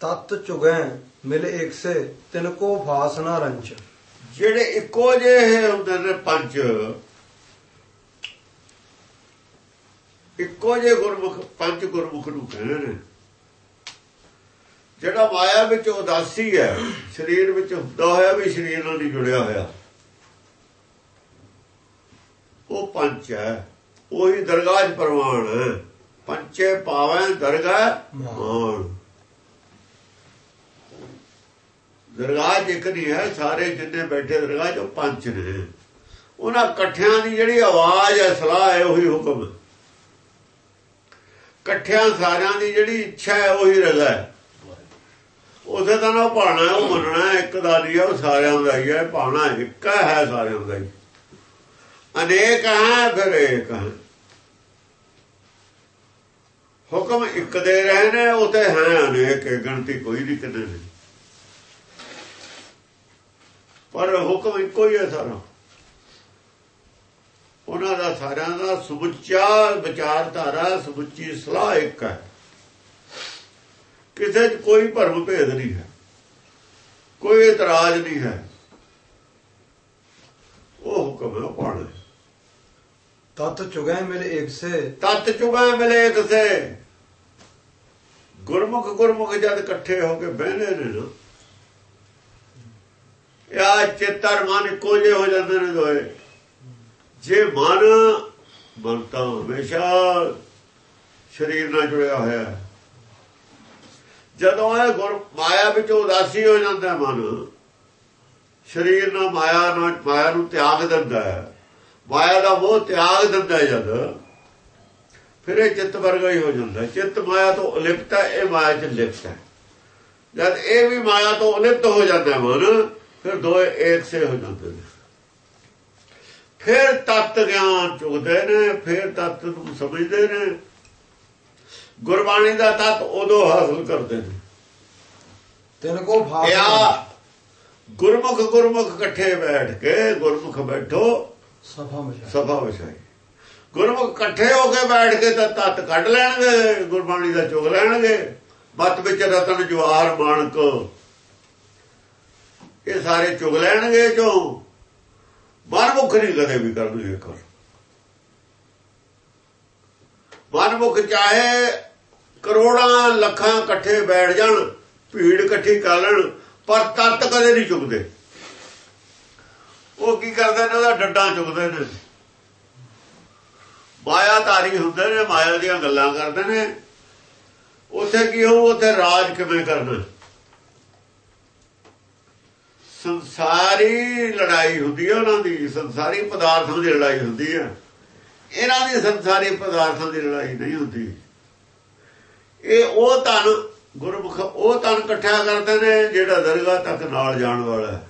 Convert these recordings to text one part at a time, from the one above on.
ਤਤ ਚੁਗੈ ਮਿਲ ਏਕਸੇ ਤਿਨ ਕੋ ਫਾਸ ਨਾ ਰੰਚ। ਜਿਹੜੇ ਇੱਕੋ ਜਿਹੇ ਹੁੰਦੇ ਨੇ ਪੰਜ। ਇੱਕੋ ਜਿਹੇ ਗੁਰਮੁਖ ਪੰਜ ਗੁਰਮੁਖ ਨੂੰ ਕਹਿੰਦੇ ਨੇ। ਜਿਹੜਾ ਮਾਇਆ ਵਿੱਚ ਉਦਾਸੀ ਹੈ ਸਰੀਰ ਵਿੱਚ ਹੁੰਦਾ ਹੋਇਆ ਵੀ ਸਰੀਰ ਨਾਲ ਨਹੀਂ ਜੁੜਿਆ ਹੋਇਆ। ਉਹ ਪੰਜ ਹੈ ਉਹੀ ਦਰਗਾਹ ਹੈ। ਪੰਚੇ ਪਾਵੇਂ ਦਰਗਾਹ ਮਾਨ। ਦਰਗਾਹ 'ਚ ਇੱਕ ਨਹੀਂ ਹੈ, ਸਾਰੇ ਜਿੰਨੇ ਬੈਠੇ ਦਰਗਾਹ 'ਚ ਉਹ ਪੰਜ ਨੇ। ਉਹਨਾਂ ਇਕੱਠਿਆਂ ਦੀ ਜਿਹੜੀ ਆਵਾਜ਼ ਹੈ, ਸਲਾਹ ਹੈ, ਉਹੀ ਹੁਕਮ। ਇਕੱਠਿਆਂ ਸਾਰਿਆਂ ਦੀ ਜਿਹੜੀ ਇੱਛਾ ਹੈ, ਉਹੀ ਰਜ਼ਾ ਹੈ। ਉਸੇ ਦਾ ਨਾ ਭਾਣਾ ਉਹ ਮੰਨਣਾ ਇੱਕ ਦਾ ਨਹੀਂ ਹੈ, ਉਹ ਸਾਰਿਆਂ ਦਾ ਹੀ ਹੈ। ਭਾਣਾ ਇੱਕ ਹੈ ਸਾਰਿਆਂ ਦਾ ਹੀ। ਅਨੇਕ ਹੈ, ਫਿਰ ਇੱਕ ਹੈ। ਹੁਕਮ ਇੱਕ ਦੇ ਰਹੇ ਨੇ, ਉਹ ਤੇ ਹੈ ਅਨੇਕ ਗਿਣਤੀ ਕੋਈ ਨਹੀਂ ਕਿਤੇ ਨਹੀਂ। ਪਰ ਹੁਕਮ ਇੱਕੋ ਹੀ ਹੈ ਸਾਰਾ ਉਹਨਾਂ ਦਾ ਸਾਰਿਆਂ ਦਾ ਸਮੁੱਚਾ ਵਿਚਾਰਧਾਰਾ ਸਮੁੱਚੀ ਸਲਾਹ ਇੱਕ ਹੈ। ਕਿਸੇ 'ਚ ਕੋਈ ਭਰਮ ਭੇਦ ਨਹੀਂ ਹੈ। ਕੋਈ ਇਤਰਾਜ਼ ਨਹੀਂ ਹੈ। ਉਹ ਹੁਕਮ ਹੈ ਪਾਣਾ ਤਤ ਚੁਗੈ ਮਿਲ ਏਕਸੇ ਤਤ ਚੁਗਾ ਮਿਲੇ ਕਿਸੇ ਗੁਰਮੁਖ ਗੁਰਮੁਖ ਜਦ ਇਕੱਠੇ ਹੋ ਕੇ ਬਹਿਨੇ ਨੇ ਨਾ ਇਹ ਚਿੱਤਰ ਮਨ ਇੱਕੋ ਜਿਹੇ ਹੋ ਜਾਂਦੇ ਨੇ ਦੋਏ। ਜੇ ਮਨ ਮਨ ਤਾਂ ਹਮੇਸ਼ਾ ਸਰੀਰ ਨਾਲ ਜੁੜਿਆ ਹੋਇਆ ਹੈ। ਜਦੋਂ ਇਹ ਗੁਰ ਮਾਇਆ ਵਿੱਚ ਉਦਾਸੀ ਹੋ ਜਾਂਦਾ ਮਨ, ਸਰੀਰ ਨਾਲ ਮਾਇਆ ਨਾਲ ਮਾਇਆ ਨੂੰ ਤਿਆਗ ਦਿੰਦਾ ਹੈ। ਮਾਇਆ ਦਾ ਮੋਹ ਤਿਆਗ ਦਿੰਦਾ ਜਦ, ਫਿਰ ਇਹ ਚਿੱਤ ਵਰਗਾ ਹੀ ਹੋ ਜਾਂਦਾ ਚਿੱਤ ਮਾਇਆ ਤੋਂ ਉਲਿਪਤ ਹੈ, ਇਹ ਮਾਇਆ ਚ ਲਿਪਤ ਹੈ। ਜਦ ਇਹ ਵੀ ਮਾਇਆ ਤੋਂ ਉਲਿਪਤ ਹੋ ਜਾਂਦਾ ਮਨ ਫਿਰ ਦੋਏ ਇੱਕ ਸੇ ਹੋ ਜਾਂਦੇ ਨੇ। ਫਿਰ ਤਤ ਗਿਆਨ ਚੁਗਦੇ ਨੇ ਫਿਰ ਤਤ ਨੂੰ ਸਮਝਦੇ ਨੇ। ਗੁਰਬਾਣੀ ਦਾ ਤਤ ਉਦੋਂ ਹਾਸਲ ਕਰਦੇ ਨੇ। ਤਿਨ ਕੋ ਫਾਸ ਇਹ ਨਾ ਆ ਗੁਰਮੁਖ ਗੁਰਮੁਖ ਇਕੱਠੇ ਬੈਠ ਕੇ ਗੁਰਮੁਖ ਬੈਠੋ ਸਫਾ ਮਸ਼ਾ ਸਭਾ ਵਿਛਾਈ ਗੁਰਮੁਖ ਇਕੱਠੇ ਹੋ ਕੇ ਬੈਠ ਕੇ ਤਾਂ ਤਤ ਕੱਢ ਲੈਣਗੇ ਗੁਰਬਾਣੀ ਦਾ ਚੁਗ ਲੈਣਗੇ। ਮਤ ਵਿੱਚ ਰਤਨ ਜਵਾਹਰ ਮਾਨਕ ਇਹ ਸਾਰੇ ਚੁਗ ਲੈਣਗੇ ਜੋ ਮਨਮੁਖ ਨਹੀਂ ਕਦੇ ਵੀ ਕਰਨਗੇ ਕਰ। ਮਨਮੁਖ ਚਾਹੇ ਕਰੋੜਾਂ ਲੱਖਾਂ ਇਕੱਠੇ ਬੈਠ ਜਾਣ, ਭੀੜ ਇਕੱਠੀ ਕਰ ਲੈਣ, ਪਰ ਤਤ ਕਦੇ ਨਹੀਂ ਚੁਗਦੇ। ਉਹ ਕੀ ਕਰਦੇ ਨੇ ਉਹਦਾ ਡੱਡਾ ਚੁਗਦੇ ਨੇ। ਮਾਇਆ ਧਾਰੀ ਹੁੰਦੇ ਨੇ, ਮਾਇਆ ਦੀਆਂ ਗੱਲਾਂ ਕਰਦੇ ਨੇ। ਉੱਥੇ ਕੀ ਹੋਊ? ਉੱਥੇ ਰਾਜ ਕਿਵੇਂ ਕਰਨਾ? ਸੰਸਾਰੀ ਲੜਾਈ ਹੁੰਦੀ ਹੈ ਉਹਨਾਂ ਦੀ, ਸੰਸਾਰੀ ਪਦਾਰਥਾਂ ਦੀ ਲੜਾਈ ਹੁੰਦੀ ਹੈ ਇਹਨਾਂ ਦੀ ਸੰਸਾਰੀ ਪਦਾਰਥਾਂ ਦੀ ਲੜਾਈ ਨਹੀਂ ਹੁੰਦੀ। ਇਹ ਉਹ ਧਨ ਗੁਰਮੁਖ, ਉਹ ਧਨ ਇਕੱਠਾ ਕਰਦੇ ਨੇ ਜਿਹੜਾ ਦਰਗਾਹ ਤੱਕ ਨਾਲ ਜਾਣ ਵਾਲਾ ਹੈ।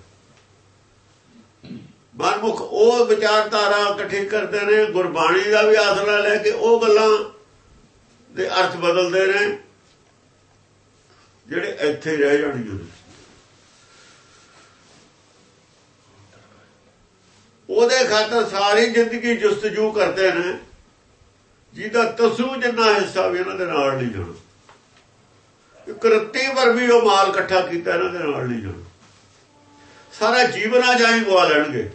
ਮਨਮੁਖ ਉਹ ਵਿਚਾਰਧਾਰਾ ਇਕੱਠੀ ਕਰਦੇ ਨੇ, ਗੁਰਬਾਣੀ ਦਾ ਵੀ ਆਸਰਾ ਲੈ ਕੇ ਉਹ ਗੱਲਾਂ ਦੇ ਅਰਥ ਬਦਲਦੇ ਨੇ, ਜਿਹੜੇ ਇੱਥੇ ਹੀ ਰਹਿ ਜਾਣਗੇ ਉਹਦੇ ਖਾਤਰ ਸਾਰੀ ਜ਼ਿੰਦਗੀ ਜੁਸਤਜੂ ਕਰਦੇ ਨੇ। ਜਿਹਦਾ ਤਸੂ ਜਿੰਨਾ ਹਿੱਸਾ ਵੀ ਇਹਨਾਂ ਦੇ ਨਾਲ ਨਹੀਂ ਜਾਣਾ। ਇੱਕ ਪਰ ਵੀ ਉਹ ਮਾਲ ਇਕੱਠਾ ਕੀਤਾ ਇਹਨਾਂ ਦੇ ਨਾਲ ਨਹੀਂ ਜਾਣਾ। ਸਾਰਾ ਜੀਵਨ ਆ ਜਾਈ ਗਵਾ ਲੈਣਗੇ।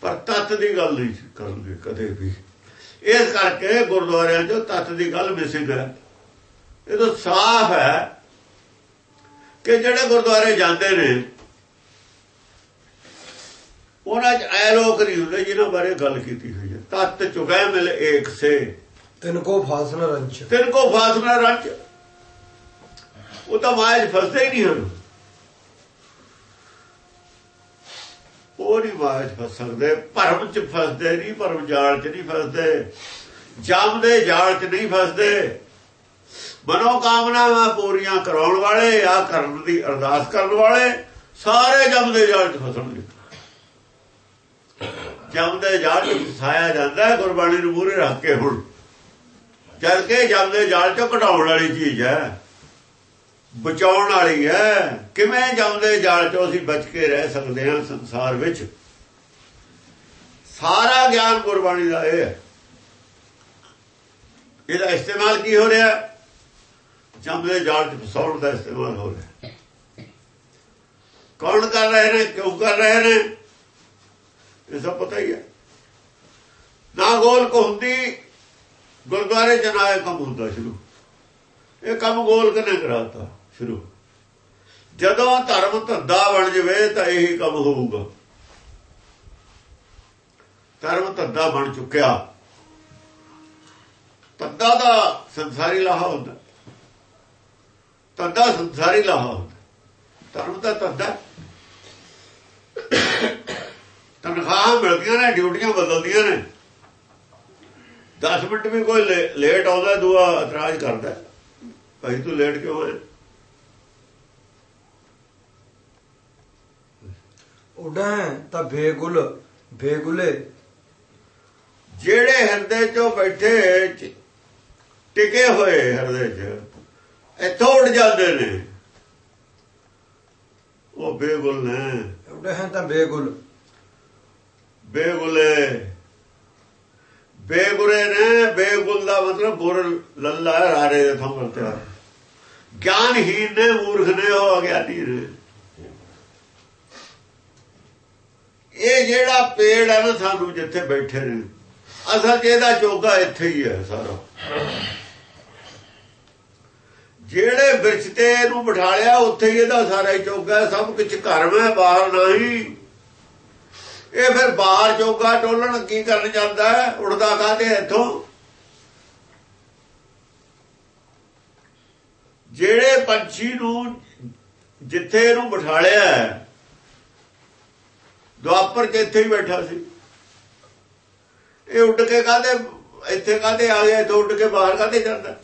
ਪਰ ਤੱਤ ਦੀ ਗੱਲ ਨਹੀਂ ਕਰਨਗੇ ਕਦੇ ਵੀ। ਇਸ ਕਰਕੇ ਗੁਰਦੁਆਰਿਆਂ 'ਚ ਤੱਤ ਦੀ ਗੱਲ ਮਿਸਿੰਗ ਹੈ। ਇਹ ਤਾਂ ਸਾਫ਼ ਹੈ ਕਿ ਜਿਹੜੇ ਗੁਰਦੁਆਰੇ ਜਾਂਦੇ ਨੇ ਉਹਨਾਂ 'ਚ ਐ ਲੋਕ ਨਹੀਂ ਹੁੰਦੇ ਜਿਨ੍ਹਾਂ ਬਾਰੇ ਗੱਲ ਕੀਤੀ ਹੋਈ ਹੈ। ਤਤ ਚੁਗੈ ਮਿਲ ਏਕ ਸੇ। ਤਿਨ ਕੋ ਫਾਸ ਨਾ ਰੰਚ। ਤਿੰਨ ਕੋ ਫਾਸਨਾ ਰੰਚ। ਉਹ ਤਾਂ ਮਾਇਆ 'ਚ ਫਸਦੇ ਹੀ ਨਹੀਂ ਹਨ। ਉਹ ਨਹੀਂ ਮਾਇਆ 'ਚ ਫਸ ਸਕਦੇ। ਭਰਮ 'ਚ ਫਸਦੇ ਨਹੀਂ ਭਰਮ ਜਾਲ 'ਚ ਨਹੀਂ ਫਸਦੇ। ਜਮ ਦੇ ਜਾਲ 'ਚ ਨਹੀਂ ਫਸਦੇ। ਮਨੋ ਕਾਮਨਾਵਾਂ ਪੂਰੀਆਂ ਕਰਾਉਣ ਵਾਲੇ ਆ ਕਰਨ ਦੀ ਅਰਦਾਸ ਕਰਨ ਵਾਲੇ ਸਾਰੇ ਜਮ ਦੇ ਜਾਲ 'ਚ ਫਸਣਗੇ। ਜਮ ਦੇ ਜਾਲ 'ਚ ਫਸਾਇਆ ਜਾਂਦਾ ਗੁਰਬਾਣੀ ਨੂੰ ਮੂਹਰੇ ਰੱਖ ਕੇ ਹੁਣ। ਜਦ ਕਿ ਜਮ ਦੇ ਜਾਲ 'ਚੋਂ ਕਢਾਉਣ ਵਾਲੀ ਚੀਜ਼ ਹੈ। ਬਚਾਉਣ ਵਾਲੀ ਹੈ। ਕਿਵੇਂ ਜਮ ਦੇ ਜਾਲ 'ਚੋਂ ਅਸੀਂ ਬਚ ਕੇ ਰਹਿ ਸਕਦੇ ਹਾਂ ਸੰਸਾਰ ਵਿੱਚ? ਸਾਰਾ ਗਿਆਨ ਗੁਰਬਾਣੀ ਦਾ ਇਹ ਹੈ। ਇਹਦਾ ਇਸਤੇਮਾਲ ਕੀ ਹੋ ਰਿਹਾ? ਜੰਮਦੇ ਜਾਲ ਚ ਫਸਾਉਣ ਦਾ ਇਸਤੇਮਾਲ ਹੋ ਰਿਹਾ। ਕੌਣ ਕਰ ਰਹੇ ਨੇ? ਕਿਉਂ ਕਰ ਰਹੇ ਨੇ? ਇਹ ਸਭ ਪਤਾ ਹੀ ਹੈ। ਨਾ ਗੋਲ ਕੋ ਹੁੰਦੀ, ਗੁਰਦੁਆਰੇ ਚ ਇਹ ਕੰਮ ਹੁੰਦਾ ਸ਼ੁਰੂ। ਇਹ ਕੰਮ ਗੋਲ ਕਨੇ ਕਰਾਤਾ ਸ਼ੁਰੂ। ਜਦੋਂ ਧਰਮ ਧੰਦਾ ਬਣ ਜਵੇ ਤਾਂ ਇਹੀ ਕੰਮ ਹੋਊਗਾ। ਧਰਮ ਧੰਦਾ ਬਣ ਚੁੱਕਿਆ। ਧੰਦਾ ਦਾ ਸੰਸਾਰੀ ਲਾਹਾ ਹੁੰਦਾ। ਧੰਦਾ ਸੰਸਾਰੀ ਲਾਹਾ ਹੁੰਦਾ। ਧਰਮ ਦਾ ਧੰਦਾ ਤਨਖਾਹਾਂ ਮਿਲਦੀਆਂ ਨੇ ਡਿਊਟੀਆਂ ਬਦਲਦੀਆਂ ਨੇ। 10 ਮਿੰਟ ਵੀ ਕੋਈ ਲੇਟ ਆਉਂਦਾ ਦੂਆ ਇਤਰਾਜ਼ ਕਰਦਾ। ਭਾਈ ਤੂੰ ਲੇਟ ਕਿਉਂ ਹੋਇਆ ਉਡਾਂ ਤਾਂ ਬੇਗੁਲ ਬੇਗੁਲੇ। ਜਿਹੜੇ ਹਿਰਦੇ ਚੋਂ ਬੈਠੇ ਟਿਕੇ ਹੋਏ ਹਿਰਦੇ ਚ ਇੱਥੋਂ ਉੱਡ ਜਾਂਦੇ ਨੇ। ਉਹ ਬੇਗੁਲ ਨੇ। ਉਡਾਂ ਤਾਂ ਬੇਗੁਲ। ਬੇਗੁਲੇ। ਬੇਗੁਰੇ ਨੇ, ਬੇਗੁਲ ਦਾ ਮਤਲਬ ਗੁਰ ਲੱਲਾ ਰਾਰੇ ਦੇ ਥਾਂ ਵਰਤਿਆ ਗਿਆਨਹੀਨ ਨੇ, ਮੂਰਖ ਨੇ, ਉਹ ਅਗਿਆਨੀ ਨੇ। ਇਹ ਜਿਹੜਾ ਪੇੜ ਹੈ ਨਾ ਸਾਨੂੰ ਜਿੱਥੇ ਬੈਠੇ ਨੇ, ਅਸਲ 'ਚ ਇਹਦਾ ਚੋਗਾ ਇੱਥੇ ਹੀ ਹੈ ਸਾਰਾ। ਜਿਹੜੇ ਬਿਰਛ ਤੇ ਇਹਨੂੰ ਬਿਠਾਲਿਆ ਉੱਥੇ ਹੀ ਇਹਦਾ ਸਾਰਾ ਹੀ ਚੋਗਾ ਸਭ ਕੁਝ ਘਰ ਮੈਂ ਬਾਹਰ ਨਹੀਂ ਇਹ ਫਿਰ ਬਾਹਰ ਜੋਗਾ ਟੋਲਣ ਕੀ ਕਰਨ ਜਾਂਦਾ ਹੈ? ਉੜਦਾ ਕਾਹਦੇ ਇੱਥੋਂ? ਜਿਹੜੇ ਪੰਛੀ ਨੂੰ ਜਿੱਥੇ ਇਹਨੂੰ ਬਿਠਾਲਿਆ ਹੈ, ਦੁਆਪਰ ਚ ਇੱਥੇ ਹੀ ਬੈਠਾ ਸੀ। ਇਹ ਉੱਡ ਕੇ ਕਾਹਦੇ, ਇੱਥੇ ਕਾਹਦੇ ਆ ਗਿਆ, ਇੱਥੋਂ ਉੱਡ ਕੇ ਬਾਹਰ ਕਾਹਦੇ ਜਾਂਦਾ?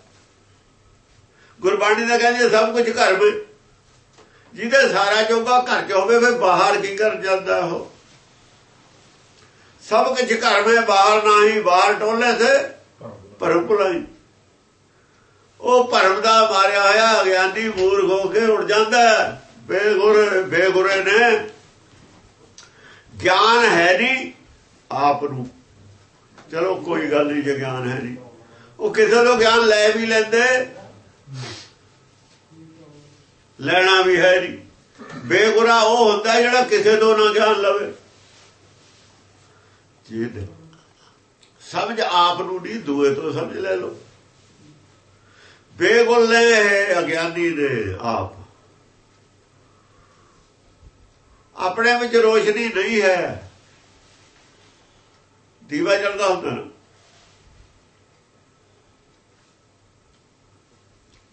ਗੁਰਬਾਣੀ ਦਾ ਕਹਿੰਦੇ ਸਭ ਕੁਝ ਘਰ ਵਿੱਚ। ਜਿਹਦੇ ਸਾਰਾ ਜੋਗਾ ਘਰ ਚ ਹੋਵੇ, ਫਿਰ ਬਾਹਰ ਕੀ ਕਰ ਜਾਂਦਾ ਉਹ? ਸਭ ਕੁਝ ਘਰ ਵਿੱਚ ਬਾਹਰ ਨਹੀਂ ਬਾਹਰ ਟੋਲੇ ਸੇ ਭਰਮ ਭੁਲਾਈ ਉਹ ਭਰਮ ਦਾ ਮਾਰਿਆ ਹੋਇਆ ਅਗਿਆਨੀ ਮੂਰਖ ਹੋ ਕੇ ਉੱਡ ਜਾਂਦਾ ਬੇਗੁਰ, ਬੇਗੁਰੇ ਨੇ। ਗਿਆਨ ਹੈ ਨਹੀਂ ਆਪ ਨੂੰ। ਚਲੋ ਕੋਈ ਗੱਲ ਨਹੀਂ ਜੇ ਗਿਆਨ ਹੈ ਨਹੀਂ। ਉਹ ਕਿਸੇ ਤੋਂ ਗਿਆਨ ਲੈ ਵੀ ਲੈਂਦੇ। ਲੈਣਾ ਵੀ ਹੈ ਨਹੀਂ। ਬੇਗੁਰਾ ਉਹ ਹੁੰਦਾ ਜਿਹੜਾ ਕਿਸੇ ਤੋਂ ਨਾ ਗਿਆਨ ਲਵੇ। ਜੀ ਸਮਝ ਆਪ ਨੂੰ ਨਹੀਂ, ਦੂਏ ਤੋਂ ਸਮਝ ਲੈ ਲਓ। ਬੇਗੁਲ ਨੇ, ਅਗਿਆਨੀ ਨੇ ਆਪ। ਆਪਣੇ ਵਿੱਚ ਰੋਸ਼ਨੀ ਨਹੀਂ ਹੈ। ਦੀਵਾ ਜਲਦਾ ਹੁੰਦਾ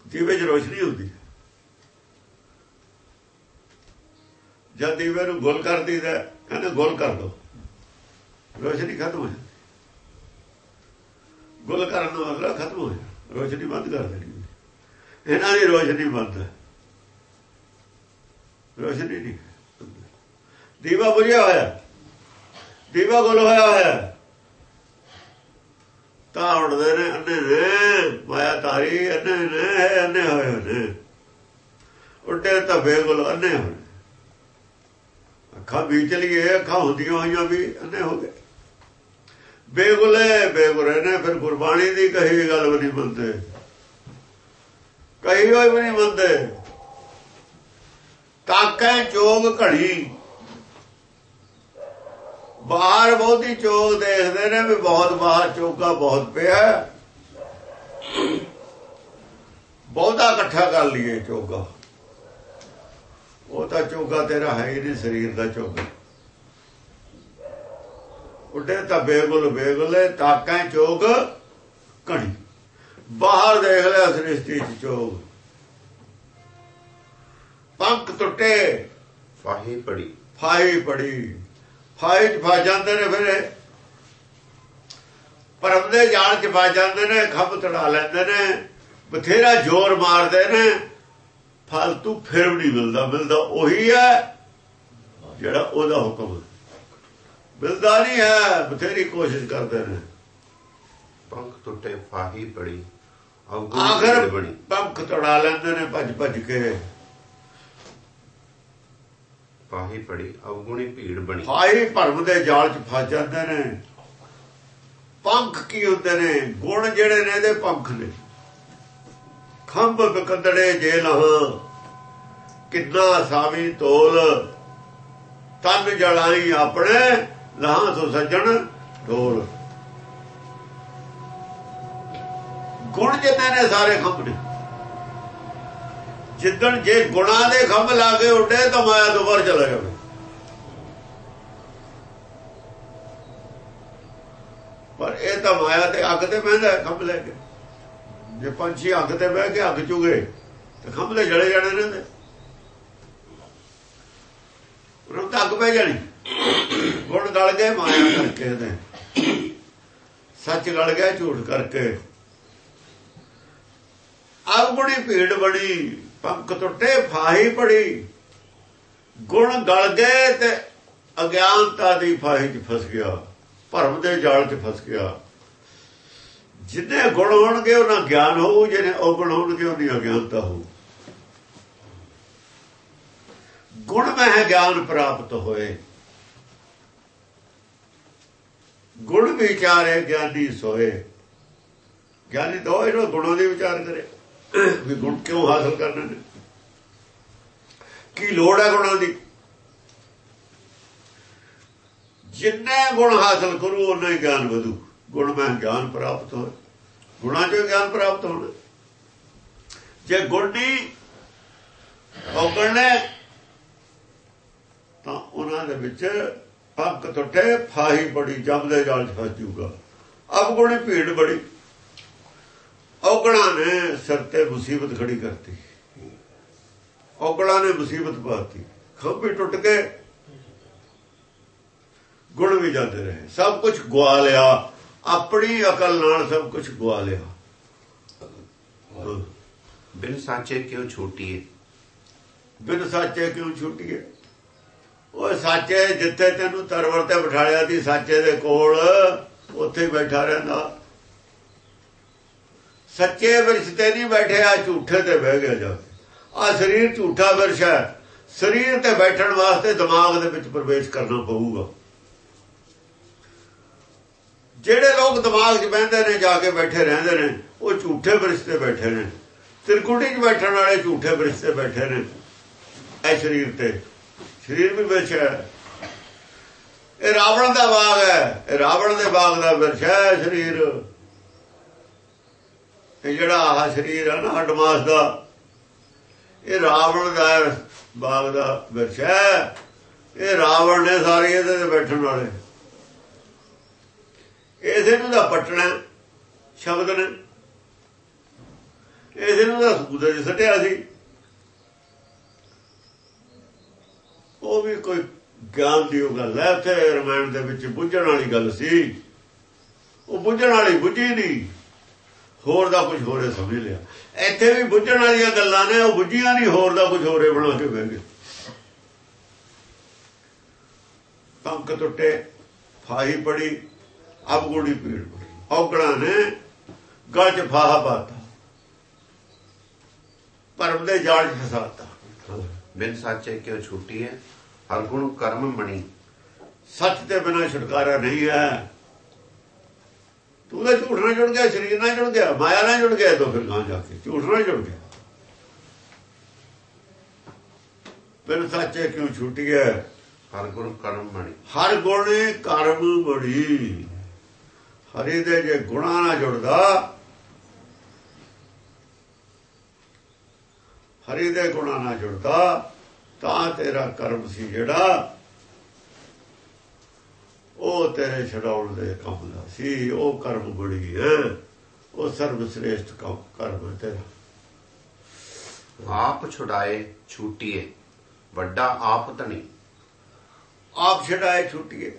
ਦੀਵੇ 'ਚ ਰੋਸ਼ਨੀ ਹੁੰਦੀ ਹੈ। ਜਦ ਦੀਵੇ ਨੂੰ ਗੁਲ ਕਰ ਦਈਦਾ ਕਹਿੰਦੇ ਗੁਲ ਕਰ ਦੋ। ਰੋਸ਼ਨੀ ਖਤਮ ਹੋ ਗੁਲ ਕਰਨ ਦਾ ਮਤਲਬ ਖਤਮ ਹੋਇਆ ਰੋਸ਼ਨੀ ਬੰਦ ਕਰ ਦੇਣੀ ਇਹਨਾਂ ਦੀ ਰੋਸ਼ਨੀ ਬੰਦ ਰੋਸ਼ਨੀ ਨਹੀਂ। ਦੀਵਾ ਬੁਝਿਆ ਹੋਇਆ। ਦੀਵਾ ਗੁਲ ਹੋਇਆ ਹੋਇਆ। ਤਾਂ ਉੜਦੇ ਨੇ, ਅੰਨੇ ਨੇ ਮਾਇਆ ਤਾਰੀ ਅੰਨੇ ਨੇ, ਅੰਨੇ ਹੋਏ ਨੇ। ਉੱਡੇ ਤਾਂ ਬੇਗੁਲ ਅੰਨੇ ਹੋਏ ਅੱਖਾਂ ਵੀ ਚਲੀਏ ਅੱਖਾਂ ਹੁੰਦੀਆਂ ਹੋਈਆਂ ਵੀ ਅੰਨੇ ਹੋ ਗਏ। ਬੇਗੁਲੇ ਬੇਗੁਰੇ ਨੇ ਫਿਰ ਗੁਰਬਾਣੀ ਦੀ ਕਹੀ ਗੱਲ ਵੀ ਨਹੀਂ ਮੰਨਦੇ। ਕਹੀ ਹੋਈ ਵੀ ਨਹੀਂ ਮੰਨਦੇ। ਤਾਕੈ ਚੋਗ ਘੜੀ। ਬਾਹਰ ਬਹੁਤੀ ਚੋਗ ਦੇਖਦੇ ਨੇ ਵੀ ਬਹੁਤ ਬਾਹਰ ਚੋਗਾ ਬਹੁਤ ਪਿਆ। ਬਹੁਤਾ ਇਕੱਠਾ ਕਰ ਲਈਏ ਚੋਗਾ। ਉਹ ਤਾਂ ਚੋਗਾ ਤੇਰਾ ਹੈ ਹੀ ਨਹੀਂ, ਸਰੀਰ ਦਾ ਚੋਗਾ। ਉੱਡੇ ਤਾਂ ਬੇਗੁਲ ਬੇਗੁਲੇ ਤਾਕਾਂ ਚੋਗ ਘਣੀ ਬਾਹਰ ਦੇਖ ਲਿਆ ਸ੍ਰਿਸ਼ਟੀ ਚ ਚੋਗ। ਪੰਖ ਟੁੱਟੇ। ਫਾਹੀ ਪੜੀ। ਫਾਈ ਪੜੀ। ਫਾਈ ਚ ਫਾ ਜਾਂਦੇ ਨੇ ਫਿਰ। ਭਰਮ ਦੇ ਜਾਲ ਚ ਫਾ ਜਾਂਦੇ ਨੇ ਖੱਬ ਤੜਾ ਲੈਂਦੇ ਨੇ ਬਥੇਰਾ ਜ਼ੋਰ ਮਾਰਦੇ ਨੇ। ਫालतू ਫਿਰ ਵੀ ਨਹੀਂ ਮਿਲਦਾ ਮਿਲਦਾ ਉਹੀ ਹੈ ਜਿਹੜਾ ਉਹਦਾ ਹੁਕਮ ਹੈ। ਮਿਲਦਾ ਨਹੀਂ ਹੈ ਬਥੇਰੀ ਕੋਸ਼ਿਸ਼ ਕਰਦੇ ਨੇ। ਪੰਖ ਟੁੱਟੇ ਫਾਹੀ ਪੜੀ ਆਖਰ ਪੰਖ ਤੜਾ ਲੈਂਦੇ ਨੇ ਭੱਜ ਭੱਜ ਕੇ। ਫਾਹੀ ਪੜੀ ਅਵਗੁਣੀ ਭੀੜ ਬਣੀ ਫਾਈ ਭਰਮ ਦੇ ਜਾਲ ਚ ਫਸ ਜਾਂਦੇ ਨੇ। ਪੰਖ ਕੀ ਹੁੰਦੇ ਨੇ? ਗੁਣ ਜਿਹੜੇ ਨੇ ਇਹਦੇ ਪੰਖ ਨੇ। ਖੰਭ ਬਕੰਦੜੇ ਜੇ ਲਹਾਂ ਕਿੰਨਾ ਸਾਵੀ ਤੋਲ। ਤਨ ਜਲਾਈ ਆਪਣੇ ਲਹਾਂ ਸੋ ਸੱਜਣ, ਢੋਲ। ਗੁਣ ਜਿੰਨੇ ਨੇ ਸਾਰੇ ਖੰਭ ਨੇ ਜਿੱਦਣ ਜੇ ਗੁਣਾ ਦੇ ਖੰਭ ਲਾ ਕੇ ਉੱਡੇ ਤਾਂ ਮਾਇਆ ਤੋਂ ਬਾਹਰ ਚਲਾ ਜਾਵੇ। ਪਰ ਇਹ ਤਾਂ ਮਾਇਆ ਤੇ ਅੱਗ ਤੇ ਬਹਿੰਦਾ ਖੰਭ ਲੈ ਕੇ। ਜੇ ਪੰਛੀ ਅੱਗ ਤੇ ਬਹਿ ਕੇ ਅੱਗ ਚੁਗੇ, ਤੇ ਖੰਭ ਤੇ ਜਲੇ ਜਾਣੇ ਨੇ ਉਹਨਾਂ ਨੂੰ ਤਾਂ ਅੱਗ ਪੈ ਜਾਣੀ। ਗੁਣ ਗਲ ਗਏ ਮਾਇਆ ਕਰਕੇ ਦੇ ਸੱਚ ਗਲ ਗਿਆ, ਝੂਠ ਕਰਕੇ। ਅਵਗੁਣੀ ਭੀੜ ਬੜੀ, ਪੰਖ ਟੁੱਟੇ, ਫਾਹੀ ਪੜੀ ਗੁਣ ਗਲ ਗਏ ਤੇ ਅਗਿਆਨਤਾ ਦੀ ਫਾਹੀ 'ਚ ਫਸ ਗਿਆ, ਭਰਮ ਦੇ ਜਾਲ 'ਚ ਫਸ ਗਿਆ। ਜਿੰਨੇ ਗੁਣ ਹੋਣਗੇ, ਉਹਨਾਂ ਗਿਆਨ ਹੋਊ, ਜਿਹਨੇ ਔਗੁਣ ਹੋਣਗੇ, ਉਹਦੀ ਅਗਿਆਨਤਾ ਹੋਊ। ਗੁਣ ਮਹਿ ਗਿਆਨ ਪ੍ਰਾਪਤ ਹੋਏ। ਗੁਣ ਵਿਚਾਰੇ ਗਿਆਨੀ ਸੋਏ ਗਿਆਨੀ ਦੋ ਇਹਨੂੰ ਗੁਣਾਂ ਦੇ ਵਿਚਾਰ ਕਰੇ। ਵੀ ਗੁਣ ਕਿਉਂ ਹਾਸਲ ਕਰਨੇ ਨੇ? ਕੀ ਲੋੜ ਹੈ ਗੁਣਾਂ ਦੀ? ਜਿੰਨੇ ਗੁਣ ਹਾਸਲ ਕਰੂ ਉਹਨਾਂ ਹੀ ਗਿਆਨ ਵਧੂ। ਗੁਣ ਮੈਂ ਗਿਆਨ ਪ੍ਰਾਪਤ ਹੋਏ। ਗੁਣਾਂ ਚੋਂ ਗਿਆਨ ਪ੍ਰਾਪਤ ਹੋਣਾ। ਜੇ ਗੁਣ ਨਹੀਂ ਔਗਣ ਤਾਂ ਉਹਨਾਂ ਦੇ ਵਿੱਚ ਪੱਕ ਟੁੱਟੇ ਫਾਹੀ ਬੜੀ ਜੰਮਦੇ ਜਾਲ ਫਸ ਜੂਗਾ। ਅਵਗੁਣੀ ਭੀੜ ਬੜੀ। ਔਗਣਾ ਨੇ ਸਿਰ ਤੇ ਮੁਸੀਬਤ ਖੜੀ ਕਰਤੀ। ਔਗਣਾ ਨੇ ਮੁਸੀਬਤ ਪਾਤੀ। ਖੰਭੇ ਟੁੱਟ ਗਏ ਗੁਣ ਵੀ ਜਾਂਦੇ ਰਹੇ। ਸਭ ਕੁਝ ਗਵਾ ਲਿਆ। ਆਪਣੀ ਅਕਲ ਨਾਲ ਸਭ ਕੁਝ ਗਵਾ ਲਿਆ। ਬਿਨ ਸਾਚੇ ਕਿਉ ਛੋਟੀਏ? ਬਿਨ ਸਾਚੇ ਕਿਉਂ ਛੁੱਟੀਏ? ਉਹ ਸਾਚੇ ਜਿੱਥੇ ਤੈਨੂੰ ਤਰਵਰ ਤੇ ਬਿਠਾਲਿਆ ਸੀ, ਸੱਚੇ ਦੇ ਕੋਲ, ਉੱਥੇ ਬੈਠਾ ਰਹਿੰਦਾ। ਸੱਚੇ ਵਿਰਸ਼ ਤੇ ਨਹੀਂ ਬੈਠਿਆ ਝੂਠੇ ਤੇ ਬਹਿ ਗਿਆ ਜਾ ਆ ਸਰੀਰ ਝੂਠਾ ਵਿਰਸ਼ ਹੈ। ਸਰੀਰ ਤੇ ਬੈਠਣ ਵਾਸਤੇ ਦਿਮਾਗ ਦੇ ਵਿੱਚ ਪ੍ਰਵੇਸ਼ ਕਰਨਾ ਪਊਗਾ। ਜਿਹੜੇ ਲੋਕ ਦਿਮਾਗ 'ਚ ਬਹਿੰਦੇ ਨੇ, ਜਾ ਕੇ ਬੈਠੇ ਰਹਿੰਦੇ ਨੇ, ਉਹ ਝੂਠੇ ਵਿਰਸ਼ ਤੇ ਬੈਠੇ ਨੇ। ਤਿਰਕੁਟੀ 'ਚ ਬੈਠਣ ਵਾਲੇ ਝੂਠੇ ਵਿਰਸ਼ ਤੇ ਬੈਠੇ ਨੇ, ਇਹ ਸਰੀਰ ਤੇ। ਸਰੀਰ ਵੀ ਵਿਰਸ਼ ਹੈ। ਇਹ ਰਾਵਣ ਦਾ ਬਾਗ ਹੈ। ਇਹ ਰਾਵਣ ਦੇ ਬਾਗ ਦਾ ਵਿਰਸ਼ ਹੈ ਸਰੀਰ। ਇਹ ਜਿਹੜਾ ਆਹ ਸਰੀਰ ਹੈ ਨਾ, ਹੱਡਮਾਸ ਦਾ, ਇਹ ਰਾਵਣ ਦਾ ਬਾਗ ਦਾ ਵਿਰਸ਼ ਹੈ। ਇਹ ਰਾਵਣ ਨੇ ਸਾਰੇ ਇਹਦੇ ਤੇ ਬੈਠਣ ਵਾਲੇ। ਇਸੇ ਨੂੰ ਦਾ ਪਟਣਾ ਸ਼ਬਦ ਨੇ। ਇਸੇ ਨੂੰ ਦਾ ਸੂਦੇ ਚ ਸਟਿਆ ਸੀ। ਉਹ ਵੀ ਕੋਈ ਗਿਆਨ ਦੀ ਉਹ ਗੱਲ ਹੈ ਉੱਥੇ ਰਮਾਇਣ ਦੇ ਵਿੱਚ ਬੁੱਝਣ ਵਾਲੀ ਗੱਲ ਸੀ। ਉਹ ਬੁੱਝਣ ਵਾਲੀ ਬੁੱਝੀ ਨਹੀਂ ਹੋਰ ਦਾ ਕੁਝ ਹੋਰੇ ਸਮਝ ਲਿਆ। ਇੱਥੇ ਵੀ ਬੁੱਝਣ ਵਾਲੀਆਂ ਗੱਲਾਂ ਨੇ, ਉਹ ਬੁੱਝੀਆਂ ਨਹੀਂ ਹੋਰ ਦਾ ਕੁਝ ਹੋਰੇ ਬਣਾ ਕੇ ਬਹਿ ਗਏ। ਪੰਕ ਟੁੱਟੇ, ਫਾਹੀ ਪੜੀ ਅਬਗੁੜੀ ਪੀੜ ਪੜੀ ਔਗਣਾ ਨੇ ਗਲ ਚ ਫਾਹਾ ਪਾਤਾ। ਪਰਮ ਦੇ ਜਾਲ 'ਚ ਫਸਾਤਾ। ਬਿਨ ਸਾਚੇ ਕਿਉ ਹੈ? ਹਰ ਗੁਣ ਕਰਮ ਮਣੀ। ਸੱਚ ਦੇ ਬਿਨਾ ਛੁਟਕਾਰਾ ਨਹੀਂ ਹੈ। ਤੂੰ ਤਾਂ ਝੂਠ ਨਾਲ ਜੁੜ ਗਿਆ ਸਰੀਰ ਨਾਲ ਜੁੜ ਗਿਆ ਮਾਇਆ ਨਾਲ ਜੁੜ ਗਿਆ ਤਾਂ ਫਿਰ ਗਾਂ ਜਾ ਕੇ। ਝੂਠ ਨਾਲ ਜੁੜ ਗਿਆ। ਬਿਨ ਸੱਚੇ ਕਿਉਂ ਛੁੱਟੀ ਹੈ? ਹਰ ਗੁਣ ਕਰਮ ਮਣੀ। ਹਰ ਗੁਣੇ ਕਰਮ ਬੜੀ ਹਰੀ ਦੇ ਜੇ ਗੁਣਾ ਨਾਲ ਜੁੜਦਾ ਹਰੀ ਦੇ ਗੁਣਾ ਨਾਲ ਜੁੜਦਾ ਤਾਂ ਤੇਰਾ ਕਰਮ ਸੀ ਜਿਹੜਾ ਉਹ ਤੇਰੇ ਛਡਾਉਣ ਦੇ ਕੰਮ ਦਾ ਸੀ ਉਹ ਕਰਮ ਬੜੀ ਹੈ ਉਹ ਸਰਬ ਸ੍ਰੇਸ਼ਟ ਕੰਮ ਕਰਮ ਤੇਰਾ। ਆਪ ਛੁਡਾਏ ਛੂਟੀਏ ਵੱਡਾ ਆਪ ਧਣੀ। ਆਪ ਛਡਾਏ ਛੁੱਟੀਏ।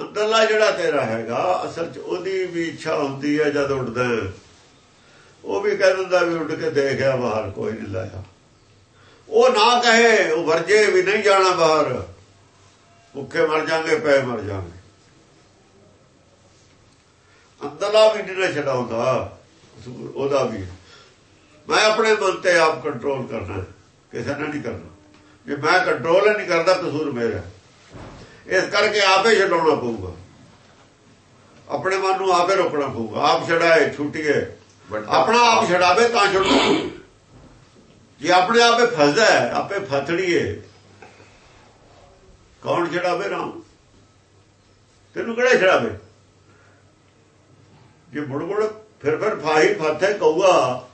ਅੰਦਰਲਾ ਜਿਹੜਾ ਤੇਰਾ ਹੈਗਾ ਅਸਲ 'ਚ ਉਹਦੀ ਵੀ ਇੱਛਾ ਹੁੰਦੀ ਹੈ ਜਦ ਉੱਡਦਾ। ਉਹ ਵੀ ਕਹਿ ਦਿੰਦਾ ਵੀ ਉੱਡ ਕੇ ਦੇਖਿਆ ਬਾਹਰ ਕੋਈ ਨਹੀਂ ਲਾਇਆ। ਉਹ ਨਾ ਕਹੇ ਉਹ ਵਰਜੇ ਵੀ ਨਹੀਂ ਜਾਣਾ ਬਾਹਰ। ਭੁੱਖੇ ਮਰ ਜਾਣਗੇ ਪੈ ਮਰ ਜਾਣਗੇ ਅੰਦਰਲਾ ਵੀ ਨਹੀਂ ਛਡਾਉਂਦਾ। ਉਹਦਾ ਵੀ। ਮੈਂ ਆਪਣੇ ਮਨ ਤੇ ਆਪ ਕੰਟਰੋਲ ਕਰਨਾ ਕਿਸੇ ਨੇ ਨਹੀਂ ਕਰਨਾ। ਜੇ ਮੈਂ ਕੰਟਰੋਲ ਨਹੀਂ ਕਰਦਾ ਕਸੂਰ ਮੇਰਾ ਇਸ ਕਰਕੇ ਆਪੇ ਛਡਾਉਣਾ ਪਊਗਾ। ਆਪਣੇ ਮਨ ਨੂੰ ਆਪੇ ਰੋਕਣਾ ਪਊਗਾ। ਆਪ ਛਡਾਏ ਛੁੱਟੀਏ। ਆਪਣਾ ਆਪ ਛਡਾਵੇ ਤਾਂ ਛੁੱਟੂ ਜੇ ਆਪਣੇ ਆਪੇ ਫਸਦਾ ਹੈ, ਆਪੇ ਫਸੜੀਏ। ਕੌਣ ਛਡਾਵੇ ਰਾਮ? ਤੈਨੂੰ ਕਿਹੜਾ ਛੜਾਵੇ ਜੇ ਮੁੜ ਮੁੜ ਫਿਰ ਫਿਰ ਫਾਹੀ ਫਾਥੇ ਕਹੂਗਾ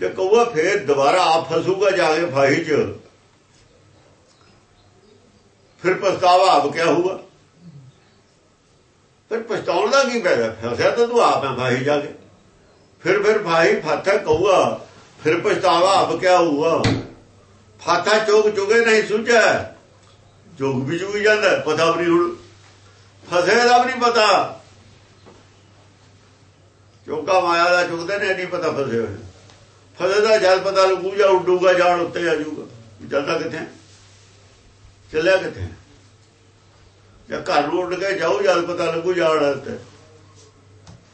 ਜੇ ਕਊਆ ਫੇਰ ਦੁਬਾਰਾ ਆਪ ਫਸੂਗਾ ਜਾ ਕੇ ਫਾਹੀ 'ਚ, ਫਿਰ ਪਛਤਾਵਾ ਆਪ ਕਿਆ ਹੋਊਗਾ? ਫਿਰ ਪਛਤਾਉਣ ਦਾ ਕੀ ਫਾਇਦਾ? ਫਸਿਆ ਤਾਂ ਤੂੰ ਆਪ ਹੈ ਫਾਹੀ ਜਾ ਕੇ। ਫਿਰ ਫਿਰ ਫਾਹੀ ਫਾਥਾ ਕਹੂਗਾ ਫਿਰ ਪਛਤਾਵਾ ਆਪ ਕਿਆ ਹੋਊਗਾ? ਫਾਥਾ ਚੋਗ ਚੁਗੇ ਨਹੀਂ ਸੁਝਿਆ ਜੋਗ ਵੀ ਚੁਗੀ ਜਾਂਦਾ, ਪਤਾ ਵੀ ਨਹੀਂ ਹੁਣ। ਫਸੇ ਦਾ ਵੀ ਨਹੀਂ ਪਤਾ। ਚੋਗਾ ਮਾਇਆ ਦਾ ਚੁਗਦੇ ਨੇ, ਨਹੀਂ ਪਤਾ ਫਸੇ ਹੋਏ। ਫਸੇ ਦਾ ਜਲ ਪਤਾ ਲੱਗੂ ਜਾਂ ਉੱਡੂਗਾ, ਜਾਣ ਉੱਤੇ ਆ ਜਾਊਗਾ। ਜਾਂਦਾ ਕਿੱਥੇ? ਚੱਲਿਆ ਕਿੱਥੇ? ਜਾਂ ਘਰ ਨੂੰ ਉੱਡ ਕੇ ਜਾਊ ਜਲ ਪਤਾ ਲੱਗੂ ਜਾਣ ਉੱਤੇ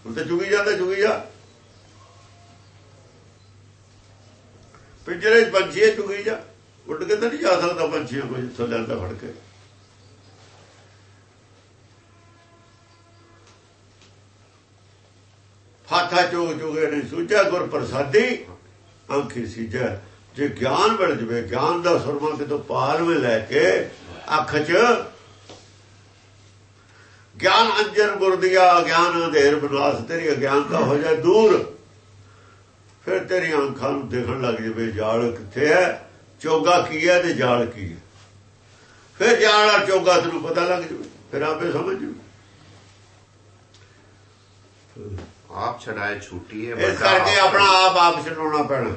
ਹੁਣ ਤੇ ਚੁਗੀ ਜਾਂਦਾ ਚੁਗੀ ਜਾ। ਪਿੰਜਰੇ ਪੰਛੀ ਹੈ ਚੁਗੀ ਜਾ, ਉੱਡ ਕੇ ਤਾਂ ਨਹੀਂ ਜਾ ਸਕਦਾ ਪੰਛੀਆਂ ਕੋਈ ਜਿੱਥੋਂ ਲੈਂਦਾ ਫੜ ਕੇ। ਫਾਥਾ ਚੋਗ ਚੁਗੇ ਨਹੀਂ ਸੁਝਿਆ ਗੁਰ ਪ੍ਰਸਾਦੀ ਅੰਖੀ ਸੀਜੈ, ਜੇ ਗਿਆਨ ਮਿਲ ਜਵੇ, ਗਿਆਨ ਦਾ ਸੁਰਮਾ ਕਿਤੋਂ ਪਾਲ ਵਿੱਚ ਲੈ ਕੇ ਅੱਖ 'ਚ ਗਿਆਨ ਅੰਜਨ ਗੁਰਦਿਆ ਗਿਆਨ ਅੰਧੇਰ ਬਨਾਸ ਤੇਰੀ ਅਗਿਆਨਤਾ ਹੋ ਜਾਏ ਦੂਰ। ਫਿਰ ਤੇਰੀਆਂ ਅੱਖਾਂ ਨੂੰ ਦੇਖਣ ਲੱਗ ਜਵੇ ਜਾਲ ਕਿੱਥੇ ਹੈ? ਚੋਗਾ ਕੀ ਹੈ ਤੇ ਜਾਲ ਕੀ ਹੈ? ਫਿਰ ਜਾਲ ਔਰ ਚੋਗਾ ਤੈਨੂੰ ਪਤਾ ਲੱਗ ਜਵੇ ਫਿਰ ਆਪੇ ਸਮਝ ਜੂ। ਆਪ ਛਡਾਏ ਛੁੱਟੀ ਹੈ ਇਸ ਕਰਕੇ ਆਪਣਾ ਆਪ ਆਪ ਛਡਾਉਣਾ ਪੈਣਾ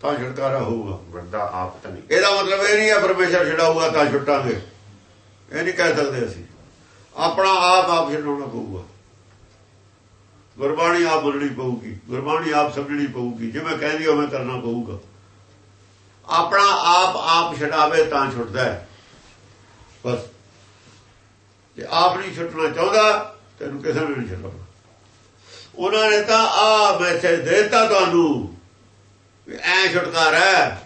ਤਾਂ ਛੁਟਕਾਰਾ ਹੋਊਗਾ। ਵੱਡਾ ਆਪ ਤਾਂ ਨਹੀਂ। ਇਹਦਾ ਮਤਲਬ ਇਹ ਨਹੀਂ ਹੈ ਪਰਮੇਸ਼ਰ ਛਡਾਊਗਾ ਤਾਂ ਛੁੱਟਾਂਗੇ। ਇਹ ਨਹੀਂ ਕਹਿ ਸਕਦੇ ਅਸੀਂ। ਆਪਣਾ ਆਪ ਆਪ ਛਡਾਉਣਾ ਪਊਗਾ। ਗੁਰਬਾਣੀ ਆਪ ਬੋਲਣੀ ਪਊਗੀ, ਗੁਰਬਾਣੀ ਆਪ ਸਮਝਣੀ ਪਊਗੀ ਜਿਵੇਂ ਕਹਿੰਦੀ ਉਵੇਂ ਕਰਨਾ ਪਊਗਾ। ਆਪਣਾ ਆਪ ਆਪ ਛਡਾਵੇ ਤਾਂ ਛੁੱਟਦਾ ਹੈ। ਬਸ। ਜੇ ਆਪ ਨਹੀਂ ਛੁੱਟਣਾ ਚਾਹੁੰਦਾ, ਤੈਨੂੰ ਕਿਸੇ ਨੇ ਨਹੀਂ ਛੱਡਣਾ। ਉਹਨਾਂ ਨੇ ਤਾਂ ਆ ਮੈਸੇਜ ਦਿੱਤਾ ਤੁਹਾਨੂੰ ਵੀ ਐ ਛੁਟਕਾਰਾ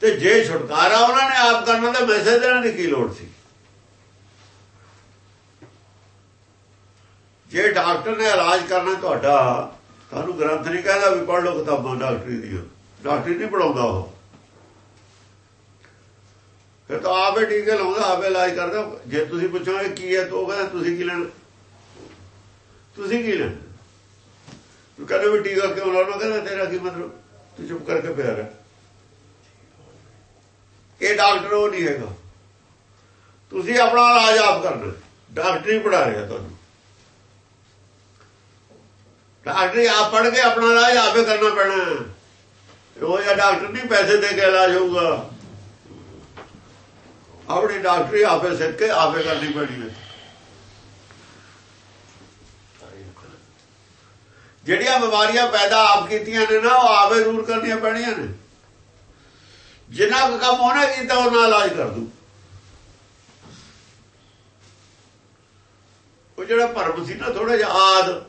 ਤੇ ਜੇ ਛੁਟਕਾਰਾ ਉਹਨਾਂ ਨੇ ਆਪ ਕਰਨਾ ਤਾਂ ਮੈਸੇਜ ਦੇਣ ਦੀ ਕੀ ਲੋੜ ਸੀ? ਜੇ ਡਾਕਟਰ ਨੇ ਇਲਾਜ ਕਰਨਾ ਤੁਹਾਡਾ, ਤੁਹਾਨੂੰ ਗ੍ਰੰਥ ਨਹੀਂ ਕਹਿੰਦਾ ਵੀ ਪੜ੍ਹ ਲਓ ਕਿਤਾਬਾਂ ਡਾਕਟਰੀ ਦੀਆਂ। ਡਾਕਟਰੀ ਨਹੀਂ ਪੜਾਉਂਦਾ ਉਹ। ਫਿਰ ਤਾਂ ਆਪੇ ਟੀਕੇ ਲਾਉਂਦਾ, ਆਪੇ ਇਲਾਜ ਕਰਦਾ। ਜੇ ਤੁਸੀਂ ਪੁੱਛੋਗੇ ਕੀ ਹੈ, ਤਾਂ ਉਹ ਕਹਿੰਦਾ, ਤੁਸੀਂ ਕੀ ਲੈਣਾ? ਤੁਸੀਂ ਕੀ ਲੈਣਾ? ਤੂੰ ਕਹਿੰਦੇ ਵੀ ਟੀਕਾ ਕਿਉਂ ਲਾਉਣਾ? ਕਹਿੰਦਾ, ਤੇਰਾ ਕੀ ਮਤਲਬ? ਤੂੰ ਚੁੱਪ ਕਰਕੇ ਪਿਆ ਰਹਿ। ਇਹ ਡਾਕਟਰ ਉਹ ਨਹੀਂ ਹੈਗਾ। ਤੁਸੀਂ ਆਪਣਾ ਇਲਾਜ ਆਪ ਕਰਨਾ। ਡਾਕਟਰੀ ਪੜਾ ਰਿਹਾ ਤੁਹਾਨੂੰ। ਡਾਕਟਰੀ ਆਪ ਪੜ ਕੇ ਆਪਣਾ ਇਲਾਜ ਆਪੇ ਕਰਨਾ ਪੈਣਾ। ਉਹ ਜਾਂ ਡਾਕਟਰ ਨਹੀਂ, ਪੈਸੇ ਦੇ ਕੇ ਇਲਾਜ ਹੋਊਗਾ। ਆਪਣੀ ਡਾਕਟਰੀ ਆਪੇ ਸਿੱਖ ਕੇ ਆਪੇ ਕਰਨੀ ਪੈਣੀ ਹੈ। ਜਿਹੜੀਆਂ ਬਿਮਾਰੀਆਂ ਪੈਦਾ ਆਪ ਕੀਤੀਆਂ ਨੇ ਨਾ, ਉਹ ਆਪੇ ਦੂਰ ਕਰਨੀਆਂ ਪੈਣੀਆਂ ਨੇ। ਜਿੰਨਾ ਕੁ ਕੰਮ ਉਹਨੇ ਕੀਤਾ ਉਹਨਾਂ ਇਲਾਜ ਕਰ ਦੂ। ਉਹ ਜਿਹੜਾ ਭਰਮ ਸੀ ਨਾ ਥੋੜਾ ਜਿਹਾ ਆਦ।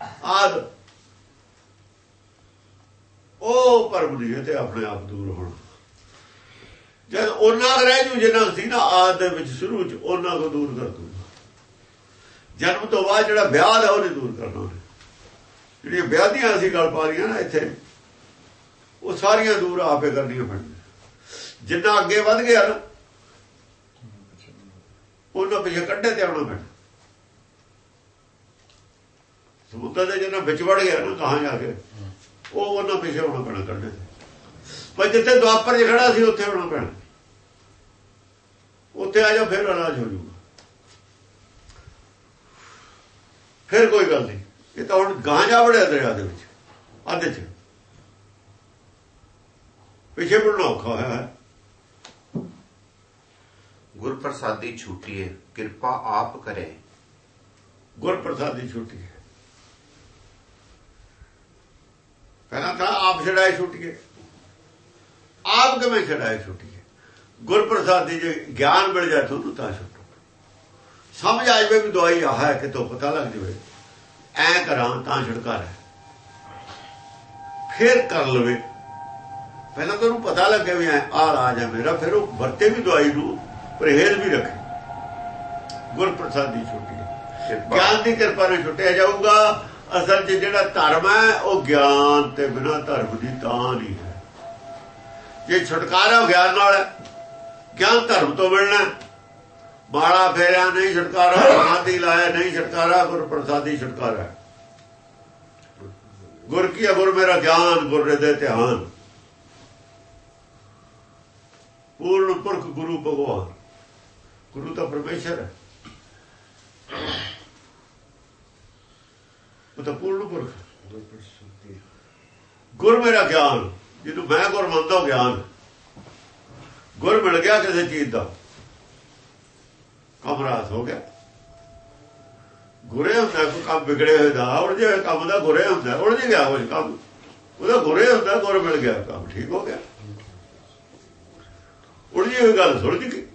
ਆਦ। ਉਹ ਭਰਮ ਨਹੀਂ ਤੇ ਆਪਣੇ ਆਪ ਦੂਰ ਹੋਣਾ। ਜਦ ਉਹਨਾਂ ਰਹਿ ਜੂ, ਜਿੰਨਾ ਸੀ ਨਾ ਆਦ ਦੇ ਵਿੱਚ ਸ਼ੁਰੂ ਚ ਉਹਨਾਂ ਕੋ ਦੂਰ ਕਰ ਦੂਗਾ। ਜਨਮ ਤੋਂ ਬਾਅਦ ਜਿਹੜਾ ਵਿਆਹ ਦਾ ਉਹਨੇ ਦੂਰ ਕਰਨਾ ਉਹਨੇ। ਜਿਹੜੀਆਂ ਵਿਆਹ ਦੀਆਂ ਅਸੀਂ ਗੱਲ ਪਾ ਰਹੀਆਂ ਨਾ ਇੱਥੇ, ਉਹ ਸਾਰੀਆਂ ਦੂਰ ਆਪੇ ਕਰਨੀਆਂ ਪੈਣੀਆਂ ਜਿੰਨਾ ਅੱਗੇ ਵੱਧ ਗਿਆ ਨਾ, ਉਹਨਾਂ ਪਿੱਛੇ ਕੱਢੇ ਤੇ ਆਉਣਾ ਪੈਣਾ ਸਮੁੰਦਰ ਦੇ ਜਿੰਨਾ ਵਿੱਚ ਵੜ ਗਿਆ ਨਾ ਕਹਾਂ ਜਾ ਕੇ ਉਹ ਉਹਨਾਂ ਪਿੱਛੇ ਆਉਣਾ ਪੈਣਾ ਕੱਢੇ ਤੇ ਪਰ ਜਿੱਥੇ ਦੁਆਪਰ 'ਚ ਖੜਾ ਸੀ ਉੱਥੇ ਆਉਣਾ ਪੈਣਾ। ਉੱਥੇ ਆ ਜਾ ਫਿਰ ਇਲਾਜ ਹੋ ਜਾਊਗਾ। ਫਿਰ ਕੋਈ ਗੱਲ ਨਹੀਂ। ਇਹ ਤਾਂ ਹੁਣ ਗਾਂ ਜਾ ਵੜਿਆ ਦਰਿਆ ਦੇ ਵਿੱਚ ਅੱਧ 'ਚ। ਪਿੱਛੇ ਮੁੜਨਾ ਔਖਾ ਹੋਇਆ ਹੈ। ਗੁਰ ਪ੍ਰਸਾਦੀ ਛੁੱਟੀ ਹੈ ਕਿਰਪਾ ਆਪ ਕਰੇ। ਗੁਰ ਪ੍ਰਸਾਦ ਦੀ ਛੁੱਟੀ ਹੈ ਪਹਿਲਾਂ ਤਾਂ ਆਪ ਛੜਾਏ ਛੁੱਟੀਏ ਆਪ ਕਿਵੇਂ ਛੜਾਏ ਛੁੱਟੀਏ ਗੁਰ ਪ੍ਰਸਾਦ ਦੀ ਜੇ ਗਿਆਨ ਮਿਲ ਜਾਏ ਤੁਹਾਨੂੰ ਤਾਂ ਛੁੱਟੋ। ਸਮਝ ਆ ਜਾਵੇ ਵੀ ਦਵਾਈ ਆਹ ਹੈ ਕਿ ਤੋਂ ਪਤਾ ਲੱਗ ਜਾਵੇ। ਐ ਕਰਾਂ ਤਾਂ ਛੁਟਕਾਰਾ ਫਿਰ ਕਰ ਲਵੇ। ਪਹਿਲਾਂ ਤੁਹਾਨੂੰ ਪਤਾ ਲੱਗੇ ਵੀ ਆ ਰਾਜ ਹੈ ਮੇਰਾ ਫਿਰ ਉਹ ਵਰਤੇ ਵੀ ਦਵਾਈ ਨੂੰ ਪਰਹੇਜ਼ ਵੀ ਰੱਖੇ। ਗੁਰ ਪ੍ਰਸਾਦ ਦੀ ਛੁੱਟੀ ਗਿਆਨ ਦੀ ਕਿਰਪਾ ਨਾਲ ਛੁੱਟਿਆ ਜਾਊਗਾ। ਅਸਲ 'ਚ ਜਿਹੜਾ ਧਰਮ ਹੈ, ਉਹ ਗਿਆਨ ਤੇ ਬਿਨਾਂ ਧਰਮ ਦੀ ਤਾਂ ਨਹੀਂ ਹੈ। ਜੇ ਛੁਟਕਾਰਾ ਗਿਆਨ ਨਾਲ ਗਿਆਨ ਧਰਮ ਤੋਂ ਮਿਲਣਾ? ਬਾੜਾ ਫੇਰਿਆ, ਨਹੀਂ ਛੁਟਕਾਰਾ ਸਮਾਧੀ ਲਾਇਆ, ਨਹੀਂ ਛੁਟਕਾਰਾ ਗੁਰ ਪ੍ਰਸਾਦੀ ਛੁਟਕਾਰਾ। ਗੁਰ ਕੀ ਗੁਰ ਮੇਰਾ ਗਿਆਨ, ਗੁਰ ਦੇ ਧਿਆਨ। ਪੂਰਨ ਪੁਰਖ ਗੁਰੂ ਭਗਵਾਨ। ਗੁਰੂ ਤਾਂ ਪਰਮੇਸ਼ਰ ਹੈ। ਉਹ ਤਾਂ ਪੂਰਨ ਪੁਰਖ ਗੁਰ ਮੇਰਾ ਗਿਆਨ, ਜਿਹਨੂੰ ਮੈਂ ਗੁਰ ਮੰਨਦਾ ਗਿਆਨ ਗੁਰ ਮਿਲ ਗਿਆ ਕਿਸੇ ਚੀਜ਼ ਦਾ। ਕਮਰਾਸ ਹੋ ਗਿਆ। ਗੁਰੇ ਹੁੰਦਾ, ਕੋਈ ਕੰਮ ਵਿਗੜੇ ਹੋਏ ਦਾ। ਉੜ ਜੇ ਕੰਮ ਦਾ, ਗੁਰੇ ਹੁੰਦਾ। ਉੜ ਜੇ ਗਿਆ ਉਹ ਕੰਮ। ਉਹਦਾ ਗੁਰੇ ਹੁੰਦਾ, ਗੁਰ ਮਿਲ ਗਿਆ ਕੰਮ। ਠੀਕ ਹੋ ਗਿਆ। ਉੜ ਜੀ ਹੋਈ ਗੱਲ ਸੁਣ ਜੀ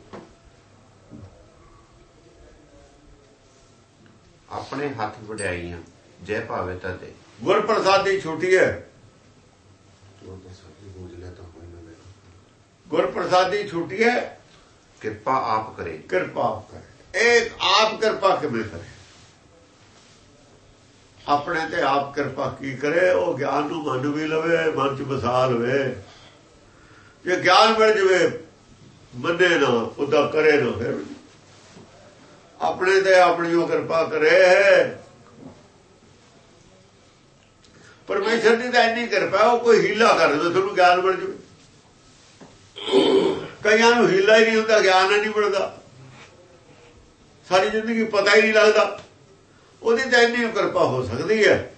ਆਪਣੇ ਹੱਥ ਵਡਿਆਈਆਂ ਜੈ ਭਾਵੇ ਤਾਂ ਦੇ। ਗੁਰ ਪ੍ਰਸਾਦੀ ਛੁੱਟੀ ਹੈ। ਗੁਰ ਪ੍ਰਸਾਦੀ ਛੁੱਟੀ ਹੈ। ਕਿਰਪਾ ਆਪ ਕਰੇ। ਕਿਰਪਾ ਕਰੇ। ਇੱਕ ਆਪ ਕਿਰਪਾ ਕਿਵੇਂ ਕਰੇ? ਆਪਣੇ ਤੇ ਆਪ ਕਿਰਪਾ ਕੀ ਕਰੇ? ਉਹ ਗਿਆਨ ਨੂੰ ਮੰਨ ਵੀ ਲਵੇ ਮਨ ਚ ਵਸਾ ਲਵੇ ਜੇ ਗਿਆਨ ਮਿਲ ਜਵੇ ਮੰਨੇ ਨਾ ਉਹਦਾ ਕਰੇ ਨਾ ਫਿਰ। ਆਪਣੇ ਤੇ ਆਪਣੀ ਉਹ ਕਿਰਪਾ ਕਰੇ। ਪਰਮੇਸ਼ਰ ਦੀ ਤਾਂ ਇੰਨੀ ਕਿਰਪਾ ਉਹ ਕੋਈ ਹੀਲਾ ਕਰ ਦੇ ਤੁਹਾਨੂੰ ਗਿਆਨ ਮਿਲ ਜਵੇ। ਕਈਆਂ ਨੂੰ ਹੀਲਾ ਹੀ ਨਹੀਂ ਹੁੰਦਾ, ਗਿਆਨ ਨਹੀਂ ਮਿਲਦਾ। ਸਾਰੀ ਜ਼ਿੰਦਗੀ ਪਤਾ ਹੀ ਨਹੀਂ ਲੱਗਦਾ। ਉਹਦੀ ਤਾਂ ਇੰਨੀ ਕਿਰਪਾ ਹੋ ਸਕਦੀ ਹੈ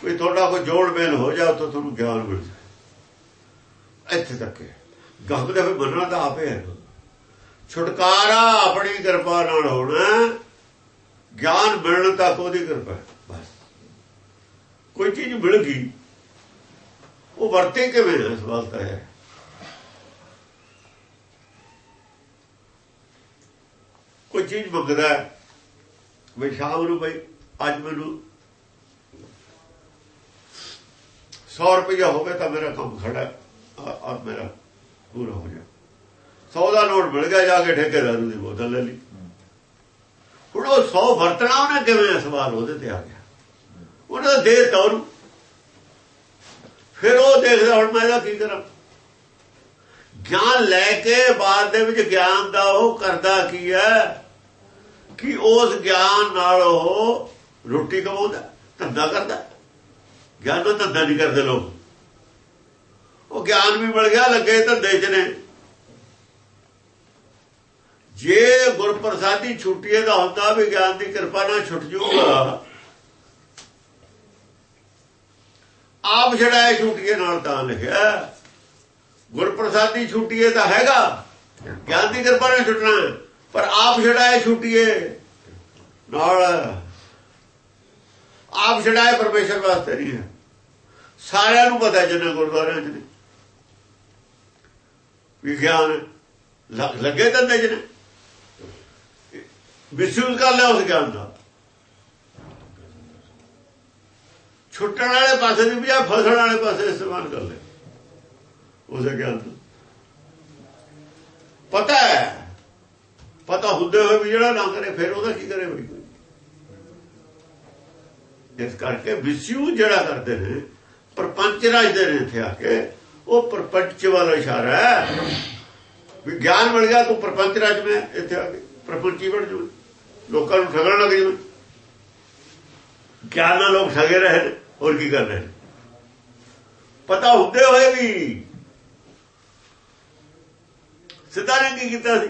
ਕੋਈ ਤੁਹਾਡਾ ਕੋਈ ਜੋੜ ਮੇਲ ਹੋ ਜਾ ਤਾਂ ਤੁਹਾਨੂੰ ਗਿਆਨ ਮਿਲ ਜਾਏ ਇੱਥੇ ਤੱਕ ਹੈ। ਗੰਗ ਦੇ ਬੰਨਣਾ ਤਾਂ ਆਪੇ ਹੈ। ਛੁਟਕਾਰਾ ਆਪਣੀ ਕਿਰਪਾ ਨਾਲ ਹੋਣਾ, ਗਿਆਨ ਮਿਲਣ ਤੱਕ ਉਹਦੀ ਕਿਰਪਾ ਬਸ ਕੋਈ ਚੀਜ਼ ਮਿਲ ਗਈ। ਉਹ ਵਰਤੇ ਕਿਵੇਂ ਇਸ ਵਾਸਤੇ ਹੈ। ਕੋਈ ਚੀਜ਼ ਮੰਗਦਾ ਵੀ ਸ਼ਾਮ ਨੂੰ ਬਈ ਅੱਜ ਮੈਨੂੰ 100 ਰੁਪਇਆ ਹੋਵੇ ਤਾਂ ਮੇਰਾ ਕੰਮ ਖੜਾ ਆ ਮੇਰਾ ਪੂਰਾ ਹੋ ਜਾ 100 ਦਾ ਨੋਟ ਮਿਲ ਗਿਆ ਜਾ ਕੇ ਠੇਕੇਦਾਰ ਦੀ ਬੋਤਲ ਲੈ ਲਈ। ਹੁਣ ਉਹ 100 ਵਰਤਣਾ ਉਹਨੇ ਕਿਵੇਂ ਸਵਾਲ ਉਹਦੇ ਤੇ ਆ ਗਿਆ। ਉਹਨਾਂ ਤਾਂ ਦੇ ਉਹਨੂੰ। ਫਿਰ ਉਹ ਦੇਖਦਾ, ਹੁਣ ਮੈਂ ਇਹਦਾ ਕੀ ਕਰਾਂ? ਗਿਆਨ ਲੈ ਕੇ ਬਾਅਦ ਦੇ ਵਿੱਚ ਗਿਆਨ ਦਾ ਉਹ ਕਰਦਾ ਕੀ ਹੈ? ਕਿ ਉਸ ਗਿਆਨ ਨਾਲ ਉਹ ਰੋਟੀ ਕਮਾਉਂਦਾ, ਧੰਦਾ ਕਰਦਾ। ਗਿਆਨ ਦਾ ਧੰਦਾ ਨਹੀਂ ਕਰਦੇ ਲੋਕ। ਉਹ ਗਿਆਨ ਵੀ ਮਿਲ ਗਿਆ, ਲੱਗੇ ਧੰਦੇ 'ਚ ਨੇ। ਜੇ ਗੁਰਪ੍ਰਸਾਦੀ ਛੁੱਟੀਏ ਦਾ ਹੁੰਦਾ ਵੀ ਗਿਆਨ ਦੀ ਕਿਰਪਾ ਨਾਲ ਛੁੱਟ ਜੂਗਾ ਆਪ ਛੜਾਏ ਛੁੱਟੀਏ ਨਾਲ ਤਾਂ ਲਿਖਿਆ ਗੁਰਪ੍ਰਸਾਦੀ ਛੁੱਟੀਏ ਤਾਂ ਹੈਗਾ। ਗਿਆਨ ਦੀ ਕਿਰਪਾ ਨਾਲ ਛੁੱਟਣਾ ਪਰ ਆਪ ਛੜਾਏ ਛੁੱਟੀਏ ਨਾਲ ਆਪ ਛੜਾਏ ਪਰਮੇਸ਼ਰ ਵਾਸਤੇ ਨਹੀਂ ਹੈ। ਸਾਰਿਆਂ ਨੂੰ ਪਤਾ ਜਿੰਨੇ ਗੁਰਦੁਆਰਿਆਂ 'ਚ ਨੇ। ਵਿਗਿਆਨ ਲੱਗੇ ਤਾਂ ਜਿਹਨੇ ਵਿਸ਼ੂਲ ਕਰ ਲਿਆ ਉਸ ਗਿਆਨ ਦਾ। ਛੁੱਟਣ ਵਾਲੇ ਪਾਸੇ ਦੀ ਬਜਾਏ ਫਸਣ ਵਾਲੇ ਪਾਸੇ ਇਸਤੇਮਾਲ ਕਰ ਲੈ। ਉਸੇ ਗਿਆਨ ਦਾ ਪਤਾ ਹੈ, ਪਤਾ ਹੁੰਦੇ ਹੋਏ ਵੀ ਜਿਹੜਾ ਨਾ ਕਰੇ, ਫਿਰ ਉਹਦਾ ਕੀ ਕਰੇ ਬਈ? ਇਸ ਕਰਕੇ ਵਿਸ਼ੂ ਜਿਹੜਾ ਕਰਦੇ ਨੇ, ਪਰਪੰਚ ਰਾਜਦੇ ਨੇ ਇੱਥੇ ਆ ਕੇ, ਉਹ ਪਰਪੰਚ ਵਾਲਾ ਇਸ਼ਾਰਾ ਹੈ। ਵੀ ਗਿਆਨ ਮਿਲ ਗਿਆ ਤੂੰ ਪਰਪੰਚ ਰਾਜ ਮੈਂ ਇੱਥੇ ਆ ਕੇ, ਪਰਪੰਚੀ ਬਣ ਜੂ ਲੋਕਾਂ ਨੂੰ ਠਗਣ ਲੱਗ ਜੂ ਗਿਆਨ ਨਾਲ ਲੋਕ ਠਗੇ ਰਹੇ ਨੇ। ਹੋਰ ਕੀ ਕਰ ਰਹੇ ਪਤਾ ਹੁੰਦੇ ਹੋਏ ਵੀ ਸਿੱਧਾ ਨੇ ਕੀ ਕੀਤਾ ਸੀ।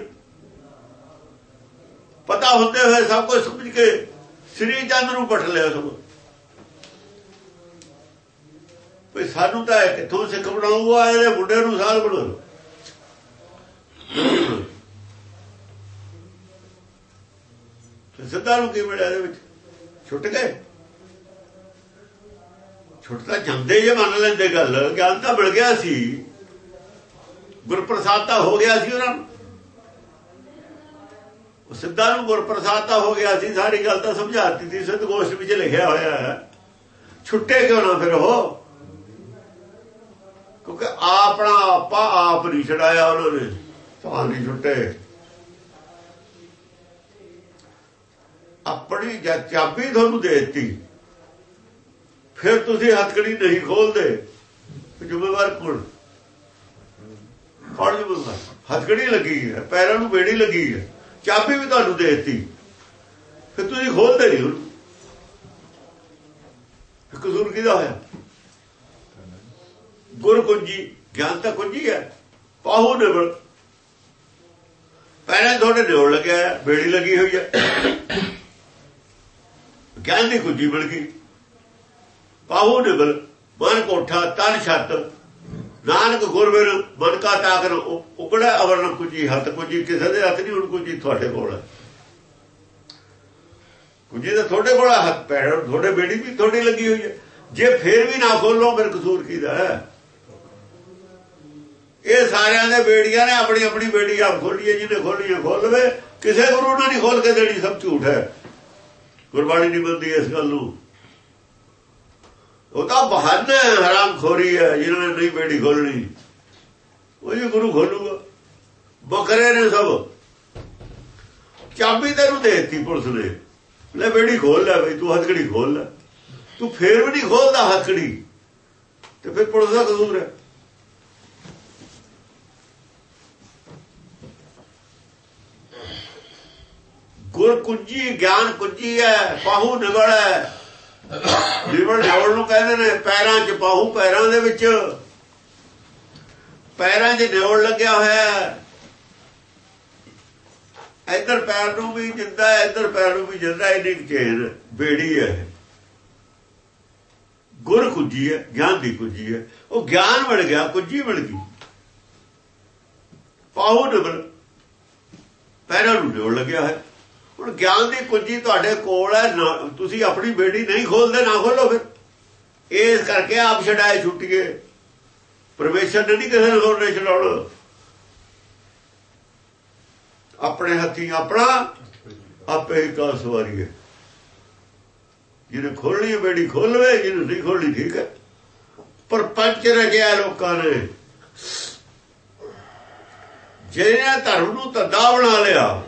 ਪਤਾ ਹੁੰਦੇ ਹੋਏ ਸਭ ਕੁਝ ਸਮਝ ਕੇ ਸ੍ਰੀ ਚੰਦ ਨੂੰ ਪਟ ਲਿਆ ਸਭ ਵੀ ਸਾਨੂੰ ਤਾਂ ਕਿੱਥੋਂ ਸਿੱਖ ਬਣਾਊਗਾ, ਇਹਦੇ ਮੁੰਡੇ ਨੂੰ ਸਾਲ ਬਣਾ ਸਿੱਧਾ ਨੂੰ ਕੀ ਮਿਲਿਆ ਇਹਦੇ ਵਿੱਚ? ਛੁੱਟ ਗਏ? ਛੁੱਟ ਤਾਂ ਜਾਂਦੇ ਜੇ ਮੰਨ ਲੈਂਦੇ ਗੱਲ। ਗਿਆਨ ਤਾਂ ਮਿਲ ਗਿਆ ਸੀ। ਗੁਰਪ੍ਰਸਾਦ ਤਾਂ ਹੋ ਗਿਆ ਸੀ ਉਹਨਾਂ ਨੂੰ। ਉਹ ਸਿੱਧਾ ਨੂੰ ਗੁਰਪ੍ਰਸਾਦ ਤਾਂ ਹੋ ਗਿਆ ਸੀ। ਸਾਰੀ ਗੱਲ ਤਾਂ ਸਮਝਾਤੀ ਸੀ। ਸਿੱਧ ਗੋਸ਼ਟ ਵਿੱਚ ਲਿਖਿਆ ਹੋਇਆ ਹੈ। ਛੁੱਟੇ ਕਿਉਂ ਨਾ ਫਿਰ ਉਹ? ਕਿਉਂਕਿ ਆਪਣਾ ਆਪਾ ਆਪ ਨਹੀਂ ਛਡਾਇਆ ਉਹਨਾਂ ਨੇ। ਤਾਂ ਨਹੀਂ ਛੁੱਟੇ। ਆਪਣੀ ਚਾਬੀ ਤੁਹਾਨੂੰ ਦੇ ਦਿੱਤੀ। ਫਿਰ ਤੁਸੀਂ ਹੱਥਕੜੀ ਨਹੀਂ ਖੋਲਦੇ। ਜ਼ਿੰਮੇਵਾਰ ਕੌਣ? ਕੌਣ ਜ਼ਿੰਮੇਵਾਰ? ਹੱਥਕੜੀ ਲੱਗੀ ਹੈ, ਪੈਰਾਂ ਨੂੰ ਬੇੜੀ ਲੱਗੀ ਹੈ, ਚਾਬੀ ਵੀ ਤੁਹਾਨੂੰ ਦੇ ਦਿੱਤੀ। ਫਿਰ ਤੁਸੀਂ ਖੋਲਦੇ ਨਹੀਂ ਉਹਨੂੰ। ਕਸੂਰ ਕਿਹਦਾ ਹੋਇਆ? ਗੁਰ ਕੁੰਜੀ ਗਿਆਨ ਤਾਂ ਕੁੰਜੀ ਹੈ, ਪਾਹੂ ਨਿਬਲ ਪੈਰਾਂ ਤੁਹਾਡੇ ਨਿਉਣ ਲੱਗਿਆ ਬੇੜੀ ਲੱਗੀ ਹੋਈ ਹੈ। ਗਿਆਨ ਦੀ ਕੁੰਜੀ ਬਣ ਗਈ। ਪਾਹੂ ਨਿਗਲ ਮਨ ਕੋਠਾ ਤਨ ਛੱਤ ਨਾਨਕ ਗੁਰਬਿਰ ਮਨ ਕਾ ਤਾਕਰ ਉਕੜਾ ਅਵਰਨ ਕੁੰਜੀ ਹੱਥ ਕੁੰਜੀ ਕਿਸੇ ਦੇ ਹੱਥ ਨਹੀਂ ਹੁਣ ਕੁੰਜੀ ਤੁਹਾਡੇ ਕੋਲ। ਹੈ ਕੁੰਜੀ ਤਾਂ ਤੁਹਾਡੇ ਕੋਲ ਹੈ, ਹੱਥ ਪੈਰ ਤੁਹਾਡੇ ਬੇੜੀ ਵੀ ਤੁਹਾਡੀ ਲੱਗੀ ਹੋਈ ਹੈ। ਜੇ ਫੇਰ ਵੀ ਨਾ ਖੋਲੋ ਫਿਰ ਕਸੂਰ ਕੀਦਾ ਹੈ? ਇਹ ਸਾਰਿਆਂ ਦੇ ਬੇੜੀਆਂ ਨੇ ਆਪਣੀ ਆਪਣੀ ਬੇੜੀ ਆਪ ਖੋਲੀਏ ਜਿਹਨੇ ਖੋਲੀਏ ਖੋਲ ਲਵੇ। ਕਿਸੇ ਗੁਰੂ ਨੇ ਨਹੀਂ ਖੋਲ ਕੇ ਦੇਣੀ ਸਭ ਝੂਠ ਹੈ। ਗੁਰਬਾਣੀ ਨਹੀਂ ਮੰਨਦੀ ਇਸ ਗੱਲ ਨੂੰ। ਉਹ ਤਾਂ ਬਹਾਨੇ ਹਰਾਮ ਖੋਰੀ ਹੈ, ਜਿਹਨਾਂ ਨੇ ਨਹੀਂ ਬੇੜੀ ਖੋਲਣੀ। ਉਹ ਜੀ ਗੁਰੂ ਖੋਲੂਗਾ। ਬਕਰੇ ਨੇ ਸਭ। ਚਾਬੀ ਤੈਨੂੰ ਦੇ ਦਿੱਤੀ ਪੁਲਿਸ ਨੇ। ਲੈ ਬੇੜੀ ਖੋਲ ਲੈ ਬਈ, ਤੂੰ ਹੱਥਕੜੀ ਖੋਲ ਲੈ। ਤੂੰ ਫੇਰ ਵੀ ਨਹੀਂ ਖੋਲਦਾ ਹੱਥਕੜੀ। ਤੇ ਫਿਰ ਪੁਲਿਸ ਦਾ ਕਸੂਰ ਹੈ। ਗੁਰ ਕੁੰਜੀ, ਗਿਆਨ ਕੁੰਜੀ ਹੈ, ਪਾਹੂ ਨਿਗਲ ਹੈ। ਨਿਵਲ ਨਿਵਲ ਨੂੰ ਕਹਿੰਦੇ ਨੇ, ਪੈਰਾਂ 'ਚ ਪਾਹੂ ਪੈਰਾਂ ਦੇ ਵਿੱਚ। ਪੈਰਾਂ 'ਚ ਨਿਵਲ ਲੱਗਿਆ ਹੋਇਆ ਹੈ। ਇੱਧਰ ਪੈਰ ਨੂੰ ਵੀ ਜਿੰਦਾ ਇੱਧਰ ਪੈਰ ਨੂੰ ਵੀ ਜਿੰਦਾ ਹੈ, ਇਹਦੀ ਚੇਨ ਬੇੜੀ ਹੈ ਗੁਰ ਕੁੰਜੀ ਹੈ, ਗਿਆਨ ਦੀ ਕੁੰਜੀ ਹੈ। ਉਹ ਗਿਆਨ ਬਣ ਗਿਆ ਕੁੰਜੀ ਬਣ ਗਈ। ਪਾਹੂ ਨਿਵਲ ਪੈਰਾਂ ਨੂੰ ਨਿਵਲ ਲੱਗਿਆ ਹੈ ਹੁਣ ਗਿਆਨ ਦੀ ਕੁੰਜੀ ਤੁਹਾਡੇ ਕੋਲ ਹੈ ਤੁਸੀਂ ਆਪਣੀ ਬੇੜੀ ਨਹੀਂ ਖੋਲਦੇ, ਨਾ ਖੋਲੋ ਫਿਰ। ਇਸ ਕਰਕੇ ਆਪ ਛਡਾਏ ਛੁੱਟੀਏ। ਪਰਮੇਸ਼ਰ ਨੇ ਨਹੀਂ ਕਿਸੇ ਨੂੰ ਹੋਰ ਨੇ ਛਡਾਉਣਾ। ਆਪਣੇ ਹੱਥੀ ਆਪਣਾ, ਆਪੇ ਹੀ ਕਾ ਸਵਾਰੀ ਜਿਹਨੇ ਖੋਲਣੀ ਹੈ ਬੇੜੀ ਖੋਲਵੇ ਜਿਹਨੇ ਨਹੀਂ ਖੋਲਣੀ ਠੀਕ ਹੈ। ਪਰ ਪੰਚ ਰਜਿਆ ਲੋਕਾਂ ਨੇ, ਜਿਹਨੇ ਧਰਮ ਨੂੰ ਤੱਦਾ ਬਣਾ ਲਿਆ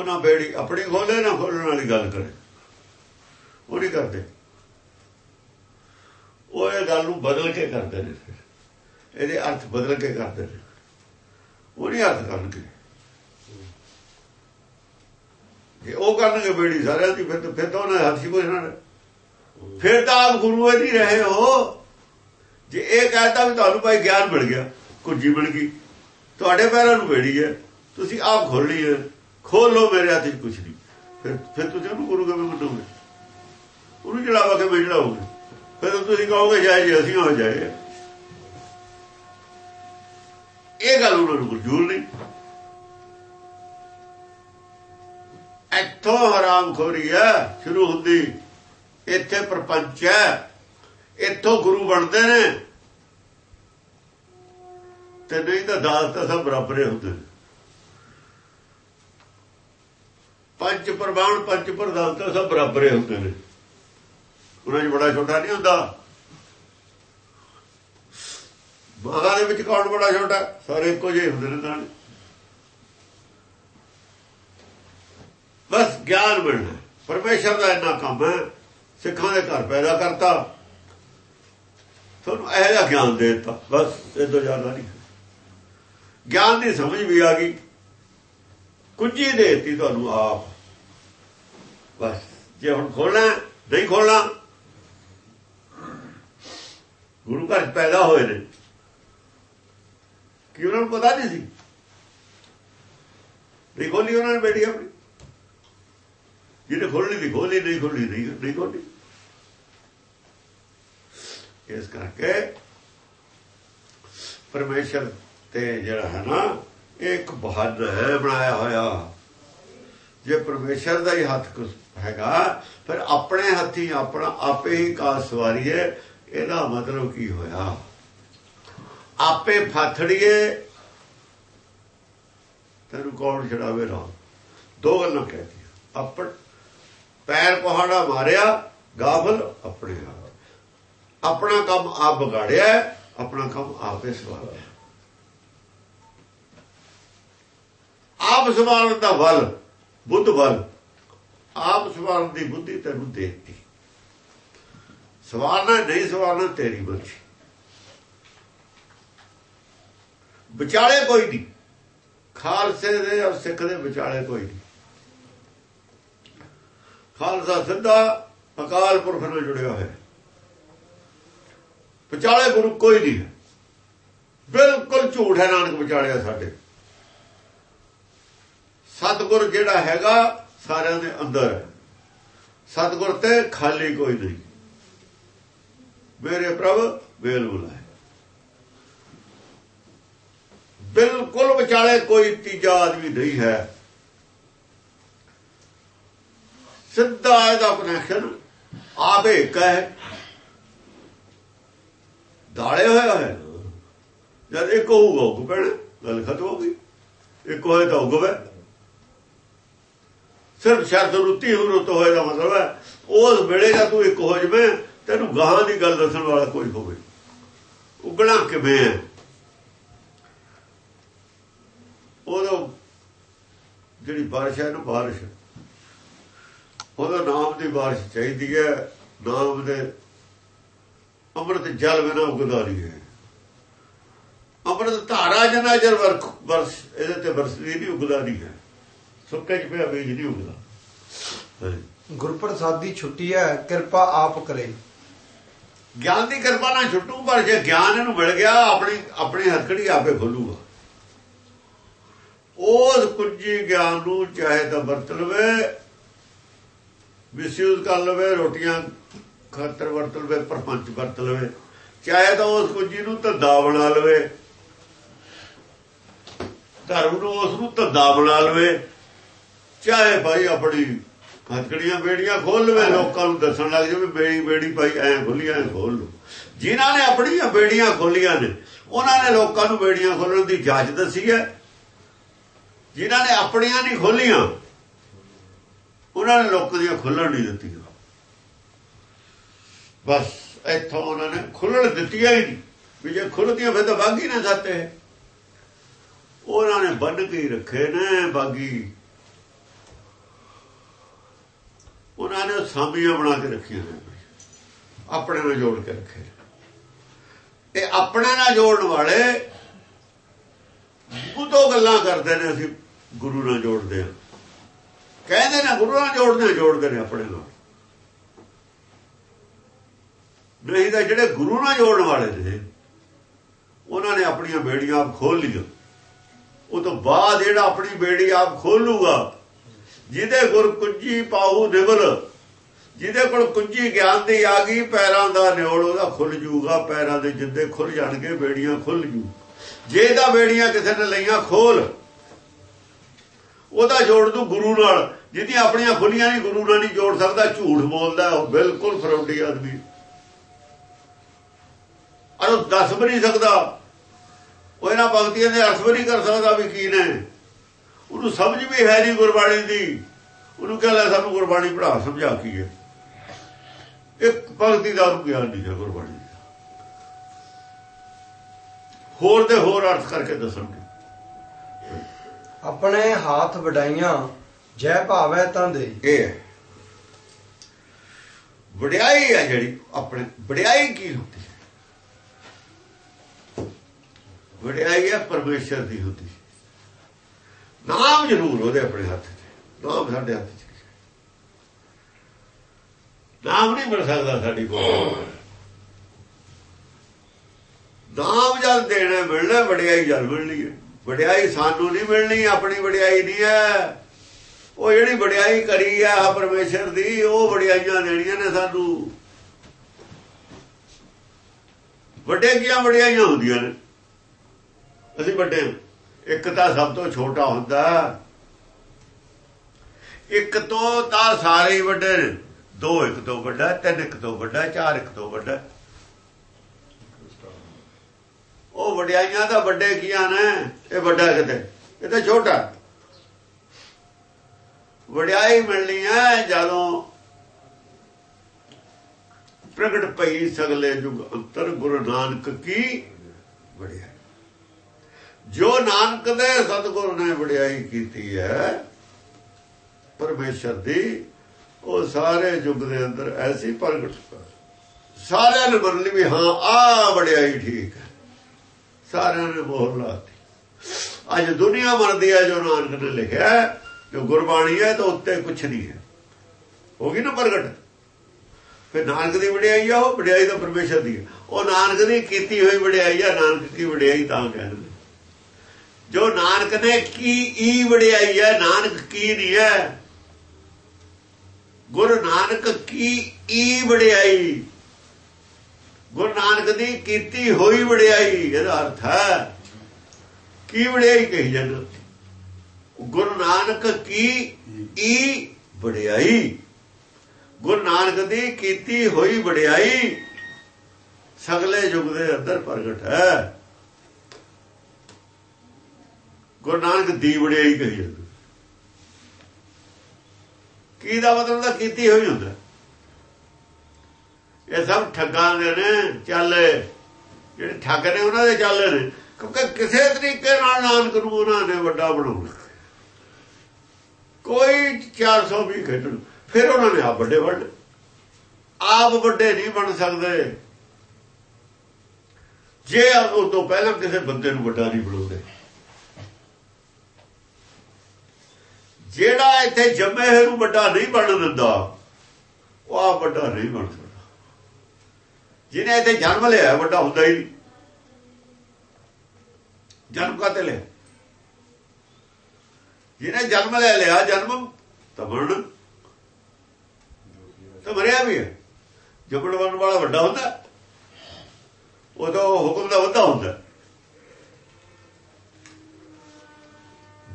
ਉਹ ਨਾ ਬੇੜੀ ਆਪਣੀ ਖੋਲੇ ਨਾ ਖੋਲਣ ਵਾਲੀ ਗੱਲ ਕਰੇ। ਉਹ ਨਹੀਂ ਕਰਦੇ। ਉਹ ਇਹ ਗੱਲ ਨੂੰ ਬਦਲ ਕੇ ਕਰਦੇ ਨੇ ਇਹਦੇ ਅਰਥ ਬਦਲ ਕੇ ਕਰਦੇ ਨੇ। ਉਹ ਨਹੀਂ ਅਰਥ ਕਰਨਗੇ। ਜੇ ਉਹ ਕਰਨਗੇ ਬੇੜੀ ਸਾਰਿਆਂ ਦੀ, ਫਿਰ ਫਿਰ ਤਾਂ ਉਹਨਾਂ ਹੱਥ ਪੁੱਛਣਾ ਫਿਰ ਤਾਂ ਆਪ ਗੁਰੂ ਨਹੀਂ ਰਹੇ ਹੋ ਜੇ ਇਹ ਕਹਤਾ ਵੀ ਤੁਹਾਨੂੰ ਭਾਈ ਗਿਆਨ ਮਿਲ ਗਿਆ ਕੁਝ ਬਣ ਗਈ, ਤੁਹਾਡੇ ਪੈਰਾਂ ਨੂੰ ਬੇੜੀ ਹੈ, ਤੁਸੀਂ ਆਪ ਖੋਲ ਲਈ ਹੈ। ਖੋਲੋ ਮੇਰੇ ਹੱਥ 'ਚ ਕੁਝ ਨਹੀਂ। ਫਿਰ ਫਿਰ ਤੁਸੀਂ ਉਹਨੂੰ ਗੁਰੂ ਕਿਵੇਂ ਮੰਨੋਗੇ ਉਹਨੂੰ ਚੜਾਵਾ ਕੇ ਮੈਂ ਚੜਾਓਗੇ ਫਿਰ ਤੁਸੀਂ ਕਹੋਗੇ ਜਾਏ ਜੀ ਅਸੀਂ ਹੋ ਜਾਏ। ਇਹ ਗੱਲ ਉਹਨਾਂ ਨੂੰ ਮਨਜ਼ੂਰ ਨਹੀਂ। ਇੱਥੋਂ ਹਰਾਮ ਖੋਰੀ ਹੈ, ਸ਼ੁਰੂ ਹੁੰਦੀ। ਇੱਥੇ ਪ੍ਰਪੰਚ ਹੈ। ਇੱਥੋਂ ਗੁਰੂ ਬਣਦੇ ਨੇ। ਤੇ ਨਹੀਂ ਤਾਂ ਦਾਸ ਤਾਂ ਸਭ ਬਰਾਬਰੇ ਹੁੰਦੇ ਨੇ। ਪੰਜ ਪ੍ਰਵਾਨ, ਪੰਜ ਪ੍ਰਧਾਨ ਤਾਂ ਸਭ ਬਰਾਬਰੇ ਹੁੰਦੇ ਨੇ। ਉਹਨਾਂ 'ਚ ਬੜਾ ਛੋਟਾ ਨਹੀਂ ਹੁੰਦਾ। ਬਾਗਾ ਦੇ ਵਿੱਚ ਕੌਣ ਬੜਾ ਛੋਟਾ? ਸਾਰੇ ਇੱਕੋ ਜਿਹੇ ਹੁੰਦੇ ਨੇ ਤਾਂ। ਬਸ ਗਿਆਨ ਮਿਲਣਾ। ਪਰਮੇਸ਼ਰ ਦਾ ਇੰਨਾ ਕੰਮ ਹੈ, ਸਿੱਖਾਂ ਦੇ ਘਰ ਪੈਦਾ ਕਰਤਾ। ਤੁਹਾਨੂੰ ਇਹ ਜਿਹਾ ਗਿਆਨ ਦੇ ਦਿੱਤਾ। ਬਸ, ਇਹ ਤੋਂ ਜ਼ਿਆਦਾ ਨਹੀਂ। ਗਿਆਨ ਦੀ ਸਮਝ ਵੀ ਆ ਗਈ। ਕੁੰਜੀ ਦੇ ਦਿੱਤੀ ਤੁਹਾਨੂੰ ਆਪ। ਬਸ, ਜੇ ਹੁਣ ਖੋਲਣਾ, ਨਹੀਂ ਖੋਲਣਾ, ਗੁਰੂ ਘਰ ਪੈਦਾ ਹੋਏ ਨੇ। ਕਿ ਉਹਨਾਂ ਨੂੰ ਪਤਾ ਨਹੀਂ ਸੀ? ਨਹੀਂ ਖੋਲੀ ਉਹਨਾਂ ਨੇ ਬੇਟੀ ਆਪਣੀ। ਜਿਹਨੇ ਖੋਲਣੀ ਦੀ ਖੋਲੀ ਨਹੀਂ ਖੋਲੀ ਨਹੀਂ ਨਹੀਂ ਖੋਲੀ ਇਸ ਕਰਕੇ ਪਰਮੇਸ਼ਰ ਤੇ ਜਿਹੜਾ ਹੈ ਨਾ ਇਹ ਇੱਕ ਬਹਾਦਰ ਹੈ ਬਣਾਇਆ ਹੋਇਆ। ਜੇ ਪਰਮੇਸ਼ਰ ਦਾ ਹੀ ਹੱਥ ਹੈਗਾ, ਫਿਰ ਆਪਣੇ ਹੱਥੀ ਆਪਣਾ ਆਪੇ ਹੀ ਕਾ ਸਵਾਰੀਏ, ਇਹਦਾ ਮਤਲਬ ਕੀ ਹੋਇਆ? ਆਪੇ ਫਾਥੜੀਏ, ਤੈਨੂੰ ਕੌਣ ਛਡਾਵੇ ਰਾ ਦੋ ਗੱਲਾਂ ਕਹਿਤੀ ਆਪਣ ਪੈਰ ਪਹਾੜਾ ਮਾਰਿਆ, ਗਾਫਲ ਆਪਣੇ ਆਪ। ਆਪਣਾ ਕੰਮ ਆਪ ਵਿਗਾੜਿਆ, ਆਪਣਾ ਕੰਮ ਆਪੇ ਸਵਾਰਿਆ ਆਪ ਸਵਾਰਨ ਦਾ ਬਲ ਬੁੱਧ ਬਲ ਆਪ ਸਵਾਰਨ ਦੀ ਬੁੱਧੀ ਤੈਨੂੰ ਦੇਤੀ ਸਵਾਰਨਾ ਨਹੀਂ ਸਵਾਰਨਾ ਤੇਰੀ ਮਰਜ਼ੀ। ਵਿਚਾਲੇ ਕੋਈ ਨਹੀਂ। ਖਾਲਸੇ ਦੇ ਔਰ ਸਿੱਖ ਦੇ ਵਿਚਾਲੇ ਕੋਈ ਨਹੀਂ। ਖਾਲਸਾ ਸਿੱਧਾ ਅਕਾਲ ਪੁਰਖ ਨਾਲ ਜੁੜਿਆ ਹੋਇਆ ਵਿਚਾਲੇ ਗੁਰੂ ਕੋਈ ਨਹੀਂ ਬਿਲਕੁਲ ਝੂਠ ਹੈ, ਨਾਨਕ ਵਿਚਾਲਿਆ ਸਾਡੇ। ਸਤਗੁਰ ਜਿਹੜਾ ਹੈਗਾ ਸਾਰਿਆਂ ਦੇ ਅੰਦਰ ਹੈ। ਸਤਗੁਰ ਤੇ ਖਾਲੀ ਕੋਈ ਨਹੀਂ। ਮੇਰੇ ਪ੍ਰਭ, ਵੇਲ ਬੁਲਾਏ। ਬਿਲਕੁਲ ਵਿਚਾਲੇ ਕੋਈ ਤੀਜਾ ਆਦਮੀ ਨਹੀਂ ਹੈ। ਸਿੱਧਾ ਇਹਦਾ ਕਨੈਕਸ਼ਨ ਆਪੇ ਕਹੇ ਦਾੜੇ ਹੋਇਆ ਹੈ। ਜਦ ਇੱਕ ਹੋਊਗਾ, ਉਹ ਪੈਣਾ। ਗੱਲ ਖਤਮ ਹੋ ਗਈ। ਇੱਕ ਹੋਏ ਤਾਂ ਉਗਵੇ ਸਿਰਫ ਸ਼ਰਤ ਰੁੱਤੀ ਹੁਰਤ ਹੋਏ ਦਾ ਮਤਲਬ ਹੈ। ਉਸ ਵੇਲੇ ਜਦ ਤੂੰ ਇੱਕ ਹੋ ਜਵੇਂ, ਤੈਨੂੰ ਗਾਹਾਂ ਦੀ ਗੱਲ ਦੱਸਣ ਵਾਲਾ ਕੋਈ ਹੋਵੇ। ਉਗਣਾ ਕਿਵੇਂ ਹੈ? ਉਹਦਾ ਜਿਹੜੀ ਬਾਰਿਸ਼ ਹੈ ਨਾ, ਬਾਰਿਸ਼। ਉਹਦਾ ਨਾਮ ਦੀ ਬਾਰਿਸ਼ ਚਾਹੀਦੀ ਹੈ। ਨਾਮ ਦੇ ਅੰਮ੍ਰਿਤ ਜਲ ਬਿਨਾ ਉਗਦਾ ਨਹੀਂ ਹੈ। ਅੰਮ੍ਰਿਤ ਧਾਰਾ ਜਨਾ ਜਰ ਵਰਸ ਇਹਦੇ ਤੇ ਵਰਸਦੀ ਨਹੀਂ, ਉਗਦਾ ਨਹੀਂ ਹੈ। ਸੁੱਕੇ ਚ ਪਿਆ ਬੀਜ ਨਹੀਂ ਉਗਦਾ। ਗੁਰਪ੍ਰਸਾਦੀ ਛੁੱਟੀ ਹੈ ਕਿਰਪਾ ਆਪ ਕਰੇ। ਗਿਆਨ ਦੀ ਕਿਰਪਾ ਨਾਲ ਛੁੱਟੂ ਪਰ ਜੇ ਗਿਆਨ ਇਹਨੂੰ ਮਿਲ ਗਿਆ ਆਪਣੀ ਆਪਣੀ ਹੱਥਕੜੀ ਆਪੇ ਖੋਲੂਗਾ। ਉਸ ਕੁੰਜੀ ਗਿਆਨ ਨੂੰ ਚਾਹੇ ਤਾਂ ਵਰਤ ਲਵੇ ਮਿਸਯੂਜ਼ ਕਰ ਲਵੇ ਰੋਟੀਆਂ ਖਾਤਰ ਵਰਤ ਲਵੇ ਪਰਪੰਚ ਵਰਤ ਲਵੇ। ਚਾਹੇ ਤਾਂ ਉਸ ਕੁੰਜੀ ਨੂੰ ਧੰਦਾ ਬਣਾ ਲਵੇ। ਧਰਮ ਨੂੰ ਉਸ ਨੂੰ ਧੰਦਾ ਬਣਾ ਲਵੇ। ਚਾਹੇ ਭਾਈ ਆਪਣੀ ਹੱਥਕੜੀਆਂ ਬੇੜੀਆਂ ਖੋਲ ਲਵੇ ਲੋਕਾਂ ਨੂੰ ਦੱਸਣ ਲੱਗ ਜਾਵੇ ਬੇੜੀ ਬੇੜੀ ਭਾਈ ਐ ਖੋਲੀਆਂ ਐ ਖੋਲ ਲੋ ਜਿਨ੍ਹਾਂ ਨੇ ਆਪਣੀਆਂ ਬੇੜੀਆਂ ਖੋਲੀਆਂ ਨੇ ਉਹਨਾਂ ਨੇ ਲੋਕਾਂ ਨੂੰ ਬੇੜੀਆਂ ਖੋਲਣ ਦੀ ਜਾਂਚ ਦੱਸੀ ਹੈ। ਜਿਨ੍ਹਾਂ ਨੇ ਆਪਣੀਆਂ ਨਹੀਂ ਖੋਲੀਆਂ ਉਹਨਾਂ ਨੇ ਲੋਕਾਂ ਦੀਆਂ ਖੁੱਲਣ ਨਹੀਂ ਦਿੱਤੀਆਂ। ਬਸ ਇੱਥੋਂ ਉਹਨਾਂ ਨੇ ਖੁੱਲਣ ਦਿੱਤੀਆਂ ਹੀ ਨਹੀਂ। ਵੀ ਜੇ ਖੁੱਲਦੀਆਂ ਫਿਰ ਤਾਂ ਬਾਗੀ ਨਾ ਸਾਤੇ ਉਹਨਾਂ ਨੇ ਬੰਨ ਕੇ ਰੱਖੇ ਨੇ ਬਾਗੀ। ਉਹਨਾਂ ਨੇ ਸਾਮੀਆਂ ਬਣਾ ਕੇ ਰੱਖੀਆਂ ਨੇ। ਆਪਣੇ ਨਾਲ ਜੋੜ ਕੇ ਰੱਖੇ ਇਹ ਆਪਣੇ ਨਾਲ ਜੋੜਨ ਵਾਲੇ ਬੁੱਧੋ ਗੱਲਾਂ ਕਰਦੇ ਨੇ ਅਸੀਂ ਗੁਰੂ ਨਾਲ ਜੋੜਦੇ ਹਾਂ। ਕਹਿੰਦੇ ਨੇ ਗੁਰੂ ਨਾਲ ਜੋੜਦੇ ਹਾਂ, ਜੋੜਦੇ ਨੇ ਆਪਣੇ ਨਾਲ। ਨਹੀਂ ਤਾਂ ਜਿਹੜੇ ਗੁਰੂ ਨਾਲ ਜੋੜਨ ਵਾਲੇ ਨੇ ਉਹਨਾਂ ਨੇ ਆਪਣੀਆਂ ਬੇੜੀਆਂ ਆਪ ਖੋਲ ਲਈਆਂ। ਉਹ ਤੋਂ ਬਾਅਦ ਜਿਹੜਾ ਆਪਣੀ ਬੇੜੀ ਆਪ ਖੋਲੂਗਾ ਜਿਹਦੇ ਗੁਰ ਕੁੰਜੀ ਪਾਉ ਨਿਵਲ ਜਿਹਦੇ ਕੋਲ ਕੁੰਜੀ ਗਿਆਨ ਦੀ ਆ ਗਈ, ਪੈਰਾਂ ਦਾ ਨਿਓੜ ਉਹਦਾ ਖੁੱਲ ਜੂਗਾ, ਪੈਰਾਂ ਦੇ ਜਿੱਦੇ ਖੁੱਲ ਜਾਣਗੇ, ਬੇੜੀਆਂ ਖੁੱਲ ਜੂ। ਜੇ ਇਹਦਾ ਬੇੜੀਆਂ ਕਿਸੇ ਨੇ ਲਈਆਂ ਖੋਲ, ਉਹਦਾ ਜੋੜ ਦੂ ਗੁਰੂ ਨਾਲ। ਜਿਹਦੀਆਂ ਆਪਣੀਆਂ ਖੁੱਲੀਆਂ ਨਹੀਂ, ਗੁਰੂ ਨਾਲ ਨਹੀਂ ਜੋੜ ਸਕਦਾ, ਝੂਠ ਬੋਲਦਾ, ਉਹ ਬਿਲਕੁਲ ਫਰੌਡੀ ਆਦਮੀ। ਅਰ ਉਹ ਦੱਸ ਵੀ ਨਹੀਂ ਸਕਦਾ। ਉਹ ਇਹਨਾਂ ਭਗਤੀਆਂ ਦੇ ਅਰਥ ਵੀ ਨਹੀਂ ਕਰ ਸਕਦਾ ਵੀ ਕੀ ਨੇ। ਉਹਨੂੰ ਸਮਝ ਵੀ ਹੈ ਨਹੀਂ ਗੁਰਬਾਣੀ ਦੀ। ਉਹਨੂੰ ਕਹਿ ਲੈ ਸਾਨੂੰ ਗੁਰਬਾਣੀ ਪੜ੍ਹਾ ਸਮਝਾ ਕੀ ਹੈ? ਇੱਕ ਭਗਤੀ ਦਾ ਗਿਆਨ ਨਹੀਂ ਹੈ ਗੁਰਬਾਣੀ ਦਾ। ਹੋਰ ਦੇ ਹੋਰ ਅਰਥ ਕਰਕੇ ਦੱਸਣਗੇ। ਆਪਣੇ ਹੱਥ ਵਡਾਈਆਂ ਜੈ ਭਾਵੈ ਤਾਂ ਦੇ। ਇਹ ਹੈ। ਵਡਿਆਈ ਹੈ ਜਿਹੜੀ ਆਪਣੇ ਵਡਿਆਈ ਕੀ ਹੁੰਦੀ ਹੈ? ਵਡਿਆਈ ਹੈ ਪਰਮੇਸ਼ਰ ਦੀ ਹੁੰਦੀ ਨਾਮ ਜ਼ਰੂਰ ਉਹਦੇ ਆਪਣੇ ਹੱਥ 'ਚ। ਨਾਮ ਸਾਡੇ ਹੱਥ 'ਚ। ਨਾਮ ਨਹੀਂ ਮਿਲ ਸਕਦਾ ਸਾਡੀ ਕੋਲ ਨਾਮ ਜਦ ਦੇਣਾ ਮਿਲਣਾ, ਵਡਿਆਈ ਜਦ ਮਿਲਣੀ ਹੈ। ਵਡਿਆਈ ਸਾਨੂੰ ਨਹੀਂ ਮਿਲਣੀ, ਆਪਣੀ ਵਡਿਆਈ ਨਹੀਂ ਹੈ। ਉਹ ਜਿਹੜੀ ਵਡਿਆਈ ਕਰੀ ਆ ਆਹ ਪਰਮੇਸ਼ਰ ਦੀ, ਉਹ ਵਡਿਆਈਆਂ ਦੇਣੀਆਂ ਨੇ ਸਾਨੂੰ। ਵੱਡੇ ਕੀਆਂ ਵਡਿਆਈਆਂ ਹੁੰਦੀਆਂ ਨੇ? ਅਸੀਂ ਵੱਡੇ ਹਾਂ। ਇੱਕ ਤਾਂ ਸਭ ਤੋਂ ਛੋਟਾ ਹੁੰਦਾ। ਇੱਕ ਤੋਂ ਤਾਂ ਸਾਰੇ ਹੀ ਵੱਡੇ ਨੇ। ਦੋ ਇੱਕ ਤੋਂ ਵੱਡਾ, ਤਿੰਨ ਇੱਕ ਤੋਂ ਵੱਡਾ, ਚਾਰ ਇੱਕ ਤੋਂ ਵੱਡਾ। ਉਹ ਵਡਿਆਈਆਂ ਤਾਂ ਵੱਡੇ ਕੀਆਂ ਨੇ, ਇਹ ਵੱਡਾ ਕਿਤੇ? ਇਹ ਤਾਂ ਛੋਟਾ। ਵਡਿਆਈ ਮਿਲਣੀ ਹੈ ਜਦੋਂ ਪ੍ਰਗਟ ਪਈ ਸਗਲੇ ਜੁਗ ਅੰਤਰ ਗੁਰੂ ਨਾਨਕ ਕੀ? ਵਡਿਆਈ। ਜੋ ਨਾਨਕ ਦੇ ਸਤਿਗੁਰੂ ਨੇ ਵਡਿਆਈ ਕੀਤੀ ਹੈ, ਪਰਮੇਸ਼ਰ ਦੀ, ਉਹ ਸਾਰੇ ਯੁੱਗ ਦੇ ਅੰਦਰ ਐਸੀ ਪ੍ਰਗਟ ਕਰ। ਸਾਰਿਆਂ ਨੇ ਮੰਨ ਲਈ ਵੀ ਹਾਂ ਆ ਵਡਿਆਈ ਠੀਕ ਹੈ। ਸਾਰਿਆਂ ਨੇ ਮੋਹਰ ਲਾਤੀ। ਅੱਜ ਦੁਨੀਆ ਮੰਨਦੀ ਹੈ ਜੋ ਨਾਨਕ ਨੇ ਲਿਖਿਆ ਜੋ ਗੁਰਬਾਣੀ ਹੈ, ਤਾਂ ਉੱਤੇ ਕੁਛ ਨਹੀਂ ਹੈ। ਹੋ ਗਈ ਨਾ ਪ੍ਰਗਟ? ਫਿਰ ਨਾਨਕ ਦੀ ਵਡਿਆਈ ਆ, ਉਹ ਵਡਿਆਈ ਤਾਂ ਪਰਮੇਸ਼ਰ ਦੀ ਹੈ। ਉਹ ਨਾਨਕ ਦੀ ਕੀਤੀ ਹੋਈ ਵਡਿਆਈ ਆ, ਨਾਨਕ ਦੀ ਵਡਿਆਈ ਤਾਂ ਕਹਿੰਦੇ ਜੋ ਨਾਨਕ ਨੇ ਕੀ ਈ ਵਡਿਆਈ ਹੈ, ਨਾਨਕ ਕੀ ਨਹੀਂ ਹੈ? ਗੁਰੂ ਨਾਨਕ ਕੀ ਈ ਵਡਿਆਈ? ਗੁਰੂ ਨਾਨਕ ਦੀ ਕੀਤੀ ਹੋਈ ਵਡਿਆਈ, ਇਹਦਾ ਅਰਥ ਹੈ ਕੀ ਵਡਿਆਈ ਕਹੀ ਜਾਂਦਾ ਗੁਰੂ ਨਾਨਕ ਕੀ ਈ ਵਡਿਆਈ? ਗੁਰੂ ਨਾਨਕ ਦੀ ਕੀਤੀ ਹੋਈ ਵਡਿਆਈ ਸਗਲੇ ਯੁਗ ਦੇ ਅੰਦਰ ਪ੍ਰਗਟ ਹੈ। ਗੁਰੂ ਨਾਨਕ ਦੀ ਵਡਿਆਈ ਕਹੀ ਜਾਂਦੀ। ਕੀ ਦਾ ਮਤਲਬ ਦਾ ਕੀਤੀ ਹੋਈ ਹੁੰਦਾ। ਇਹ ਸਭ ਠੱਗਾਂ ਦੇ ਨੇ, ਚੱਲੇ। ਜਿਹੜੇ ਠੱਗ ਨੇ, ਉਹਨਾਂ ਦੇ ਚੱਲੇ ਨੇ। ਕਿਉਂਕਿ ਕਿਸੇ ਤਰੀਕੇ ਨਾਲ ਨਾਨਕ ਨੂੰ ਉਹਨਾਂ ਨੇ ਵੱਡਾ ਬਣਾਉਣਾ। ਕੋਈ 420 ਖੇਡਣ, ਫਿਰ ਉਹਨਾਂ ਨੇ ਆਪ ਵੱਡੇ ਵੱਡੇ ਆਪ ਵੱਡੇ ਨਹੀਂ ਬਣ ਸਕਦੇ। ਜੇ ਉਹ ਤੋਂ ਪਹਿਲਾਂ ਕਿਸੇ ਬੰਦੇ ਨੂੰ ਵੱਡਾ ਨਹੀਂ ਬਣਾਉਂਦੇ। ਜਿਹੜਾ ਇੱਥੇ ਜੰਮੇ ਹੋਏ ਨੂੰ ਵੱਡਾ ਨਹੀਂ ਬਣ ਦਿੰਦਾ, ਉਹ ਆ ਵੱਡਾ ਨਹੀਂ ਬਣ ਸਕਦਾ। ਜਿਹਨੇ ਇੱਥੇ ਜਨਮ ਲਿਆ, ਵੱਡਾ ਹੁੰਦਾ ਹੀ ਨਹੀਂ। ਜਨਮ ਕਾਤੇ ਲਿਆ? ਜਿਹਨੇ ਜਨਮ ਲੈ ਲਿਆ, ਜਨਮ ਤਾਂ ਬਣਨ ਤਾਂ ਮਰਿਆ ਵੀ ਹੈ। ਜਪੜ ਬਣਨ ਵਾਲਾ ਵੱਡਾ ਹੁੰਦਾ। ਉਹ ਤਾਂ ਹੁਕਮ ਦਾ ਵੱਡਾ ਹੁੰਦਾ।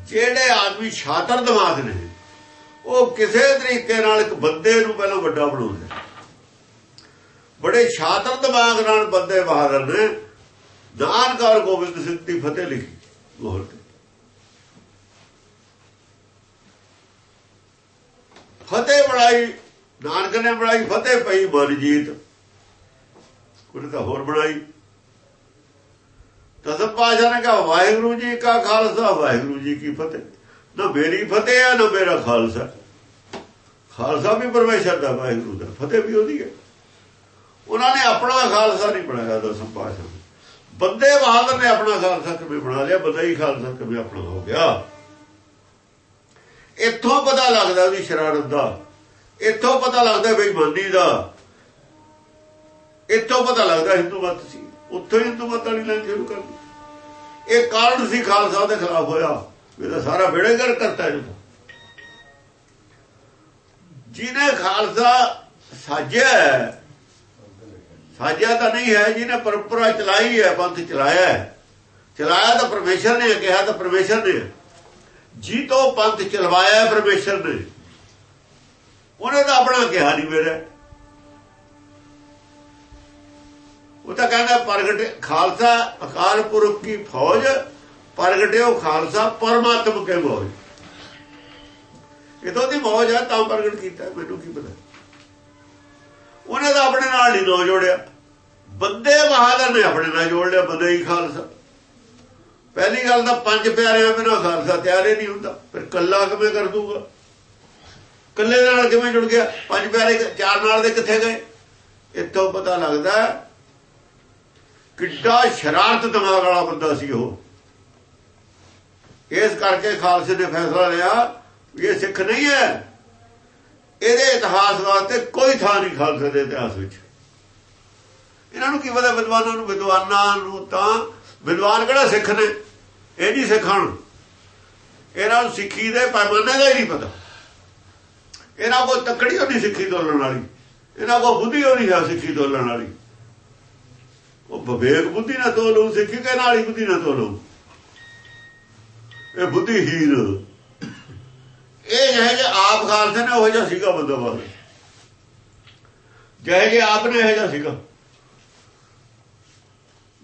ਜਿਹੜੇ ਆਦਮੀ ਛਾਤਰ ਦਿਮਾਗ ਨੇ, ਉਹ ਕਿਸੇ ਤਰੀਕੇ ਨਾਲ ਇੱਕ ਬੰਦੇ ਨੂੰ ਪਹਿਲਾਂ ਵੱਡਾ ਬਣਾਉਂਦੇ ਬੜੇ ਛਾਤਰ ਦਿਮਾਗ ਨਾਲ ਬੰਦੇ ਬਹਾਦਰ ਨੇ। ਨਾਨਕਾਰ ਗੋਬਿੰਦ ਸਿੰਘ ਦੀ ਫਤਿਹ ਲਿਖੀ ਮੋਹਰ ਤੇ। ਫਤਿਹ ਬਣਾਈ, ਨਾਨਕ ਨੇ ਬਣਾਈ, ਫਤਿਹ ਪਈ ਮਨਜੀਤ। ਕੋਈ ਤਾਂ ਹੋਰ ਬਣਾਈ। ਦਸਮ ਪਾਸ਼ਾ ਨੇ ਕਿਹਾ, ਵਾਹਿਗੁਰੂ ਜੀ ਕਾ ਖਾਲਸਾ, ਵਾਹਿਗੁਰੂ ਜੀ ਕੀ ਫਤਿਹ। ਨਾ ਮੇਰੀ ਫਤਿਹ ਆ, ਨਾ ਮੇਰਾ ਖਾਲਸਾ। ਖਾਲਸਾ ਵੀ ਪਰਮੇਸ਼ਰ ਦਾ, ਵਾਹਿਗੁਰੂ ਦਾ। ਫਤਿਹ ਵੀ ਉਹਦੀ ਹੈ। ਉਹਨਾਂ ਨੇ ਆਪਣਾ ਖਾਲਸਾ ਨਹੀਂ ਬਣਾਇਆ ਦਸਮ ਪਾਸ਼ਾ ਬੰਦੇ ਬਹਾਦਰ ਨੇ ਆਪਣਾ ਖਾਲਸਾ ਕਿਵੇਂ ਬਣਾ ਲਿਆ? ਬੰਦਾ ਹੀ ਖਾਲਸਾ ਕਿਵੇਂ ਆਪਣਾ ਹੋ ਗਿਆ? ਇੱਥੋਂ ਪਤਾ ਲੱਗਦਾ ਵੀ ਸ਼ਰਾਰਤ ਦਾ। ਇੱਥੋਂ ਪਤਾ ਲੱਗਦਾ ਬੇਈਮਾਨੀ ਦਾ। ਇੱਥੋਂ ਪਤਾ ਲੱਗਦਾ ਹਿੰਦੂ ਮਤ ਸੀ। ਉੱਥੋਂ ਹੀ ਹਿੰਦੂ ਮਤ ਵਾਲੀ ਲਾਈਨ ਸ਼ੁਰੂ ਕਰ ਇਹ ਕਾਰਨ ਸੀ ਖਾਲਸਾ ਦੇ ਖਿਲਾਫ ਹੋਇਆ। ਇਹ ਤਾਂ ਸਾਰਾ ਬੇੜੇਗਰ ਕਰਤਾ ਜੀ ਜਿਹਨੇ ਖਾਲਸਾ ਸਾਜਿਆ ਸਾਜਿਆ ਤਾਂ ਨਹੀਂ ਹੈ, ਜਿਹਨੇ ਪਰੰਪਰਾ ਚਲਾਈ ਹੈ, ਪੰਥ ਚਲਾਇਆ ਹੈ। ਚਲਾਇਆ ਤਾਂ ਪਰਮੇਸ਼ਰ ਨੇ, ਕਿਹਾ ਤਾਂ ਪਰਮੇਸ਼ਰ ਨੇ। ਜੀ ਤੋਂ ਪੰਥ ਚਲਵਾਇਆ ਹੈ ਪਰਮੇਸ਼ਰ ਨੇ। ਉਹਨੇ ਤਾਂ ਆਪਣਾ ਕਿਹਾ ਨਹੀਂ ਮੇਰੇ। ਉਹ ਤਾਂ ਕਹਿੰਦਾ ਪ੍ਰਗਟ ਖਾਲਸਾ ਅਕਾਲ ਪੁਰਖ ਕੀ ਫੌਜ, ਪ੍ਰਗਟਿਓ ਖਾਲਸਾ ਪਰਮਾਤਮ ਕੇ ਮੌਜ ਇਹ ਦੀ ਮੌਜ ਹੈ ਤਾਂ ਪ੍ਰਗਟ ਕੀਤਾ, ਮੈਨੂੰ ਕੀ ਪਤਾ। ਉਹਨੇ ਤਾਂ ਆਪਣੇ ਨਾਲ ਨਹੀਂ ਨੋ ਜੋੜਿਆ। ਬੰਦੇ ਬਹਾਦਰ ਨੇ ਆਪਣੇ ਨਾਲ ਜੋੜ ਲਿਆ ਬੰਦੇ ਹੀ ਖਾਲਸਾ। ਪਹਿਲੀ ਗੱਲ ਤਾਂ ਪੰਜ ਪਿਆਰਿਆਂ ਬਿਨਾਂ ਖਾਲਸਾ ਤਿਆਰ ਹੀ ਨਹੀਂ ਹੁੰਦਾ। ਫਿਰ ਕੱਲਾ ਕਿਵੇਂ ਕਰ ਦੂਗਾ? ਕੱਲੇ ਨਾਲ ਕਿਵੇਂ ਜੁੜ ਗਿਆ? ਪੰਜ ਪਿਆਰੇ ਚਾਰ ਨਾਲ ਦੇ ਕਿੱਥੇ ਗਏ? ਇੱਥੋਂ ਪਤਾ ਲੱਗਦਾ ਕਿੱਡਾ ਸ਼ਰਾਰਤ ਦਿਮਾਗ ਵਾਲਾ ਬੰਦਾ ਸੀ ਉਹ। ਇਸ ਕਰਕੇ ਖਾਲਸੇ ਨੇ ਫੈਸਲਾ ਲਿਆ ਵੀ ਇਹ ਸਿੱਖ ਨਹੀਂ ਹੈ। ਇਹਦੇ ਇਤਿਹਾਸ ਵਾਸਤੇ ਕੋਈ ਥਾਂ ਨਹੀਂ ਖਾਲਸੇ ਦੇ ਇਤਿਹਾਸ ਵਿੱਚ। ਇਹਨਾਂ ਨੂੰ ਕੀ ਪਤਾ ਵਿਦਵਾਨਾਂ ਨੂੰ? ਵਿਦਵਾਨਾਂ ਨੂੰ ਤਾਂ ਵਿਦਵਾਨ ਕਿਹੜਾ ਸਿੱਖ ਨੇ? ਇਹ ਨਹੀਂ ਸਿੱਖਣ। ਇਹਨਾਂ ਨੂੰ ਸਿੱਖੀ ਦੇ ਪੈਮਾਨੇ ਦਾ ਹੀ ਨਹੀਂ ਪਤਾ। ਇਹਨਾਂ ਕੋਲ ਤਕੜੀ ਹੋਣੀ ਸਿੱਖੀ ਤੋਲਣ ਵਾਲੀ। ਇਹਨਾਂ ਕੋਲ ਬੁੱਧੀ ਹੋਣੀ ਹੈ ਸਿੱਖੀ ਤੋਲਣ ਵਾਲੀ। ਉਹ ਵਿਵੇਕ ਬੁੱਧੀ ਨਾਲ ਤੋਲੂ ਸਿੱਖੀ ਕੇ ਨਾਲ ਹੀ ਬੁੱਧੀ ਨਾਲ ਤੋਲੂ ਇਹ ਬੁੱਧੀ ਹੀਰ ਇਹ ਜਿਹੇ ਆਪ ਖਾਲਸੇ ਨੇ, ਉਹ ਜਿਹਾ ਸੀਗਾ ਬੰਦਾ ਬਾਦ ਜਿਹੇ ਜੇ ਆਪ ਨੇ, ਇਹ ਜਿਹਾ ਸੀਗਾ।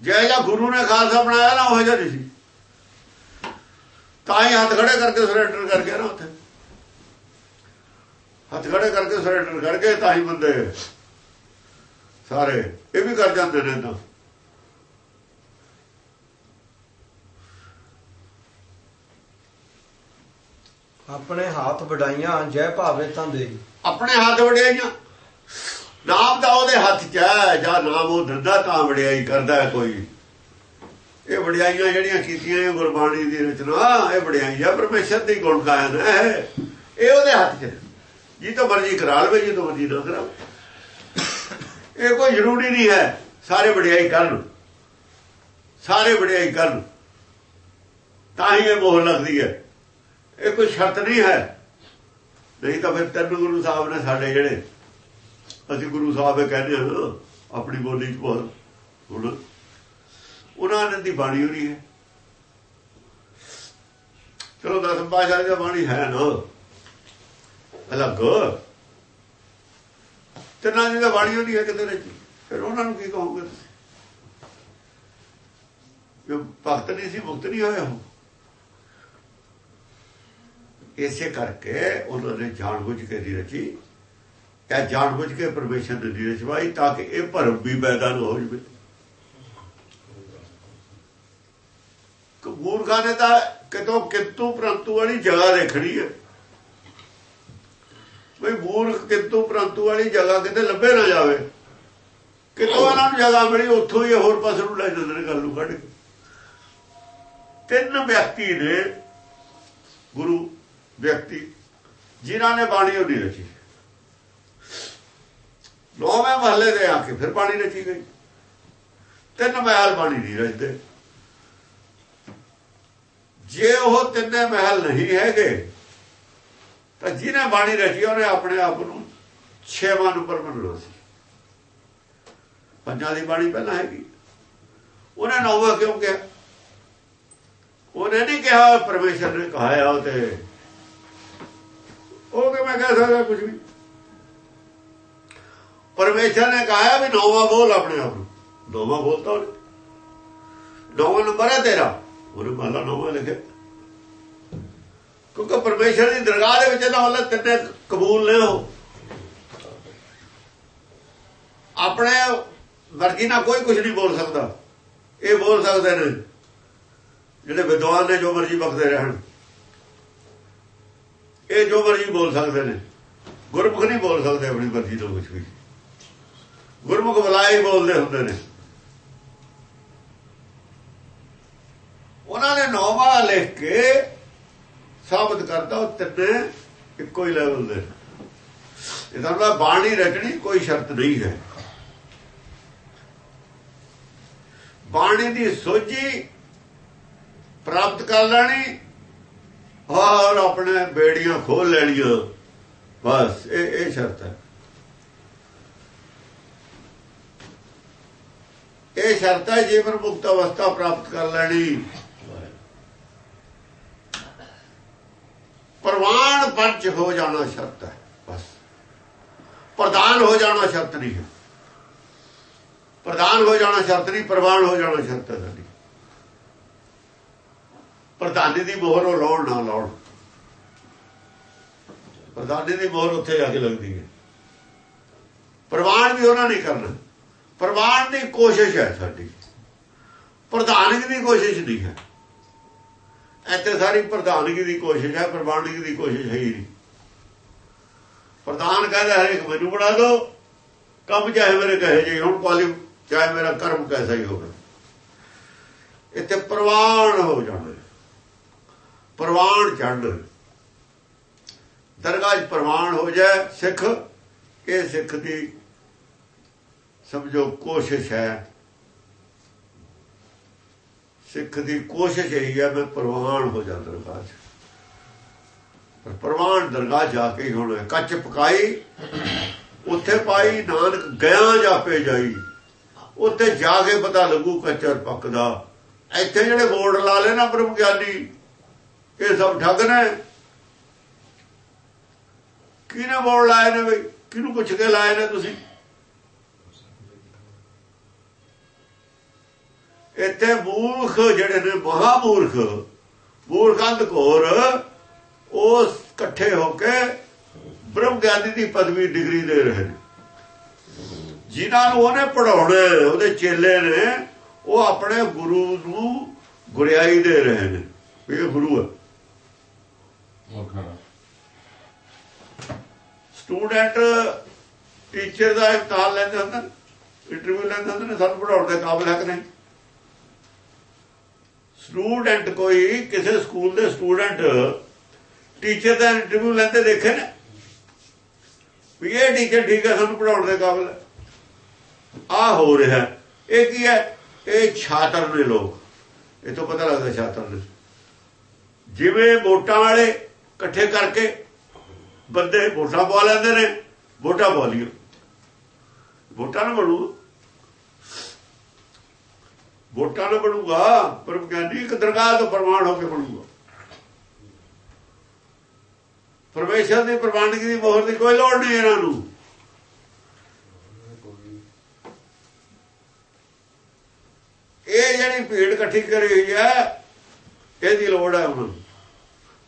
ਜਿਹੇ ਜਿਹਾ ਗੁਰੂ ਨੇ ਖਾਲਸਾ ਬਣਾਇਆ ਨਾ, ਉਹ ਜਿਹਾ ਨਹੀਂ ਸੀ। ਤਾਂ ਹੀ ਹੱਥ ਖੜੇ ਕਰਕੇ ਸਰੈਂਡਰ ਕਰ ਗਿਆ ਨਾ ਉੱਥੇ। ਹੱਥ ਖੜੇ ਕਰਕੇ ਸਰੈਂਡਰ ਗਏ, ਤਾਂ ਹੀ ਬੰਦੇ ਸਾਰੇ, ਇਹ ਵੀ ਕਰ ਜਾਂਦੇ ਨੇ ਤਾਂ। ਆਪਣੇ ਹੱਥ ਵਡਾਈਆਂ, ਜੈ ਭਾਵੇ ਤਾਂ ਦੇ। ਆਪਣੇ ਹੱਥ ਵਡਿਆਈਆਂ। ਨਾਮ ਤਾਂ ਉਹਦੇ ਹੱਥ 'ਚ ਹੈ, ਜਾਂ ਨਾਮ ਉਹ ਦਿੰਦਾ ਤਾਂ ਵਡਿਆਈ ਕਰਦਾ ਕੋਈ। ਇਹ ਵਡਿਆਈਆਂ ਜਿਹੜੀਆਂ ਕੀਤੀਆਂ ਇਹ ਗੁਰਬਾਣੀ ਦੀ ਰਚਨਾ, ਇਹ ਵਡਿਆਈ ਹੈ ਪਰਮੇਸ਼ਰ ਦੀ ਗੁਣ ਗਾਇਨ ਹੈ। ਇਹ ਉਹਦੇ ਹੱਥ 'ਚ ਹੈ। ਜੀ ਤੋਂ ਮਰਜ਼ੀ ਕਰਾ ਲਵੇ, ਜੀ ਤੋਂ ਮਰਜ਼ੀ ਨਾ ਕਰਾਵੇ। ਇਹ ਕੋਈ ਜ਼ਰੂਰੀ ਨਹੀਂ ਹੈ ਸਾਰੇ ਵਡਿਆਈ ਕਰਨ ਸਾਰੇ ਵਡਿਆਈ ਕਰਨ ਤਾਂ ਹੀ ਇਹ ਮੋਹ ਲੱਗਦੀ ਹੈ। ਇਹ ਕੋਈ ਸ਼ਰਤ ਨਹੀਂ ਹੈ। ਨਹੀਂ ਤਾਂ ਫਿਰ ਤਿੰਨ ਗੁਰੂ ਸਾਹਿਬ ਨੇ ਸਾਡੇ ਜਿਹੜੇ, ਅਸੀਂ ਗੁਰੂ ਸਾਹਿਬ ਇਹ ਕਹਿੰਦੇ ਹਾਂ ਆਪਣੀ ਬੋਲੀ ਚ ਬਹੁਤ ਹੁਣ ਉਹਨਾਂ ਨੇ ਦੀ ਬਾਣੀ ਹੋਣੀ ਹੈ। ਚਲੋ ਦਸਮ ਪਾਸ਼ਾ ਦੀ ਬਾਣੀ ਹੈ ਨਾ। ਅਲੱਗ। ਤਿੰਨਾਂ ਦੀ ਤਾਂ ਬਾਣੀ ਹੋਣੀ ਹੈ ਕਿਤੇ ਨਹੀਂ ਫਿਰ ਉਹਨਾਂ ਨੂੰ ਕੀ ਕਹੋਗੇ ਤੁਸੀਂ? ਭਗਤ ਨਹੀਂ ਸੀ ਮੁਕਤ ਨਹੀਂ ਹੋਇਆ ਉਹ ਇਸੇ ਕਰਕੇ ਉਹਨਾਂ ਨੇ ਜਾਣਬੁੱਝ ਕੇ ਦੀ ਰਚੀ। ਇਹ ਜਾਣਬੁੱਝ ਕੇ ਪਰਮੇਸ਼ਰ ਨੇ ਦੀ ਰਚਵਾਈ ਤਾਂ ਕਿ ਇਹ ਭਰਮ ਵੀ ਪੈਦਾ ਨਾ ਹੋ ਜਵੇ। ਮੂਰਖਾਂ ਨੇ ਤਾਂ ਕਿਤੋਂ ਕਿੰਤੂ ਪ੍ਰੰਤੂ ਵਾਲੀ ਜਗ੍ਹਾ ਦੇਖਣੀ ਹੈ। ਬਈ ਮੂਰਖ ਕਿੰਤੂ ਪ੍ਰੰਤੂ ਵਾਲੀ ਜਗ੍ਹਾ ਕਿਤੇ ਲੱਭੇ ਨਾ ਜਾਵੇ। ਕਿਤੋਂ ਇਹਨਾਂ ਨੂੰ ਜਗ੍ਹਾ ਮਿਲੀ, ਉੱਥੋਂ ਹੀ ਇਹ ਹੋਰ ਪਾਸੇ ਨੂੰ ਲੈ ਜਾਂਦੇ ਨੇ ਗੱਲ ਨੂੰ ਕੱਢ ਕੇ। ਤਿੰਨ ਵਿਅਕਤੀ ਨੇ ਗੁਰੂ ਵਿਅਕਤੀ, ਜਿਨ੍ਹਾਂ ਨੇ ਬਾਣੀ ਉਹ ਨਹੀਂ ਰਚੀ ਨੌਵੇਂ ਮਹੱਲੇ ਦੇ ਆ ਕੇ ਫਿਰ ਬਾਣੀ ਰਚੀ ਗਈ। ਤਿੰਨ ਮਹਿਲ ਬਾਣੀ ਨਹੀਂ ਰਚਦੇ। ਜੇ ਉਹ ਤਿੰਨੇ ਮਹਿਲ ਨਹੀਂ ਹੈਗੇ, ਤਾਂ ਜਿਹਨੇ ਬਾਣੀ ਰਚੀ ਉਹਨੇ ਆਪਣੇ ਆਪ ਨੂੰ ਛੇਵਾਂ ਨੰਬਰ ਮੰਨਣਾ ਸੀ ਪੰਜਾਂ ਦੀ ਬਾਣੀ ਪਹਿਲਾਂ ਹੈਗੀ। ਉਹਨੇ ਨੌਵਾਂ ਕਿਉਂ ਕਿਹਾ? ਉਹਨੇ ਨਹੀਂ ਕਿਹਾ ਪਰਮੇਸ਼ਰ ਨੇ ਕਹਾਇਆ ਉਹ ਤੇ ਉਹ ਕਿ ਮੈਂ ਕਹਿ ਸਕਦਾ ਕੁਝ ਵੀ ਪਰਮੇਸ਼ਰ ਨੇ ਕਹਾਇਆ ਵੀ ਨੌਵਾਂ ਬੋਲ ਆਪਣੇ ਆਪ ਨੂੰ। ਨੌਵਾਂ ਬੋਲਤਾ ਉਹਨੇ। ਨੌਵਾਂ ਨੰਬਰ ਹੈ ਤੇਰਾ। ਉਹਨੇ ਮਾਲਾ ਨੌਵਾਂ ਲਿਖਿਆ। ਕਿਉਂਕਿ ਪਰਮੇਸ਼ਰ ਦੀ ਦਰਗਾਹ ਦੇ ਵਿੱਚ ਤਾਂ ਉਹਨੇ ਤਿੰਨੇ ਕਬੂਲ ਨੇ ਹੋ ਆਪਣੇ ਮਰਜ਼ੀ ਨਾਲ ਕੋਈ ਕੁਝ ਨਹੀਂ ਬੋਲ ਸਕਦਾ। ਇਹ ਬੋਲ ਸਕਦੇ ਨੇ। ਜਿਹੜੇ ਵਿਦਵਾਨ ਨੇ ਜੋ ਮਰਜ਼ੀ ਬਖਦੇ ਰਹਿਣ। ਇਹ ਜੋ ਮਰਜ਼ੀ ਬੋਲ ਸਕਦੇ ਨੇ। ਗੁਰਮੁਖ ਨਹੀਂ ਬੋਲ ਸਕਦੇ ਆਪਣੀ ਮਰਜ਼ੀ ਤੋਂ ਕੁਝ ਵੀ। ਗੁਰਮੁਖ ਬੁਲਾਏ ਬੋਲਦੇ ਹੁੰਦੇ ਨੇ। ਉਹਨਾਂ ਨੇ ਨੌਵਾਂ ਲਿਖ ਕੇ ਸਾਬਤ ਕਰਦਾ ਉਹ ਤਿੰਨੇ ਇੱਕੋ ਹੀ ਲੈਵਲ ਦੇ। ਇਹਦਾ ਮਤਲਬ ਬਾਣੀ ਰਚਣੀ ਕੋਈ ਸ਼ਰਤ ਨਹੀਂ ਹੈ। ਬਾਣੀ ਦੀ ਸੋਝੀ ਪ੍ਰਾਪਤ ਕਰ ਲੈਣੀ ਔਰ ਆਪਣੇ ਬੇੜੀਆਂ ਖੋਲ ਲੈਣੀਆਂ। ਬਸ, ਇਹ ਇਹ ਸ਼ਰਤ ਹੈ। ਇਹ ਸ਼ਰਤ ਹੈ ਜੀਵਨ ਮੁਕਤ ਅਵਸਥਾ ਪ੍ਰਾਪਤ ਕਰ ਲੈਣੀ। ਪ੍ਰਵਾਨ ਪੰਚ ਹੋ ਜਾਣਾ ਸ਼ਰਤ ਹੈ, ਬਸ। ਪ੍ਰਦਾਨ ਹੋ ਜਾਣਾ ਸ਼ਰਤ ਨਹੀਂ ਹੈ। ਪ੍ਰਦਾਨ ਹੋ ਜਾਣਾ ਸ਼ਰਤ ਨਹੀਂ, ਪ੍ਰਵਾਨ ਹੋ ਜਾਣਾ ਸ਼ਰਤ ਹੈ। ਪ੍ਰਧਾਨੀ ਦੀ ਮੋਹਰ ਉਹ ਲਾਉਣ ਨਾ ਲਾਉਣ। ਪ੍ਰਧਾਨੀ ਦੀ ਮੋਹਰ ਉੱਥੇ ਜਾ ਕੇ ਲੱਗਦੀ ਹੈ। ਪ੍ਰਵਾਨ ਵੀ ਉਹਨਾਂ ਨੇ ਕਰਨਾ। ਪ੍ਰਵਾਨ ਦੀ ਕੋਸ਼ਿਸ਼ ਹੈ ਸਾਡੀ। ਪ੍ਰਧਾਨਗੀ ਦੀ ਕੋਸ਼ਿਸ਼ ਨਹੀਂ ਹੈ। ਇੱਥੇ ਸਾਰੀ ਪ੍ਰਧਾਨਗੀ ਦੀ ਕੋਸ਼ਿਸ਼ ਹੈ, ਪ੍ਰਵਾਨਗੀ ਦੀ ਕੋਸ਼ਿਸ਼ ਹੈ ਹੀ ਨਹੀਂ। ਪ੍ਰਧਾਨ ਕਹਿੰਦਾ ਹਰੇਕ ਮੈਨੂੰ ਬਣਾ ਦਿਓ ਕੰਮ ਚਾਹੇ ਮੇਰੇ ਕਹੇ ਜੇ ਹੁਣ ਕਾਲੀ ਚਾਹੇ ਮੇਰਾ ਕਰਮ ਕੈਸਾ ਹੀ ਹੋਵੇ। ਇੱਥੇ ਪ੍ਰਵਾਨ ਹੋ ਜਾਣਾ। ਪ੍ਰਵਾਨ ਚੜ੍ਹਨ ਦਰਗਾਹ 'ਚ ਪ੍ਰਵਾਨ ਹੋ ਜਾਏ ਸਿੱਖ, ਇਹ ਸਿੱਖ ਦੀ ਸਮਝੋ ਕੋਸ਼ਿਸ਼ ਹੈ। ਸਿੱਖ ਦੀ ਕੋਸ਼ਿਸ਼ ਇਹੀ ਹੈ ਮੈਂ ਪ੍ਰਵਾਨ ਹੋ ਜਾ ਦਰਗਾਹ 'ਚ। ਪਰ ਪ੍ਰਵਾਨ ਦਰਗਾਹ ਜਾ ਕੇ ਹੀ ਹੋਣਾ ਕੱਚ ਪਕਾਈ, ਉੱਥੇ ਪਾਈ, ਨਾਨਕ ਗਿਆ ਜਾਪੇ ਜਾਈ। ਉੱਥੇ ਜਾ ਕੇ ਪਤਾ ਲੱਗੂ ਕੱਚਰ ਪੱਕਦਾ। ਇੱਥੇ ਜਿਹੜੇ ਬੋਰਡ ਲਾ ਲੈ ਨਾ ਬ੍ਰਹਮ ਗਿਆਨੀ ਇਹ ਸਭ ਠੱਗ ਨੇ ਕਿਹਨੇ ਬੋਰਡ ਲਾਏ ਨੇ ਬਈ? ਕਿਹਨੂੰ ਪੁੱਛ ਕੇ ਲਾਏ ਨੇ ਤੁਸੀਂ? ਇੱਥੇ ਮੂਰਖ ਜਿਹੜੇ ਨੇ ਮਹਾ ਮੂਰਖ। ਮੂਰਖੰਦ ਘੋਰ, ਉਹ ਇਕੱਠੇ ਹੋ ਕੇ ਬ੍ਰਹਮ ਗਿਆਨੀ ਦੀ ਪਦਵੀ ਡਿਗਰੀ ਦੇ ਰਹੇ ਨੇ। ਜਿਨ੍ਹਾਂ ਨੂੰ ਉਹਨੇ ਪੜਾਉਣੇ ਉਹਦੇ ਚੇਲੇ ਨੇ, ਉਹ ਆਪਣੇ ਗੁਰੂ ਨੂੰ ਗੁਰਿਆਈ ਦੇ ਰਹੇ ਨੇ। ਇਹ ਗੁਰੂ ਹੈ। ਸਟੂਡੈਂਟ ਟੀਚਰ ਦਾ ਇਮਤਿਹਾਨ ਲੈਂਦੇ ਹੁੰਦੇ ਇੰਟਰਵਿਊ ਲੈਂਦੇ ਹੁੰਦੇ ਨੇ, ਸਾਨੂੰ ਪੜਾਉਣ ਦੇ ਕਾਬਿਲ ਹੈ ਕਿ ਨਹੀਂ? ਸਟੂਡੈਂਟ ਕੋਈ ਕਿਸੇ ਸਕੂਲ ਦੇ ਸਟੂਡੈਂਟ ਟੀਚਰ ਦਾ ਇੰਟਰਵਿਊ ਲੈਂਦੇ ਦੇਖੇ ਨੇ? ਵੀ ਇਹ ਟੀਚਰ ਠੀਕ ਹੈ, ਸਾਨੂੰ ਪੜਾਉਣ ਦੇ ਕਾਬਿਲ ਹੈ। ਆ ਹੋ ਰਿਹਾ। ਇਹ ਕੀ ਹੈ? ਇਹ ਛਾਤਰ ਨੇ ਲੋਕ। ਇਹ ਤੋਂ ਪਤਾ ਲੱਗਦਾ ਛਾਤਰ ਨੇ ਜਿਵੇਂ ਵੋਟਾਂ ਵਾਲੇ ਇਕੱਠੇ ਕਰਕੇ ਬੰਦੇ ਵੋਟਾਂ ਪਾ ਲੈਂਦੇ ਨੇ, ਵੋਟਾਂ ਪਾ ਲਿਓ ਵੋਟਾਂ ਨਾ ਬਣੂ। ਵੋਟਾਂ ਨਾ ਬਣੂਗਾ ਪਰ ਗਿਆਨੀ ਇੱਕ ਦਰਗਾਹ ਤੋਂ ਪ੍ਰਮਾਣ ਹੋ ਕੇ ਬਣੂਗਾ। ਪਰਮੇਸ਼ਰ ਦੀ ਪ੍ਰਵਾਨਗੀ ਦੀ ਮੋਹਰ ਦੀ ਕੋਈ ਲੋੜ ਨਹੀਂ ਇਹਨਾਂ ਨੂੰ। ਇਹ ਜਿਹੜੀ ਭੀੜ ਇਕੱਠੀ ਕਰੀ ਹੋਈ ਹੈ, ਇਹਦੀ ਲੋੜ ਹੈ ਉਹਨਾਂ ਨੂੰ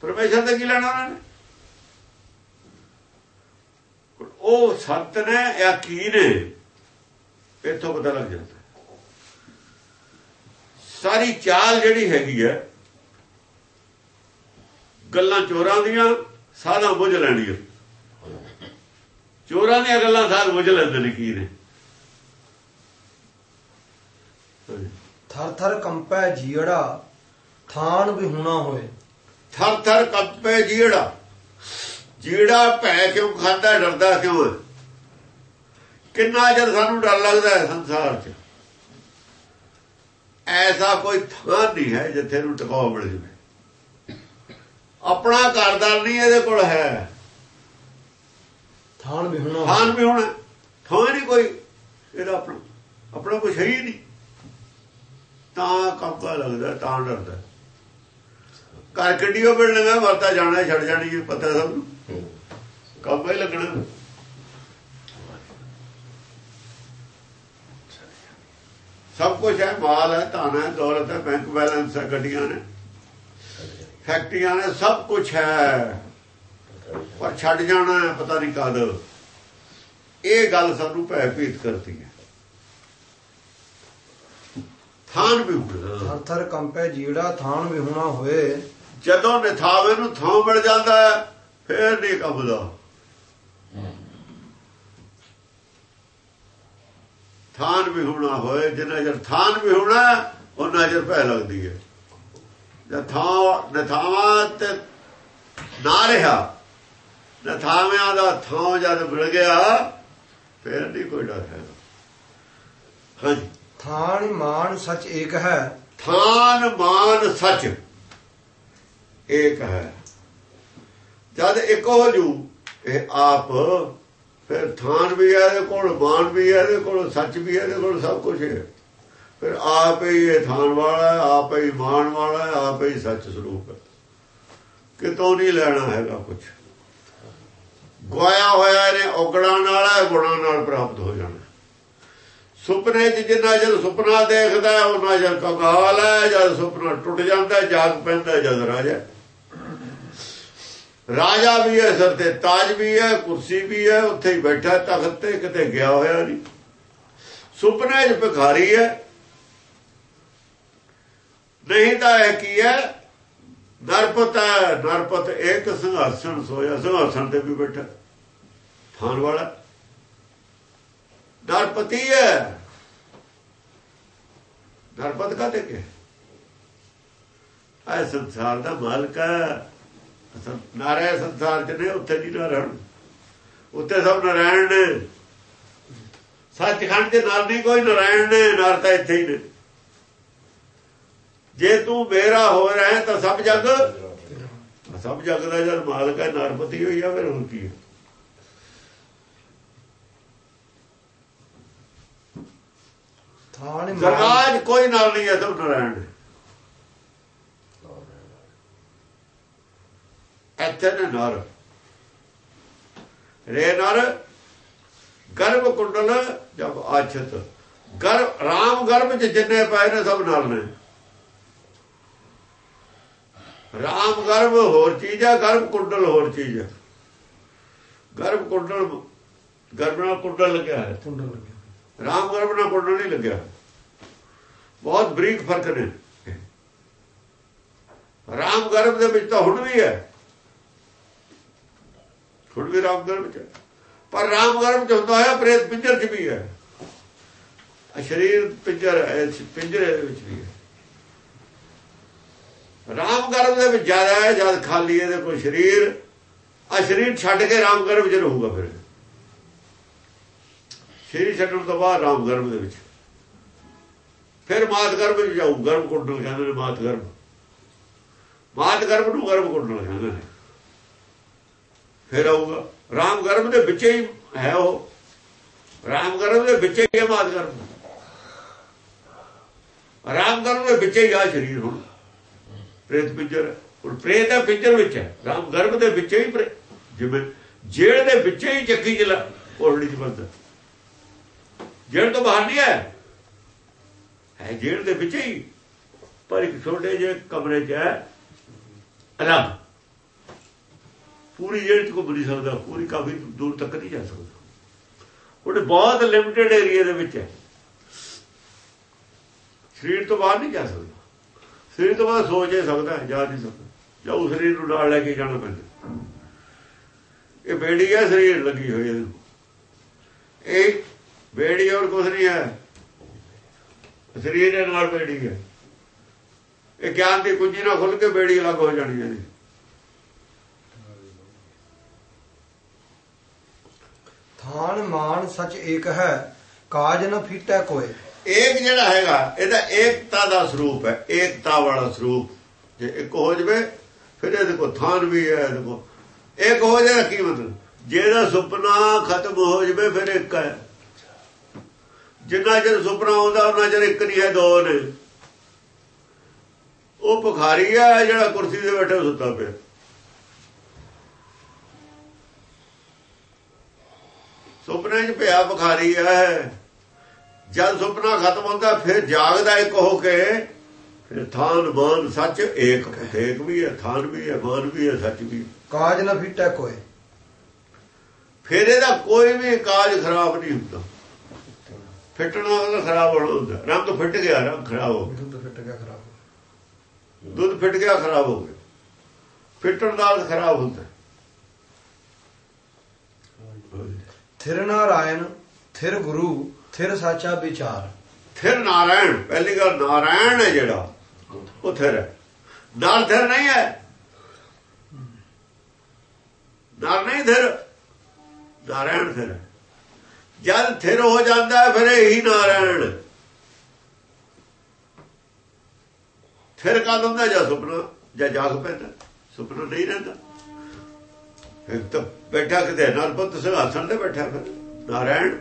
ਪਰਮੇਸ਼ਰ ਤੇ ਕੀ ਲੈਣਾ ਉਹਨਾਂ ਨੇ? ਉਹ ਸੰਤ ਨੇ ਜਾਂ ਕੀ ਨੇ, ਇੱਥੋਂ ਪਤਾ ਲੱਗ ਜਾਂਦਾ। ਸਾਰੀ ਚਾਲ ਜਿਹੜੀ ਹੈਗੀ ਹੈ, ਗੱਲਾਂ ਚੋਰਾਂ ਦੀਆਂ, ਸਾਧਾਂ ਬੁੱਝ ਲੈਣੀਆਂ। ਚੋਰਾਂ ਦੀਆਂ ਗੱਲਾਂ ਸਾਧ ਬੁੱਝ ਲੈਂਦੇ ਨੇ, ਕੀ ਨੇ? ਥਰ ਥਰ ਕੰਪੈ ਜੀੜਾ, ਥਾਨ ਵੀ ਵਿਹੁਣਾ ਹੋਏ। ਥਰ ਥਰ ਕੰਪੇ ਜੀੜਾ। ਜੀੜਾ ਭੈ ਕਿਉਂ ਖਾਂਦਾ ਡਰਦਾ ਕਿਉਂ ਕਿੰਨਾ ਜਦ ਸਾਨੂੰ ਡਰ ਲੱਗਦਾ ਹੈ ਸੰਸਾਰ 'ਚ? ਐਸਾ ਕੋਈ ਥਾਂ ਨਹੀਂ ਹੈ ਜਿੱਥੇ ਨੂੰ ਟਿਕਾਉ ਮਿਲ ਜਵੇ। ਆਪਣਾ ਘਰਦਾਰ ਨਹੀਂ ਇਹਦੇ ਕੋਲ ਹੈ। ਥਾਨ ਵਿਹੁਣਾ ਥਾਨ ਵੀ ਹੁਣ। ਥਾਂ ਨਹੀਂ ਕੋਈ। ਇਹਦਾ ਆਪਣਾ ਆਪਣਾ ਕੁਛ ਹੈ ਹੀ ਨਹੀਂ। ਤਾਂ ਕੰਪਾ ਲੱਗਦਾ ਤਾਂ ਡਰਦਾ। ਘਰ ਕੱਢੀਓ ਬਿਲਡਿੰਗਾਂ ਵਰਤਾ ਜਾਣਾ ਛੱਡ ਜਾਣੀ ਪਤਾ ਸਭ ਨੂੰ। ਹੀ। ਲੱਗਣਾ। ਸਭ ਕੁਝ ਹੈ ਮਾਲ ਹੈ ਧਨ ਹੈ ਦੌਲਤ ਹੈ ਬੈਂਕ ਬੈਲੈਂਸ ਹੈ ਗੱਡੀਆਂ ਨੇ। ਫੈਕਟਰੀਆਂ ਨੇ ਸਭ ਕੁਝ ਹੈ। ਪਰ ਛੱਡ ਜਾਣਾ ਹੈ ਪਤਾ ਨਹੀਂ ਕਦ। ਇਹ ਗੱਲ ਸਾਨੂੰ ਭੈ ਭੀਤ ਕਰਦੀ ਹੈ। ਥਾਨ ਵੀ ਹੁੰਦਾ ਥਰ ਥਰ ਕੰਪੈ ਜੀੜਾ ਥਾਨ ਵਿਹੁਣਾ ਹੋਏ ਜਦੋਂ ਨਿਥਾਵੇ ਨੂੰ ਥਾਂ ਮਿਲ ਜਾਂਦਾ ਹੈ, ਫੇਰ ਨਹੀਂ ਕੰਬਦਾ। ਥਾਨ ਵੀ ਹੋਣਾ ਹੋਏ ਜਿੰਨਾ ਜਰ ਥਾਨ ਵੀ ਹੋਣਾ ਉਹਨਾਂ ਜਰ ਭੈ ਲੱਗਦੀ ਹੈ। ਜਦ ਥਾਂ ਨਿਥਾਵਾਂ ਤੇ ਨਾ ਰਿਹਾ ਨਿਥਾਵਿਆਂ ਦਾ ਥਾਂ ਜਦ ਮਿਲ ਗਿਆ ਫੇਰ ਨਹੀਂ ਕੋਈ ਡਰ ਹੈ। ਹਾਂਜੀ। ਥਾਨ ਮਾਨ ਸਚ ਏਕ ਹੈ। ਥਾਨ ਮਾਨ ਸੱਚ। ਇੱਕ ਹੈ ਜਦ ਇੱਕ ਹੋ ਜੂ ਇਹ ਆਪ ਫਿਰ ਥਾਨ ਵੀ ਹੈ ਇਹਦੇ ਕੋਲ ਮਾਨ ਵੀ ਹੈ ਇਹਦੇ ਕੋਲ ਸੱਚ ਵੀ ਹੈ ਇਹਦੇ ਕੋਲ ਸਭ ਕੁਝ ਹੈ। ਫਿਰ ਆਪ ਹੀ ਇਹ ਥਾਨ ਵਾਲਾ ਹੈ ਆਪ ਹੀ ਮਾਨ ਵਾਲਾ ਹੈ ਆਪ ਹੀ ਸੱਚ ਸਰੂਪ ਹੈ। ਕਿਤੋਂ ਨਹੀਂ ਲੈਣਾ ਹੈਗਾ ਕੁਝ ਗਵਾਇਆ ਹੋਇਆ ਇਹਨੇ ਔਗੜਾਂ ਨਾਲ ਹੈ ਗੁਣਾ ਨਾਲ ਪ੍ਰਾਪਤ ਹੋ ਜਾਣਾ। ਸੁਪਨੇ 'ਚ ਜਿੰਨਾ ਜਦ ਸੁਪਨਾ ਦੇਖਦਾ ਹੈ, ਉਹਨਾਂ ਜਦ ਕੰਗਾਲ ਹੈ ਜਦ ਸੁਪਨਾ ਟੁੱਟ ਜਾਂਦਾ ਜਾਗ ਪੈਂਦਾ ਜਦ ਰਾਜਾ ਰਾਜਾ ਵੀ ਹੈ, ਸਰ ਤੇ ਤਾਜ ਵੀ ਹੈ, ਕੁਰਸੀ ਵੀ ਹੈ, ਉੱਥੇ ਹੀ ਬੈਠਾ ਤਖਤ ਤੇ ਕਿਤੇ ਗਿਆ ਹੋਇਆ ਨਹੀਂ। ਸੁਪਨੇ 'ਚ ਭਿਖਾਰੀ ਹੈ। ਨਹੀਂ ਤਾਂ ਇਹ ਕੀ ਹੈ? ਨਰਪਤ ਹੈ, ਨਰਪਤ ਇੱਕ ਸਿੰਘਾਸਣ ਸੋਇਆ ਸੰਘਰਸ਼ਣ ਤੇ ਵੀ ਬੈਠਾ ਥਾਨ ਵਾਲਾ। ਨਰਪਤੀ ਹੈ। ਨਰਪਤ ਕਾਤੇ ਕੇ ਐ ਸੰਸਾਰ ਦਾ ਮਾਲਕ ਹੈ। ਨਾਰਾਇਣ ਸੰਸਾਰ ਚ ਨੇ ਉੱਥੇ ਨਹੀਂ ਨਾਰਾਇਣ। ਉੱਥੇ ਸਭ ਨਾਰਾਇਣ ਨੇ। ਸੱਚਖੰਡ ਦੇ ਨਾਲ ਨਹੀਂ ਕੋਈ ਨਾਰਾਇਣ ਨੇ ਨਰ ਤਾਂ ਇੱਥੇ ਹੀ ਨੇ। ਜੇ ਤੂੰ ਮੇਰਾ ਹੋ ਰਿਹਾ ਤਾਂ ਸਭ ਜਗ। ਸਭ ਜਗ ਦਾ ਜਦ ਮਾਲਕ ਹੈ ਨਰਪਤੀ ਹੋਈ ਆ ਫਿਰ ਹੁਣ ਕੀ ਹੈ? ਸਰਕਾਰ ਕੋਈ ਨਾਲ ਨਹੀਂ ਹੈ ਸਭ ਨਾਰਾਇਣ ਨੇ ਇੱਥੇ ਨੇ ਨਰ। ਰੇ ਨਰ ਗਰਭ ਕੁੰਡਲ ਜਬ ਆਛਤ। ਗਰ ਰਾਮ ਗਰਭ ਚ ਜਿੰਨੇ ਪਏ ਨੇ ਸਭ ਨਾਲ ਨੇ। ਰਾਮ ਗਰਭ ਹੋਰ ਚੀਜ਼ ਹੈ ਗਰਭ ਕੁੰਡਲ ਹੋਰ ਚੀਜ਼। ਹੈ ਗਰਭ ਕੁੰਡਲ ਗਰਭ ਨਾਲ ਕੁੰਡਲ ਲੱਗਿਆ ਹੈ। ਕੁੰਡਲ ਲੱਗਿਆ। ਰਾਮ ਗਰਭ ਨਾਲ ਕੁੰਡਲ ਨਹੀਂ ਲੱਗਿਆ। ਬਹੁਤ ਬਰੀਕ ਫ਼ਰਕ ਨੇ। ਰਾਮ ਗਰਭ ਦੇ ਵਿੱਚ ਤਾਂ ਹੁਣ ਵੀ ਹੈ। ਹੁਣ ਵੀ ਰਾਮ ਗਰਭ ਚ। ਪਰ ਰਾਮ ਗਰਭ ਚ ਹੁੰਦਾ ਹੋਇਆ ਪ੍ਰੇਤ ਪਿੰਜਰ ਚ ਵੀ ਹੈ। ਸਰੀਰ ਪਿੰਜਰ ਹੈ ਪਿੰਜਰੇ ਦੇ ਵਿੱਚ ਵੀ ਹੈ। ਰਾਮ ਗਰਭ ਦੇ ਵਿੱਚ ਜ਼ਿਆਦਾ ਹੈ, ਜਦ ਖਾਲੀ ਇਹਦੇ ਕੋਲ ਸਰੀਰ। ਆ ਸਰੀਰ ਛੱਡ ਕੇ ਰਾਮ ਗਰਭ ਚ ਰਹੂਗਾ ਫਿਰ। ਸਰੀਰ ਛੱਡਣ ਤੋਂ ਬਾਅਦ ਰਾਮ ਗਰਭ ਦੇ ਵਿੱਚ। ਫਿਰ ਮਾਤ ਗਰਭ ਵਿੱਚ ਜਾਊ। ਗਰਭ ਕੁੰਡਲ ਕਹਿੰਦੇ ਨੇ ਮਾਤ ਗਰਭ। ਮਾਤ ਗਰਭ ਨੂੰ ਗਰਭ ਕੁੰਡਲ ਕਹਿੰਦੇ ਨੇ। ਫਿਰ ਆਊਗਾ। ਰਾਮ ਗਰਭ ਦੇ ਵਿੱਚ ਹੀ ਹੈ ਉਹ। ਰਾਮ ਗਰਭ ਦੇ ਵਿੱਚ ਹੀ ਹੈ ਮਾਤ ਗਰਭ। ਰਾਮ ਗਰਭ ਦੇ ਵਿੱਚ ਹੀ ਆ ਸਰੀਰ ਹੁਣ। ਪ੍ਰੇਤ ਪਿੰਜਰ ਹੁਣ ਪ੍ਰੇਤ ਦਾ ਪਿੰਜਰ ਵਿੱਚ ਹੈ। ਰਾਮ ਗਰਭ ਦੇ ਵਿੱਚ ਹੀ ਪ੍ਰੇ- ਜਿਵੇਂ ਜੇਲ੍ਹ ਦੇ ਵਿੱਚ ਹੀ ਚੱਕੀ ਚਲਾ ਕੋਲੜੀ ਚ ਬੰਦਾ ਜੇਲ੍ਹ ਤੋਂ ਬਾਹਰ ਨਹੀਂ ਆਇਆ ਹੈ ਜੇਲ੍ਹ ਦੇ ਵਿੱਚ ਹੀ। ਪਰ ਇੱਕ ਛੋਟੇ ਜਿਹੇ ਕਮਰੇ 'ਚ ਹੈ। ਅਲੱਗ ਪੂਰੀ ਜੇਲ੍ਹ 'ਚ ਘੁੰਮ ਨਹੀਂ ਸਕਦਾ, ਪੂਰੀ ਕਾਫੀ ਦੂਰ ਤੱਕ ਨਹੀਂ ਜਾ ਸਕਦਾ। ਉਹਦੇ ਬਹੁਤ ਲਿਮਟਿਡ ਏਰੀਆ ਦੇ ਵਿੱਚ ਹੈ। ਸਰੀਰ ਤੋਂ ਬਾਹਰ ਨਹੀਂ ਜਾ ਸਕਦਾ। ਸਰੀਰ ਤੋਂ ਬਾਹਰ ਸੋਚ ਹੀ ਸਕਦਾ, ਜਾ ਨਹੀਂ ਸਕਦਾ। ਜਾਂ ਉਸ ਸਰੀਰ ਨੂੰ ਨਾਲ ਲੈ ਕੇ ਜਾਣਾ ਪੈਂਦਾ। ਇਹ ਬੇੜੀ ਹੈ, ਸਰੀਰ ਲੱਗੀ ਹੋਈ ਹੈ। ਇਹ ਬੇੜੀ ਔਰ ਕੁਝ ਨਹੀਂ ਹੈ। ਸਰੀਰ ਦੇ ਨਾਲ ਬੇੜੀ ਹੈ। ਇਹ ਗਿਆਨ ਦੀ ਕੁੰਜੀ ਨਾਲ ਖੁੱਲ ਕੇ ਬੇੜੀ ਅਲੱਗ ਹੋ ਜਾਣੀ ਹੈ। ਥਾਨ ਮਾਨ ਸਚ ਏਕ ਹੈ, ਕਾਜ ਨ ਫੀਟੈ ਕੋਏ। ਏਕ ਜਿਹੜਾ ਹੈਗਾ, ਇਹਦਾ ਏਕਤਾ ਦਾ ਸਰੂਪ ਹੈ, ਏਕਤਾ ਵਾਲਾ ਸਰੂਪ। ਜੇ ਇੱਕ ਹੋ ਜਵੇ, ਫਿਰ ਇਹਦੇ ਕੋ ਥਾਨ ਵੀ ਹੈ, ਇਹਦੇ ਕੋ ਇੱਕ ਹੋ ਜਾਏ ਕੀ ਮਤਲਬ? ਜਿਹਦਾ ਸੁਪਨਾ ਖਤਮ ਹੋ ਜਵੇ, ਫਿਰ ਇੱਕ ਹੈ। ਜਿੰਨਾ ਚਿਰ ਸੁਪਨਾ ਆਉਂਦਾ, ਉਹਨਾਂ ਚਿਰ ਇੱਕ ਨਹੀਂ ਹੈ, ਦੋ ਨੇ। ਉਹ ਭੁਖਾਰੀ ਹੈ, ਜਿਹੜਾ ਕੁਰਸੀ ਤੇ ਬੈਠਾ ਸੁੱਤਾ ਪਿਆ। ਸੁਪਨੇ 'ਚ ਪਿਆ ਭੁਖਾਰੀ ਹੈ ਜਦ ਸੁਪਨਾ ਖਤਮ ਹੁੰਦਾ ਫਿਰ ਜਾਗਦਾ ਇੱਕ ਹੋ ਕੇ। ਫਿਰ ਥਾਨ ਮਾਨ ਸੱਚ ਏਕ ਏਕ ਵੀ ਹੈ ਥਾਨ ਵੀ ਹੈ ਮਾਨ ਵੀ ਹੈ ਸੱਚ ਵੀ। ਕਾਜ ਨ ਫੀਟੈ ਕੋਏ। ਫਿਰ ਇਹਦਾ ਕੋਈ ਵੀ ਕਾਜ ਖਰਾਬ ਨਹੀਂ ਹੁੰਦਾ। ਫਿੱਟਣਾ ਉਹਦਾ ਖਰਾਬ ਹੋਣਾ ਹੁੰਦਾ। ਰੰਗ ਫਿੱਟ ਗਿਆ ਰੰਗ ਖਰਾਬ ਹੋ ਗਿਆ। ਦੁੱਧ ਫਿੱਟ ਗਿਆ ਖਰਾਬ ਦੁੱਧ ਫਿੱਟ ਗਿਆ ਖਰਾਬ ਹੋ ਗਿਆ। ਫਿੱਟਣ ਨਾਲ ਖਰਾਬ ਹੁੰਦਾ। ਥਿਰ ਨਾਰਾਇਣ, ਥਿਰ ਗੁਰੂ, ਥਿਰ ਸਾਚਾ ਵਿਚਾਰ। ਥਿਰ ਨਾਰਾਇਣ, ਪਹਿਲੀ ਗੱਲ ਨਾਰਾਇਣ ਹੈ ਜਿਹੜਾ, ਉਹ ਥਿਰ ਹੈ। ਨਾਲ ਥਿਰ ਨਹੀਂ ਹੈ। ਨਾਲ ਨਹੀਂ ਥਿਰ, ਨਾਰਾਇਣ ਥਿਰ ਜਦ ਥਿਰ ਹੋ ਜਾਂਦਾ ਹੈ, ਫਿਰ ਇਹੀ ਨਾਰਾਇਣ। ਥਿਰ ਕਦ ਹੁੰਦਾ? ਜਾਂ ਸੁਪਨਾ, ਜਾਂ ਜਾਗ ਪੈਂਦਾ। ਸੁਪਨਾ ਨਹੀਂ ਰਹਿੰਦਾ। ਫਿਰ ਤਾਂ ਬੈਠਾ ਕਿਤੇ ਨਰਪਤ ਸਿੰਘਾਸਣ ਤੇ ਬੈਠਾ ਫਿਰ। ਨਾਰਾਇਣ।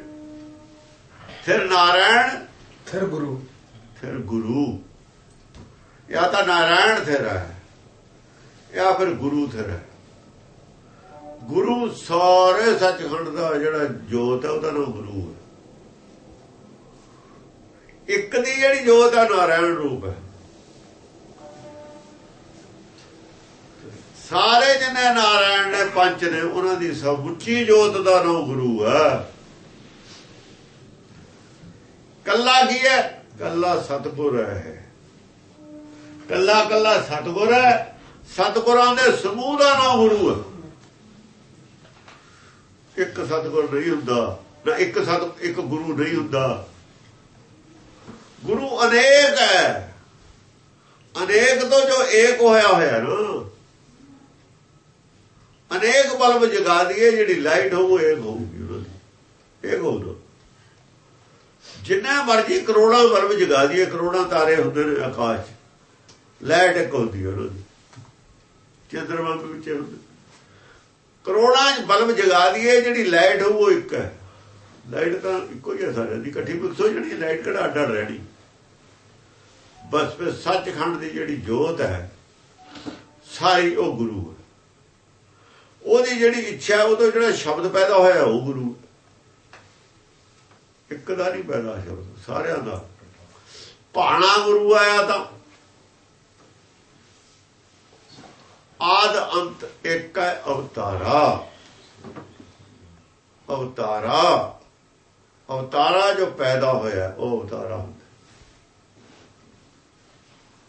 ਫਿਰ ਨਾਰਾਇਣ। ਥਿਰ ਗੁਰੂ। ਫਿਰ ਗੁਰੂ। ਜਾਂ ਤਾਂ ਨਾਰਾਇਣ ਥੇਰਾ ਹੈ ਜਾਂ ਫਿਰ ਗੁਰੂ ਹੈ। ਗੁਰੂ ਸਾਰੇ ਸੱਚਖੰਡ ਦਾ ਜਿਹੜਾ ਜੋਤ ਹੈ ਉਹਦਾ ਨਾਮ ਗੁਰੂ ਹੈ। ਇੱਕ ਦੀ ਜਿਹੜੀ ਜੋਤ ਹੈ ਨਾਰਾਇਣ ਰੂਪ ਹੈ। ਸਾਰੇ ਜਿੰਨੇ ਨਾਰਾਇਣ ਨੇ, ਪੰਜ ਨੇ, ਉਹਨਾਂ ਦੀ ਸਮੁੱਚੀ ਜੋਤ ਦਾ ਨਾਮ ਗੁਰੂ ਹੈ। ਕੱਲਾ ਕੀ ਹੈ? ਕੱਲਾ ਸਤਗੁਰ ਹੈ। ਕੱਲਾ ਕੱਲਾ ਸਤਗੁਰ ਹੈ, ਸਤਗੁਰਾਂ ਦੇ ਸਮੂਹ ਦਾ ਨਾਮ ਗੁਰੂ ਹੈ। ਇੱਕ ਸਤਗੁਰ ਨਹੀਂ ਹੁੰਦਾ, ਨਾ ਇੱਕ ਸਤ, ਇੱਕ ਗੁਰੂ ਨਹੀਂ ਹੁੰਦਾ। ਗੁਰੂ ਅਨੇਕ ਹੈ। ਅਨੇਕ ਤੋਂ ਜੋ ਏਕ ਹੋਇਆ ਹੋਇਆ ਨਾ ਅਨੇਕ ਬਲਬ ਜਗਾ ਦਈਏ, ਜਿਹੜੀ ਲਾਈਟ ਹੋਊ, ਇਹ ਹੋਊਗੀ ਉਹਨਾਂ ਦੀ ਏਕ ਹੋਊਗਾ ਜਿੰਨਾ ਮਰਜ਼ੀ ਕਰੋੜਾਂ ਬਲਬ ਜਗਾ ਦਈਏ, ਕਰੋੜਾਂ ਤਾਰੇ ਹੁੰਦੇ ਨੇ ਆਕਾਸ਼ ਲਾਈਟ ਇੱਕ ਹੁੰਦੀ ਹੈ ਉਹਨਾਂ ਦੀ ਚੰਦਰਮਾ ਵਿੱਚ ਹੁੰਦੇ। ਕਰੋੜਾਂ ਬਲਬ ਜਗਾ ਦਈਏ, ਜਿਹੜੀ ਲਾਈਟ ਹੋਊ, ਉਹ ਇੱਕ ਹੈ। ਲਾਈਟ ਤਾਂ ਇੱਕੋ ਹੀ ਸਾਰਿਆਂ ਦੀ। ਇਕੱਠੀ ਮਿਕਸ ਹੋ ਜਾਣੀ ਲਾਈਟ ਕਿਹੜਾ ਅੱਡ ਅੱਡ ਰਹਿਣੀ? ਬਸ ਫਿਰ ਸੱਚਖੰਡ ਦੀ ਜਿਹੜੀ ਜੋਤ ਹੈ, ਸਾਰੀ ਉਹ ਗੁਰੂ ਹੈ। ਉਹਦੀ ਜਿਹੜੀ ਇੱਛਾ ਹੈ, ਉਹਦਾ ਜਿਹੜਾ ਸ਼ਬਦ ਪੈਦਾ ਹੋਇਆ ਉਹ ਗੁਰੂ। ਇੱਕ ਦਾ ਨਹੀਂ ਪੈਦਾ ਸ਼ਬਦ ਸਾਰਿਆਂ ਦਾ। ਭਾਣਾ ਗੁਰੂ ਆਇਆ ਤਾਂ। ਆਦ ਅੰਤ ਇੱਕ ਹੈ ਅਵਤਾਰਾ। ਅਵਤਾਰਾ। ਅਵਤਾਰਾ ਜੋ ਪੈਦਾ ਹੋਇਆ ਉਹ ਅਵਤਾਰਾ ਹੁੰਦਾ।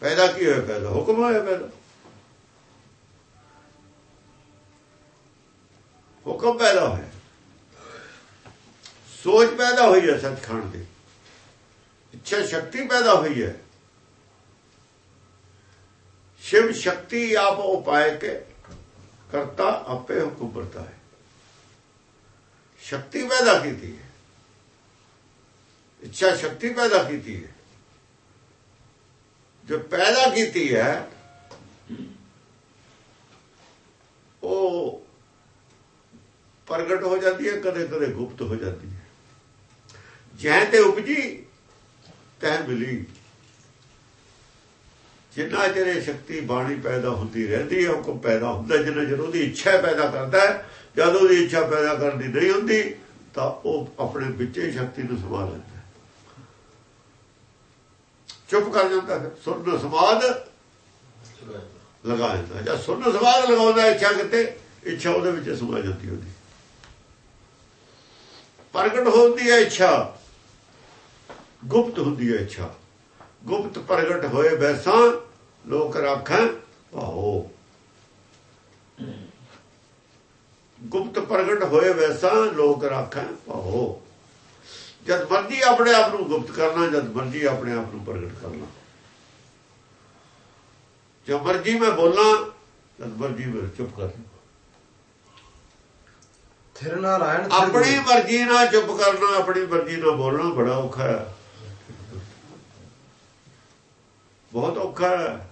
ਪੈਦਾ ਕੀ ਹੋਇਆ ਪੈਦਾ? ਹੁਕਮ ਹੋਇਆ ਪੈਦਾ। ਹੁਕਮ ਪੈਦਾ ਹੋਇਆ। ਸੋਚ ਪੈਦਾ ਹੋਈ ਹੈ ਸੱਚਖੰਡ ਦੀ। ਇੱਛਾ ਸ਼ਕਤੀ ਪੈਦਾ ਹੋਈ ਹੈ। ਸ਼ਿਵ ਸ਼ਕਤੀ ਆਪ ਉਪਾਇ ਕੇ ਕਰਤਾ ਆਪੇ ਹੁਕਮ ਕਰਤਾ ਹੈ। ਸ਼ਕਤੀ ਪੈਦਾ ਕੀਤੀ ਹੈ। ਇੱਛਾ ਸ਼ਕਤੀ ਪੈਦਾ ਕੀਤੀ ਹੈ। ਜੋ ਪੈਦਾ ਕੀਤੀ ਹੈ, ਉਹ ਪ੍ਰਗਟ ਹੋ ਜਾਂਦੀ ਹੈ, ਕਦੇ ਕਦੇ ਗੁਪਤ ਹੋ ਜਾਂਦੀ ਹੈ। ਜੈ ਤੇ ਉਪਜੀ, ਤੈ ਮਿਲੀ। ਜਿੰਨਾ ਚਿਰ ਸ਼ਕਤੀ ਬਾਣੀ ਪੈਦਾ ਹੁੰਦੀ ਰਹਿੰਦੀ ਹੈ ਹੁਕਮ ਪੈਦਾ ਹੁੰਦਾ ਜਿੰਨਾ ਚਿਰ ਉਹਦੀ ਇੱਛਾ ਪੈਦਾ ਕਰਦਾ ਹੈ। ਜਦ ਉਹਦੀ ਇੱਛਾ ਪੈਦਾ ਕਰਦੀ ਨਹੀਂ ਹੁੰਦੀ, ਤਾਂ ਉਹ ਆਪਣੇ ਵਿੱਚੇ ਸ਼ਕਤੀ ਨੂੰ ਸੰਭਾਲ ਲੈਂਦਾ ਚੁੱਪ ਕਰ ਜਾਂਦਾ ਹੈ। ਸੁਰਨ ਸਮਾਦ ਲਗਾ ਲੈਂਦਾ ਜਾਂ ਸੁਰਨ ਸਮਾਦ ਲਗਾਉਂਦਾ ਇੱਛਾ ਕਿਤੇ, ਇੱਛਾ ਉਹਦੇ ਵਿੱਚ ਸੁਭਾ ਜਾਂਦੀ ਉਹਦੀ ਪ੍ਰਗਟ ਹੁੰਦੀ ਹੈ ਇੱਛਾ। ਗੁਪਤ ਹੁੰਦੀ ਹੈ ਇੱਛਾ। ਗੁਪਤ ਪ੍ਰਗਟ ਹੋਏ ਵੈਸਾ ਲੋਕ ਰੱਖਾਂ ਭਾਓ ਗੁਪਤ ਪ੍ਰਗਟ ਹੋਏ ਵੈਸਾ ਲੋਕ ਰੱਖਾਂ ਭਾਓ ਜਦ ਮਰਜ਼ੀ ਆਪਣੇ ਆਪ ਨੂੰ ਗੁਪਤ ਕਰਨਾ, ਜਦ ਮਰਜ਼ੀ ਆਪਣੇ ਆਪ ਨੂੰ ਪ੍ਰਗਟ ਕਰਨਾ। ਜਦ ਮਰਜ਼ੀ ਮੈਂ ਬੋਲਾਂ, ਜਦ ਮਰਜ਼ੀ ਮੈਂ ਚੁੱਪ ਕਰਨਾ ਥਿਰ ਨਾਰਾਇਣ ਆਪਣੀ। ਮਰਜ਼ੀ ਨਾਲ ਚੁੱਪ ਕਰਨਾ ਆਪਣੀ ਮਰਜ਼ੀ ਨਾਲ ਬੋਲਣਾ ਬੜਾ ਔਖਾ ਹੈ। ਬਹੁਤ ਔਖਾ ਹੈ।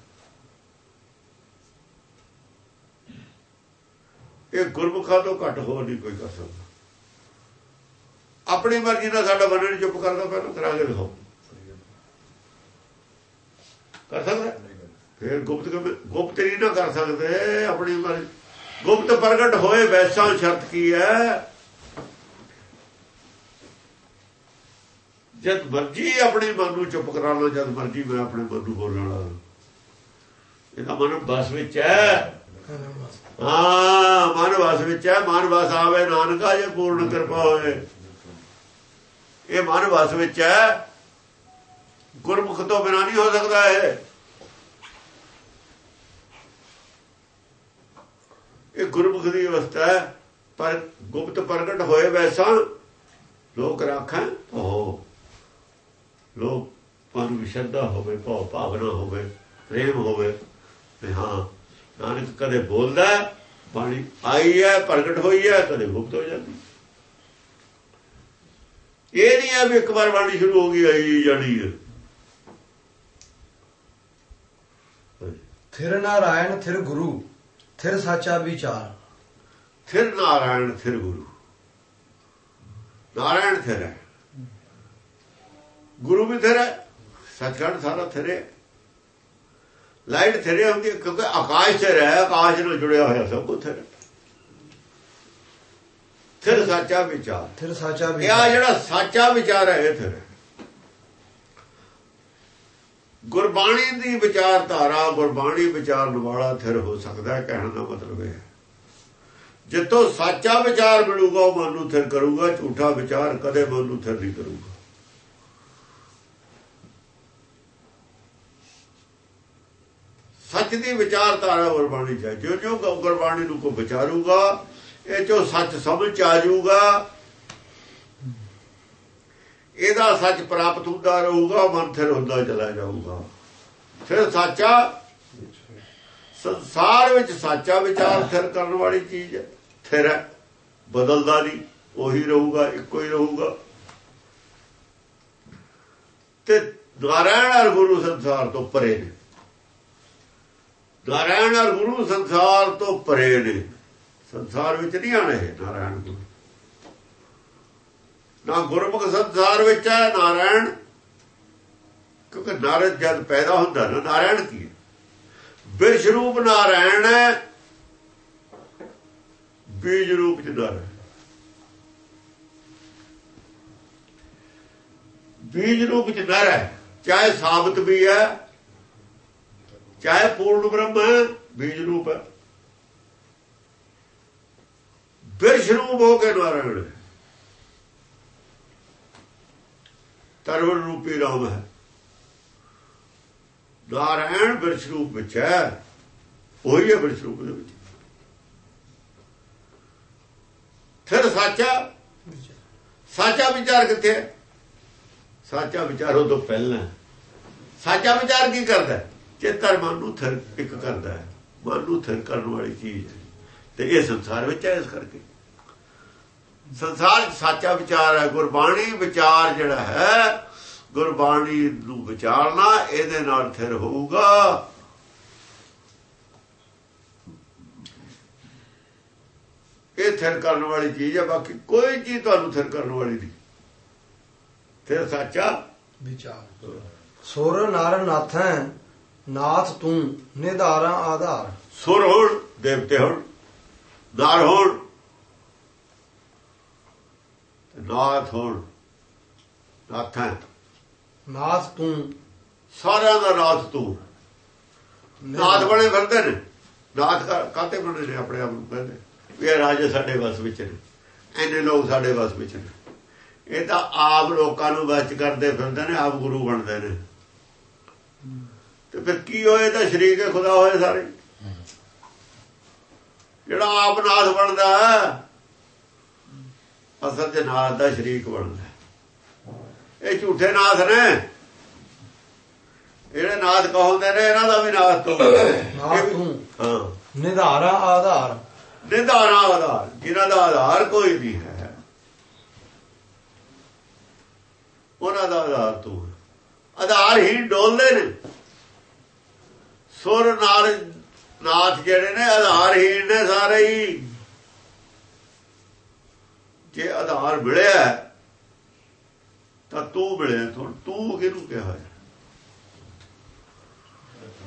ਇਹ ਗੁਰਮੁਖਾਂ ਤੋਂ ਘੱਟ ਹੋਰ ਨਹੀਂ ਕੋਈ ਕਰ ਸਕਦਾ ਆਪਣੀ ਮਰਜ਼ੀ ਨਾਲ ਸਾਡਾ ਬੰਨਣ ਚੁੱਪ ਕਰਦਾ ਪਹਿਲਾਂ ਕਰਾ ਕੇ ਦਿਖਾਓ। ਕਰ ਸਕਦਾ? ਫਿਰ ਗੁਪਤ ਗੁਪਤ ਨਹੀਂ ਨਾ ਕਰ ਸਕਦੇ ਆਪਣੀ ਮਰਜ਼ੀ ਗੁਪਤ ਪ੍ਰਗਟ ਹੋਏ ਵੈਸਾ ਸ਼ਰਤ ਕੀ ਹੈ? ਜਦ ਮਰਜ਼ੀ ਆਪਣੀ ਮਨ ਨੂੰ ਚੁੱਪ ਕਰਾ ਲਓ, ਜਦ ਮਰਜ਼ੀ ਮੈਂ ਆਪਣੇ ਮਨ ਨੂੰ ਬੋਲਣ ਵਾਲਾ ਇਹਦਾ ਮਨ ਬਸ ਵਿੱਚ ਹੈ। ਹਾਂ, ਮਨ ਵਸ ਵਿੱਚ ਹੈ। ਮਨ ਵਸ ਆਵੇ, ਨਾਨਕਾ ਜੇ ਪੂਰਨ ਕਿਰਪਾ ਹੋਏ ਇਹ ਮਨ ਵਸ ਵਿੱਚ ਹੈ। ਗੁਰਮੁਖ ਤੋਂ ਬਿਨਾ ਨਹੀਂ ਹੋ ਸਕਦਾ ਇਹ। ਇਹ ਗੁਰਮੁਖ ਦੀ ਅਵਸਥਾ ਹੈ। ਪਰ ਗੁਪਤ ਪ੍ਰਗਟ ਹੋਏ ਵੈਸਾ ਲੋਕ ਰਾਖਾਂ ਹੋ ਲੋਕ ਮਨ ਵਿਸ਼ਰਦਾ ਹੋਵੇ ਭਾਵ ਭਾਵਨਾ ਹੋਵੇ, ਪ੍ਰੇਮ ਹੋਵੇ। ਤੇ ਹਾਂ, ਨਾਨਕ ਕਦੇ ਬੋਲਦਾ ਬਾਣੀ ਆਈ ਹੈ, ਪ੍ਰਗਟ ਹੋਈ ਹੈ, ਕਦੇ ਗੁਪਤ ਹੋ ਜਾਂਦੀ। ਇਹ ਨਹੀਂ ਹੈ ਵੀ ਇੱਕ ਵਾਰ ਬਾਣੀ ਸ਼ੁਰੂ ਹੋ ਗਈ, ਆਈ ਜਾਣੀ ਹੈ। ਥਿਰ ਨਾਰਾਇਣ ਥਿਰ ਗੁਰੂ। ਥਿਰ ਸਾਚਾ ਵਿਚਾਰ। ਫਿਰ ਨਾਰਾਇਣ ਫਿਰ ਗੁਰੂ। ਨਾਰਾਇਣ ਫਿਰ ਹੈ। ਗੁਰੂ ਵੀ ਫਿਰ ਹੈ ਸੱਚਖੰਡ ਸਾਰਾ ਥਿਰੇ ਲਾਈਟ ਥਿਰੇ ਹੁੰਦੀ ਹੈ ਕਿਉਂਕਿ ਆਕਾਸ਼ ਤੇ ਰਹਿ ਆਕਾਸ਼ ਨਾਲ ਜੁੜਿਆ ਹੋਇਆ ਸਭ ਕੁਝ ਥਿਰ ਫਿਰ ਸੱਚਾ ਵਿਚਾਰ। ਥਿਰ ਸਾਚਾ ਇਹ ਵਿਚਾਰ। ਜਿਹੜਾ ਸੱਚਾ ਵਿਚਾਰ ਹੈ ਇਹ ਥਿਰ ਗੁਰਬਾਣੀ ਦੀ ਵਿਚਾਰਧਾਰਾ, ਗੁਰਬਾਣੀ ਵਿਚਾਰਨ ਵਾਲਾ ਥਿਰ ਹੋ ਸਕਦਾ ਹੈ, ਕਹਿਣ ਦਾ ਮਤਲਬ ਇਹ ਹੈ। ਜਿੱਤੋਂ ਸੱਚਾ ਵਿਚਾਰ ਮਿਲੂਗਾ, ਉਹ ਮਨ ਨੂੰ ਥਿਰ ਕਰੂਗਾ, ਝੂਠਾ ਵਿਚਾਰ ਕਦੇ ਮਨ ਨੂੰ ਥਿਰ ਨਹੀਂ ਕਰੂਗਾ। ਸੱਚ ਦੀ ਵਿਚਾਰਧਾਰਾ ਗੁਰਬਾਣੀ ਚ ਹੈ। ਜਿਉਂ ਜਿਉਂ ਗੁਰਬਾਣੀ ਨੂੰ ਕੋ ਵਿਚਾਰੂਗਾ, ਇਹ ਚੋ ਸੱਚ ਸਮਝ ਚ ਆ ਜਾਊਗਾ ਇਹਦਾ ਸੱਚ ਪ੍ਰਾਪਤ ਹੁੰਦਾ, ਰਹੂਗਾ, ਮਨ ਥਿਰ ਹੁੰਦਾ, ਚਲਾ ਜਾਊਗਾ। ਫਿਰ ਸੱਚਾ ਸੰਸਾਰ ਵਿੱਚ ਸਾਚਾ ਵਿਚਾਰ ਥਿਰ ਕਰਨ ਵਾਲੀ ਚੀਜ਼ ਹੈ। ਥਿਰ ਬਦਲਦਾ ਨਹੀਂ। ਉਹੀ ਰਹੂਗਾ, ਇੱਕੋ ਹੀ ਰਹੂਗਾ। ਤੇ ਨਾਰਾਇਣ ਔਰ ਗੁਰੂ ਸੰਸਾਰ ਤੋਂ ਪਰੇ ਨੇ। ਨਾਰਾਇਣ ਔਰ ਗੁਰੂ ਸੰਸਾਰ ਤੋਂ ਪਰੇ ਨੇ। ਸੰਸਾਰ ਵਿੱਚ ਨਹੀਂ ਆਣੇ ਇਹ ਨਾਰਾਇਣ ਗੁਰੂ। ਨਾ ਗੁਰਮੁਖ ਸੰਸਾਰ ਵਿੱਚ ਹੈ, ਨਾਰਾਇਣ। ਕਿਉਂਕਿ ਨਾਰਦ ਜਦ ਪੈਦਾ ਹੁੰਦਾ ਨਾ, ਨਾਰਾਇਣ ਕੀ ਹੈ? ਬਿਰਸ਼ ਰੂਪ ਨਾਰਾਇਣ ਹੈ, ਬੀਜ ਰੂਪ ਚ ਨਾਰਾਇਣ। ਬੀਜ ਰੂਪ ਚ ਨਰ ਹੈ ਚਾਹੇ ਸਾਬਤ ਵੀ ਹੈ, ਚਾਹੇ ਪੂਰਨ ਬ੍ਰਹਮ ਹੈ, ਬੀਜ ਰੂਪ ਹੈ। ਬਿਰਸ਼ ਰੂਪ ਹੋ ਕੇ ਨਾਰਾਇਣ ਤਰਵਣ ਰੂਪੀ ਰਾਮ ਹੈ। ਨਾਰਾਇਣ ਬਿਰਸ਼ ਰੂਪ ਵਿੱਚ ਹੈ। ਉਹੀ ਹੈ ਬਿਰਸ਼ ਰੂਪ ਦੇ ਵਿੱਚ। ਫਿਰ ਸੱਚਾ? ਸਾਚਾ ਵਿਚਾਰ ਕਿੱਥੇ ਹੈ? ਸਾਚਾ ਵਿਚਾਰ ਉਹ ਤੋਂ ਪਹਿਲਾਂ ਹੈ। ਸਾਚਾ ਵਿਚਾਰ ਕੀ ਕਰਦਾ ਹੈ? ਚੇਤਰ ਮਨ ਨੂੰ ਥਿਰ ਇੱਕ ਕਰਦਾ ਹੈ। ਮਨ ਨੂੰ ਥਿਰ ਕਰਨ ਵਾਲੀ ਚੀਜ਼ ਹੈ। ਤੇ ਇਹ ਸੰਸਾਰ ਵਿੱਚ ਹੈ ਇਸ ਕਰਕੇ। ਸੰਸਾਰ ਸਾਚਾ ਵਿਚਾਰ ਹੈ ਗੁਰਬਾਣੀ ਵਿਚਾਰ ਜਿਹੜਾ ਹੈ ਗੁਰਬਾਣੀ ਨੂੰ ਵਿਚਾਰਨਾ ਇਹਦੇ ਨਾਲ ਥਿਰ ਹੋਊਗਾ। ਇਹ ਥਿਰ ਕਰਨ ਵਾਲੀ ਚੀਜ਼ ਹੈ ਬਾਕੀ ਕੋਈ ਚੀਜ਼ ਤੁਹਾਨੂੰ ਥਿਰ ਕਰਨ ਵਾਲੀ ਨਹੀਂ। ਫਿਰ ਸਾਚਾ ਵਿਚਾਰ। ਸੁਰ ਨਰ ਨਾਥੈ ਨਾਥ ਤੂੰ ਨਿਧਾਰਾ ਆਧਾਰ। ਸੁਰ ਹੋਣ ਦੇਵਤੇ ਹੋਣ ਨਾਰ ਹੋਣ ਤੇ ਨਾਥ ਹੋਣ ਨਾਥਾਂ ਨਾਥ ਤੂੰ। ਸਾਰਿਆਂ ਦਾ ਨਾਥ ਤੂੰ। ਨਾਥ ਬਣੇ ਫਿਰਦੇ ਨੇ। ਨਾਥ ਕਾ- ਕਾਹਤੇ ਬਣੇ ਨੇ ਆਪਣੇ ਆਪ ਨੂੰ ਕਹਿੰਦੇ ਵੀ ਇਹ ਰਾਜੇ ਸਾਡੇ ਵਸ ਵਿੱਚ ਨੇ। ਐਨੇ ਲੋਕ ਸਾਡੇ ਵਸ ਵਿੱਚ ਨੇ। ਇਹ ਤਾਂ ਆਪ ਲੋਕਾਂ ਨੂੰ ਵਿੱਚ ਕਰਦੇ ਫਿਰਦੇ ਨੇ ਆਪ ਗੁਰੂ ਬਣਦੇ ਨੇ। ਤੇ ਫਿਰ ਕੀ ਹੋਏ? ਤਾਂ ਸ਼ਰੀਕ ਹੈ ਖੁਦਾ ਹੋਏ ਸਾਰੇ। ਜਿਹੜਾ ਆਪ ਨਾਥ ਬਣਦਾ ਹੈ, ਅਸਲ 'ਚ ਨਾਥ ਦਾ ਸ਼ਰੀਕ ਬਣਦਾ। ਇਹ ਝੂਠੇ ਨਾਥ ਨੇ। ਜਿਹੜੇ ਨਾਥ ਕਹੋਂਦੇ ਨੇ ਇਹਨਾਂ ਦਾ ਵੀ ਨਾਥ ਤੋਂ। ਹਾਂ। ਨਿਧਾਰਾ ਆਧਾਰ। ਨਿਧਾਰਾ ਆਧਾਰ। ਜਿਨ੍ਹਾਂ ਦਾ ਆਧਾਰ ਕੋਈ ਨਹੀਂ ਹੈ। ਉਹਨਾਂ ਦਾ ਆਧਾਰ ਤੂੰ। ਆਧਾਰ ਹੀ ਡੋਲਦੇ ਨੇ। ਸੁਰ ਨਾਲ ਨਾਥ ਜਿਹੜੇ ਨੇ ਆਧਾਰ ਹੀ ਨੇ ਸਾਰੇ ਹੀ। ਜੇ ਆਧਾਰ ਮਿਲਿਆ ਤਾਂ ਤੂੰ ਮਿਲਿਆ ਤੂੰ ਤੂੰ ਕਿਹਨੂੰ ਕਿਹਾ ਹੈ?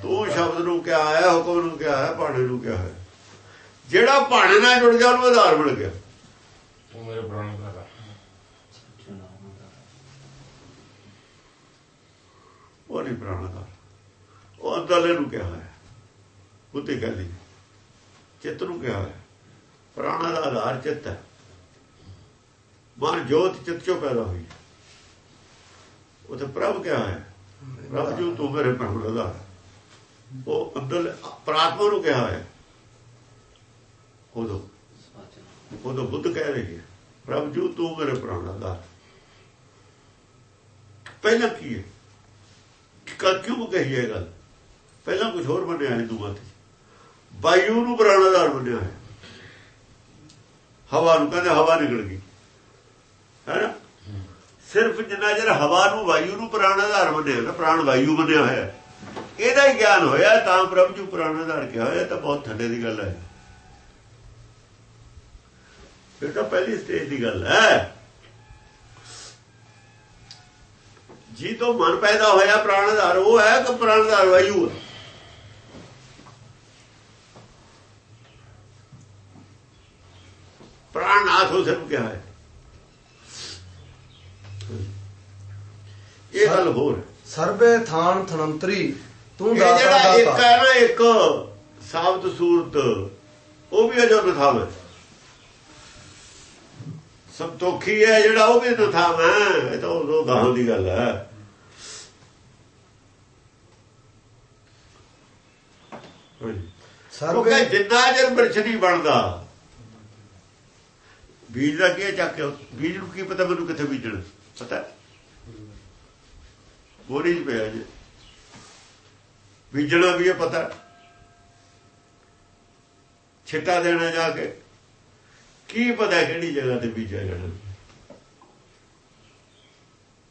ਤੂੰ ਸ਼ਬਦ ਨੂੰ ਕਿਹਾ ਹੈ ਹੁਕਮ ਨੂੰ ਕਿਹਾ ਹੈ ਬਾਣੇ ਨੂੰ ਕਿਹਾ ਹੈ। ਜਿਹੜਾ ਭਾਣੇ ਨਾਲ ਜੁੜ ਗਿਆ ਉਹਨੂੰ ਆਧਾਰ ਮਿਲ ਗਿਆ। ਤੂੰ ਮੇਰੇ ਪ੍ਰਾਣ ਦਾ ਉਹ ਨਹੀਂ ਪ੍ਰਾਣਾਧਾਰ ਉਹ ਅੰਦਰਲੇ ਨੂੰ ਕਿਹਾ ਹੈ। ਬੁੱਧੀ ਕਹਿੰਦੀ ਚਿੱਤ ਨੂੰ ਕਿਹਾ ਹੈ। ਪ੍ਰਾਣਾ ਦਾ ਆਧਾਰ ਚਿੱਤ ਹੈ। ਮਨ ਜੋਤ ਚਿੱਤ ਚੋਂ ਪੈਦਾ ਹੋਈ ਹੈ। ਪ੍ਰਭ ਕਿਹਾ ਹੈ, ਪ੍ਰਭ ਜੂ ਤੂੰ ਮੇਰੇ ਪ੍ਰਾਣ ਦਾ ਆਧਾਰ ਉਹ ਅੰਦਰ ਪ੍ਰਾਤਮਾ ਨੂੰ ਕਿਹਾ ਹੈ, ਉਦੋਂ ਉਦੋਂ ਬੁੱਧ ਕਹਿ ਰਹੀ ਹੈ, ਪ੍ਰਭ ਜੂ ਤੂੰ ਮੇਰੇ ਪ੍ਰਾਣ ਦਾ ਆਧਾਰ ਪਹਿਲਾਂ ਕੀ ਹੈ? ਕ- ਕਿਉਂ ਕਹੀ ਇਹ ਗੱਲ? ਪਹਿਲਾਂ ਕੁਝ ਹੋਰ ਬਣਿਆ ਹਿੰਦੂਆਂ ਤੇ। ਵਾਯੂ ਨੂੰ ਪ੍ਰਾਣਾਧਾਰ ਬਣਿਆ ਹੈ। ਹਵਾ ਨੂੰ, ਕਹਿੰਦੇ ਹਵਾ ਨਿਕਲ ਗਈ। ਹੈ ਸਿਰਫ ਜਿੰਨਾ ਚਿਰ ਹਵਾ ਨੂੰ, ਵਾਯੂ ਨੂੰ ਪ੍ਰਾਣਾਧਾਰ ਬਣਿਆ ਨਾ ਪ੍ਰਾਣ ਵਾਯੂ ਬਣਿਆ ਹੋਇਆ ਇਹਦਾ ਹੀ ਗਿਆਨ ਹੋਇਆ, ਤਾਂ ਪ੍ਰਭ ਜੂ ਪ੍ਰਾਣਾਧਾਰ ਕਿਹਾ ਹੋਇਆ ਤਾਂ ਬਹੁਤ ਥੱਲੇ ਦੀ ਗੱਲ ਹੈ। ਇਹ ਤਾਂ ਪਹਿਲੀ ਸਟੇਜ ਦੀ ਗੱਲ ਹੈ। ਜੀ ਤੋਂ ਮਨ ਪੈਦਾ ਹੋਇਆ, ਪ੍ਰਾਣ ਆਧਾਰ ਉਹ ਹੈ ਕਿ ਪ੍ਰਾਣ ਆਧਾਰ ਵਾਯੂ ਹੈ? ਪ੍ਰਾਣਨਾਥ ਉਸ ਨੂੰ ਕਿਹਾ ਹੈ। ਇਹ ਗੱਲ ਹੋਰ। ਸਰਬੇ ਥਾਨ ਥਨੰਤਰੀ ਤੂੰ ਦਾਤਾ ਜਿਹੜਾ ਇੱਕ ਹੈ ਨਾ ਇੱਕ ਸਾਬਤ ਸੂਰਤ ਉਹ ਵੀ ਅਜੋ ਨਥਾਵ ਹੈ। ਸੰਤੋਖੀ ਹੈ ਜਿਹੜਾ ਉਹ ਵੀ ਨਥਾਵ ਹੈ। ਇਹ ਤਾਂ ਉਹ ਗਾਹਾਂ ਦੀ ਗੱਲ ਹੈ। ਸਰਬੇ ਜਿੰਨਾ ਚਿਰ ਬਿਰਛ ਨਹੀਂ ਬਣਦਾ ਬੀਜ ਦਾ ਕੀ ਚੱਕ ਬੀਜ ਨੂੰ ਕੀ ਪਤਾ ਮੈਨੂੰ ਕਿੱਥੇ ਬੀਜਣਾ? ਪਤਾ ਬੋਰੀ ਚ ਪਿਆ ਜੇ। ਬੀਜਣਾ ਵੀ ਇਹ ਪਤਾ ਛਿੱਟਾ ਦੇਣਾ ਜਾ ਕੇ। ਕੀ ਪਤਾ ਕਿਹੜੀ ਜਗ੍ਹਾ ਤੇ ਬੀਜਿਆ ਜਾਣਾ।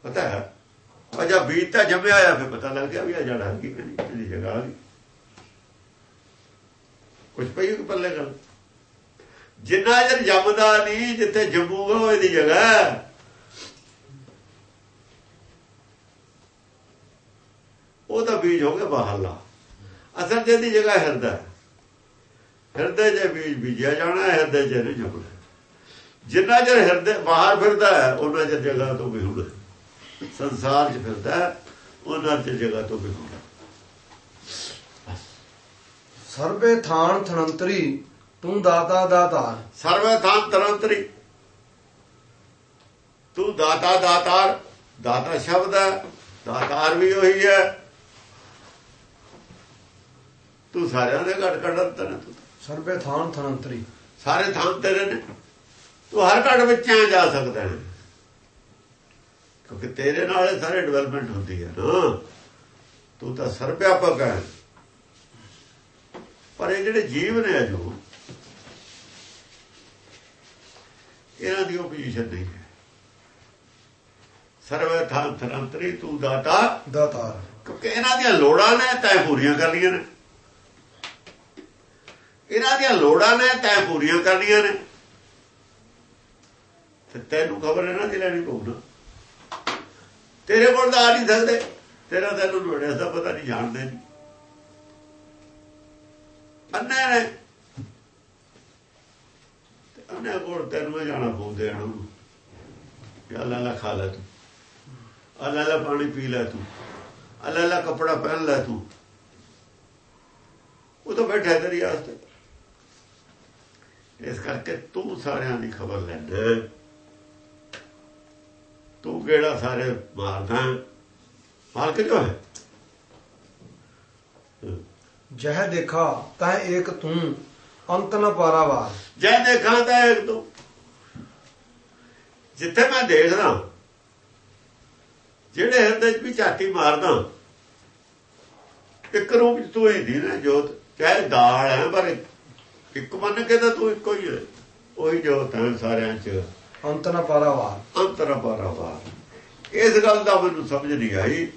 ਪਤਾ ਹੈ। ਅਜਾ ਬੀਜ ਤਾਂ ਜੰਮਿਆ ਆਇਆ ਫਿਰ ਪਤਾ ਲੱਗ ਗਿਆ ਵੀ ਆ ਜੜਾ ਕੀ ਕਿਹੜੀ ਕਿਹੜੀ ਜਗ੍ਹਾ ਆ ਗਈ ਕੁਝ ਪਈ ਕਿ ਪੱਲੇ ਗੱਲ। ਜਿੰਨਾ ਚਿਰ ਜੰਮਦਾ ਨਹੀਂ, ਜਿੱਥੇ ਜੰਮੂਗਾ, ਉਹ ਇਹਦੀ ਜਗ੍ਹਾ ਉਹ ਤਾਂ ਬੀਜ ਹੋ ਗਿਆ ਬਾਹਰਲਾ। ਅਸਲ ਚ ਇਹਦੀ ਜਗ੍ਹਾ ਹਿਰਦਾ। ਹਿਰਦੇ 'ਚ ਬੀਜ ਬੀਜਿਆ ਜਾਣਾ ਹੈ, ਹਿਰਦੇ 'ਚ ਨਹੀਂ ਜੰਮਣਾ ਜਿੰਨਾ ਚਿਰ ਹਿਰਦੇ ਬਾਹਰ ਫਿਰਦਾ ਹੈ ਉਹਨਾਂ ਚਿਰ ਜਗ੍ਹਾ ਤੋਂ ਵਿਹੂੜਾ ਸੰਸਾਰ 'ਚ ਫਿਰਦਾ ਉਹਨਾਂ ਚਿਰ ਜਗ੍ਹਾ ਤੋਂ ਵਿਹੂੜਾ ਸਰਬੇ ਥਾਨ ਥਨੰਤਰੀ ਤੂੰ ਦਾਤਾ ਦਾਤਾਰ ਸਰਵੇ ਥਾਂ ਤਰੰਤਰੀ ਤੂੰ ਦਾਤਾ ਦਾਤਾਰ ਦਾਤਾ ਸ਼ਬਦ ਹੈ ਦਾਤਾਰ ਵੀ ਉਹੀ ਹੈ। ਤੂੰ ਸਾਰਿਆਂ ਦੇ ਘਟ ਤਨ ਤੂੰ। ਸਰਬੇ ਥਾਨ ਥਨੰਤਰੀ। ਸਾਰੇ ਥਾਂ ਤੇਰੇ ਨੇ। ਤੂੰ ਹਰ ਘਟ ਵਿੱਚ ਆ ਜਾ ਸਕਦਾ ਹੈ। ਕਿਉਂਕਿ ਤੇਰੇ ਨਾਲ ਸਾਰੇ ਡਿਵੈਲਪਮੈਂਟ ਹੁੰਦੀ ਹੈ ਨਾ। ਤੂੰ ਤਾਂ ਸਰਵਿਆਪਕ ਹੈ। ਪਰ ਇਹ ਜਿਹੜੇ ਜੀਵ ਨੇ ਜੋ ਇਹਨਾਂ ਦੀ ਪੋਜੀਸ਼ਨ ਨਹੀਂ ਹੈ। ਸਰਵ ਥਾਂ ਥਰੰਤਰੀ ਤੂੰ ਦਾਤਾ। ਦਾਤਾਰ ਕਿਉਂਕਿ ਇਹਨਾਂ ਦੀਆਂ ਲੋੜਾਂ ਨੇ ਤੈਂ ਪੂਰੀਆਂ ਕਰਨੀਆਂ ਨੇ। ਇਹਨਾਂ ਦੀਆਂ ਲੋੜਾਂ ਨੇ ਤੈਂ ਪੂਰੀਆਂ ਕਰਨੀਆਂ ਨੇ। ਤੇ ਤੈਨੂੰ ਖਬਰ ਇਹਨਾਂ ਦੀ ਲੈਣੀ ਪਊ ਨਾ ਤੇਰੇ ਕੋਲ ਤਾਂ ਆ ਨਹੀਂ ਸਕਦੇ। ਤੇਰਾ ਤੈਨੂੰ ਲੋੜਿਆ ਦਾ ਪਤਾ ਨਹੀਂ ਜਾਣਦੇ ਨਹੀਂ ਅੰਨੇ ਨੇ। ਤੇ ਅੰਨੇ ਕੋਲ ਤੈਨੂੰ ਜਾਣਾ ਪਊ ਦੇਣ ਨੂੰ। ਅੱਲਾ ਲਾ ਖਾ ਲੈ ਤੂੰ। ਅੱਲਾ ਲਾ ਪਾਣੀ ਪੀ ਲੈ ਤੂੰ। ਅੱਲਾ ਅੱਲਾ ਕਪੜਾ ਪਹਿਨ ਲੈ ਤੂੰ। ਉਹ ਤਾਂ ਬੈਠਾ ਤੇਰੀ ਆਸਤੇ ਇਸ ਕਰਕੇ ਤੂੰ ਸਾਰਿਆਂ ਦੀ ਖਬਰ ਲੈਂਦਾ ਤੂੰ ਕਿਹੜਾ ਸਾਰੇ ਮਾਰਦਾ ਮਾਲਕ ਜੋ ਹੈ? ਜਹ ਦੇਖਾ ਤੈ ਏਕ ਤੂੰ ਅੰਤ ਨ ਪਾਰਾਵਾਰ ਜੈ ਦੇਖਾਂ ਤਾਂ ਇੱਕ ਤੂੰ। ਜਿੱਥੇ ਮੈਂ ਦੇਖਦਾ ਜਿਹੜੇ ਹਿਰਦੇ 'ਚ ਵੀ ਝਾਤੀ ਮਾਰਦਾ ਇੱਕ ਰੂਪ 'ਚ ਤੂੰ ਹੀ ਦੀ ਨਾ ਜੋਤ ਚਾਹੇ ਦਾਲ ਹੈ ਪਰ ਇੱਕ ਮੰਨ ਕੇ ਤਾਂ ਤੂੰ ਇੱਕੋ ਹੀ ਹੈ। ਉਹੀ ਜੋਤ ਹੈ ਸਾਰਿਆਂ 'ਚ। ਅੰਤ ਨ ਪਾਰਾਵਾਰ ਅੰਤਰ ਪਾਰਾਵਾਰ ਇਸ ਗੱਲ ਦਾ ਮੈਨੂੰ ਸਮਝ ਨਹੀਂ ਆਈ।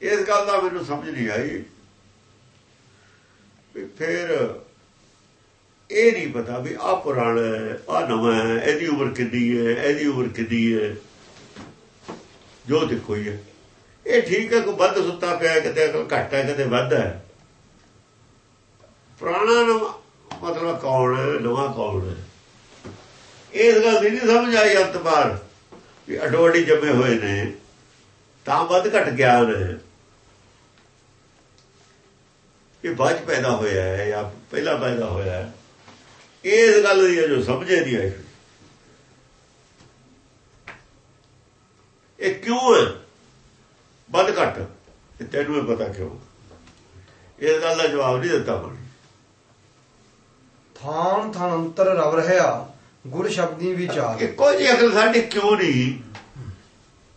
ਇਸ ਗੱਲ ਦਾ ਮੈਨੂੰ ਸਮਝ ਨਹੀਂ ਆਈ ਵੀ ਫਿਰ ਇਹ ਨਹੀਂ ਪਤਾ ਵੀ ਆ ਪੁਰਾਣਾ ਆ ਨਵਾਂ ਹੈ ਇਹਦੀ ਉਮਰ ਕਿੰਨੀ ਹੈ ਇਹਦੀ ਉਮਰ ਕਿੰਨੀ ਹੈ। ਜੋ ਦੇਖੋ ਹੀ ਹੈ। ਇਹ ਠੀਕ ਹੈ, ਕੋਈ ਵੱਧ ਸੁੱਤਾ ਪਿਆ ਕਿਤੇ ਅਕਲ ਘੱਟ ਹੈ, ਕਿਤੇ ਵੱਧ ਹੈ। ਪੁਰਾਣਾ ਨਵਾਂ ਮਤਲਬ ਕੌਣ ਹੈ, ਨਵਾਂ ਕੌਣ ਹੈ? ਇਸ ਗੱਲ ਦੀ ਨਹੀਂ ਸਮਝ ਆਈ ਅੰਤ ਬਾਰ ਵੀ ਅਡੋਡੀ ਜੰਮੇ ਹੋਏ ਨੇ, ਤਾਂ ਵੱਧ ਘਟ ਗਿਆਨ ਹੈ। ਇਹ ਬਾਅਦ 'ਚ ਪੈਦਾ ਹੋਇਆ ਹੈ, ਜਾਂ ਪਹਿਲਾਂ ਪੈਦਾ ਹੋਇਆ ਹੈ। ਇਸ ਗੱਲ ਦੀ ਜੋ ਸਮਝੇ ਦੀ ਆਈ। ਇਹ ਕਿਉਂ ਹੈ? ਵੱਧ ਘਟ ਇਹ ਤੈਨੂੰ ਇਹ ਪਤਾ ਕਿਉਂ? ਇਸ ਗੱਲ ਦਾ ਜਵਾਬ ਨਹੀਂ ਦਿੱਤਾ ਮਨ ਥਾਨ ਥਾਨ ਅੰਤਰ ਰਵ ਰਹਾ ਗੁਰ ਸ਼ਬਦੀ ਵਿਚਾਰ। ਇੱਕੋ ਜਿਹੀ ਅਕਲ ਸਾਡੀ ਕਿਉਂ ਨਹੀਂ?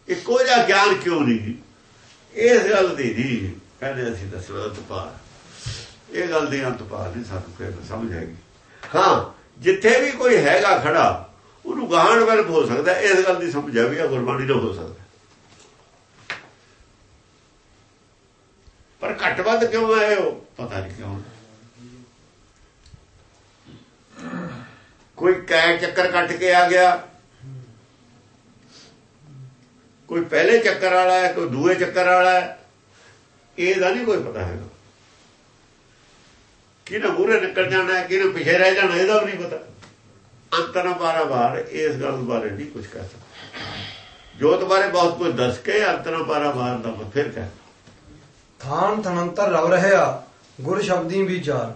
ਇੱਕੋ ਜਿਹਾ ਗਿਆਨ ਕਿਉਂ ਨਹੀਂ? ਇਸ ਗੱਲ ਦੀ ਨਹੀਂ। ਕਹਿੰਦੇ ਅਸੀਂ ਦੱਸਣਾ ਅੰਤ ਪਾਰ ਇਹ ਗੱਲ ਦੀ ਅੰਤ ਪਾਰ ਨਹੀਂ ਸਾਨੂੰ ਫਿਰ ਸਮਝ ਆਏਗੀ ਹਾਂ ਜਿੱਥੇ ਵੀ ਕੋਈ ਹੈਗਾ ਖੜਾ ਉਹਨੂੰ ਗਾਹਾਂ ਡਿਵੈਲਪ ਹੋ ਸਕਦਾ ਇਸ ਗੱਲ ਦੀ ਸਮਝ ਆ ਵੀ ਆ ਗੁਰਬਾਣੀ ਨਾਲ ਹੋ ਸਕਦਾ। ਪਰ ਘੱਟ ਵੱਧ ਕਿਉਂ ਆਏ ਹੋ? ਪਤਾ ਨਹੀਂ ਕਿਉਂ। ਕੋਈ ਕੈ ਚੱਕਰ ਕੱਟ ਕੇ ਆ ਗਿਆ। ਕੋਈ ਪਹਿਲੇ ਚੱਕਰ ਵਾਲਾ ਹੈ, ਕੋਈ ਦੂਏ ਚੱਕਰ ਵਾਲਾ ਹੈ। ਇਹਦਾ ਨਹੀਂ ਕੋਈ ਪਤਾ ਹੈਗਾ। ਕਿਹਨੇ ਮੂਰੇ ਨਿਕਲ ਜਾਣਾ ਹੈ, ਕਿਹਨੇ ਪਿੱਛੇ ਰਹਿ ਜਾਣਾ, ਇਹਦਾ ਵੀ ਨਹੀਂ ਪਤਾ। ਅੰਤਰ ਬਾਰਾ ਬਾਰ ਇਸ ਗੱਲ ਬਾਰੇ ਨਹੀਂ ਕੁਝ ਕਹਿ ਸਕਦਾ। ਜੋਤ ਬਾਰੇ ਬਹੁਤ ਕੁਝ ਦੱਸ ਕੇ ਅੰਤਰ ਬਾਰਾ ਬਾਰ ਦਾ ਮੈਂ ਫਿਰ ਕਹਿ ਥਾਨ ਥਾਨ ਰਵ ਰਹਾ ਗੁਰ ਸ਼ਬਦੀ ਵਿਚਾਰ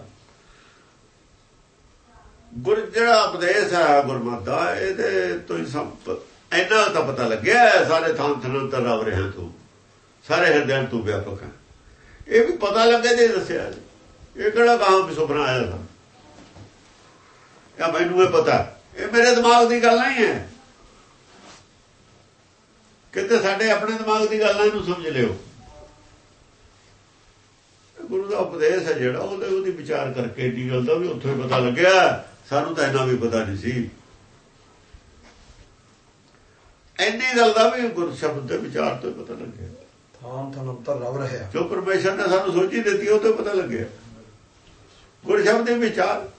ਗੁਰ ਜਿਹੜਾ ਉਪਦੇਸ਼ ਹੈ, ਗੁਰਮਤਿ ਦਾ, ਇਹਦੇ ਤੋਂ ਹੀ ਸਭ ਇੰਨਾ ਤਾਂ ਪਤਾ ਲੱਗਿਆ ਸਾਰੇ ਥਾਂ ਥਾਂ ਤਾਂ ਰਵ ਰਿਹਾ ਤੂੰ। ਸਾਰੇ ਹਿਰਦਿਆਂ 'ਚ ਤੂੰ ਵਿਆਪਕ ਹੈ। ਇਹ ਵੀ ਪਤਾ ਲੱਗੇ ਜੇ ਦੱਸਿਆ। ਇਹ ਕਿਹੜਾ ਕਹਾਂ ਵੀ ਸੁਪਨਾ ਆਇਆ था ਜਾਂ ਮੈਨੂੰ ਇਹ ਪਤਾ। ਇਹ ਮੇਰੇ ਦਿਮਾਗ ਦੀ ਗੱਲ ਨਹੀਂ ਹੈ। ਕਿਤੇ ਸਾਡੇ ਆਪਣੇ ਦਿਮਾਗ ਦੀ ਗੱਲਾਂ ਨਹੀਂ ਨੂੰ ਸਮਝ ਲਿਓ। ਗੁਰੂ ਦਾ ਉਪਦੇਸ਼ ਹੈ ਜਿਹੜਾ ਉਹਦੇ ਉਹਦੀ ਵਿਚਾਰ ਕਰਕੇ ਦੀ ਗੱਲ ਦਾ ਵੀ ਉੱਥੇ ਪਤਾ ਲੱਗਿਆ। ਸਾਨੂੰ ਤਾਂ ਇਹਨਾਂ ਵੀ ਪਤਾ ਨਹੀਂ ਸੀ। ਇੰਨੀ ਗੱਲ ਦਾ ਵੀ ਗੁਰ ਸ਼ਬਦ ਦੇ ਵਿਚਾਰ ਤੋਂ ਪਤਾ ਲੱਗਿਆ। ਥਾਨ ਥਾਨ ਅੰਤਰ ਰਵ ਰਹਾ। ਜੋ ਪਰਮੇਸ਼ਰ ਨੇ ਸਾਨੂੰ ਸੋਚੀ ਦਿੱਤੀ ਉਹ ਤੋਂ ਪਤਾ ਲੱਗਿਆ। ਗੁਰ ਸ਼ਬਦ ਦੇ ਵਿਚਾਰ।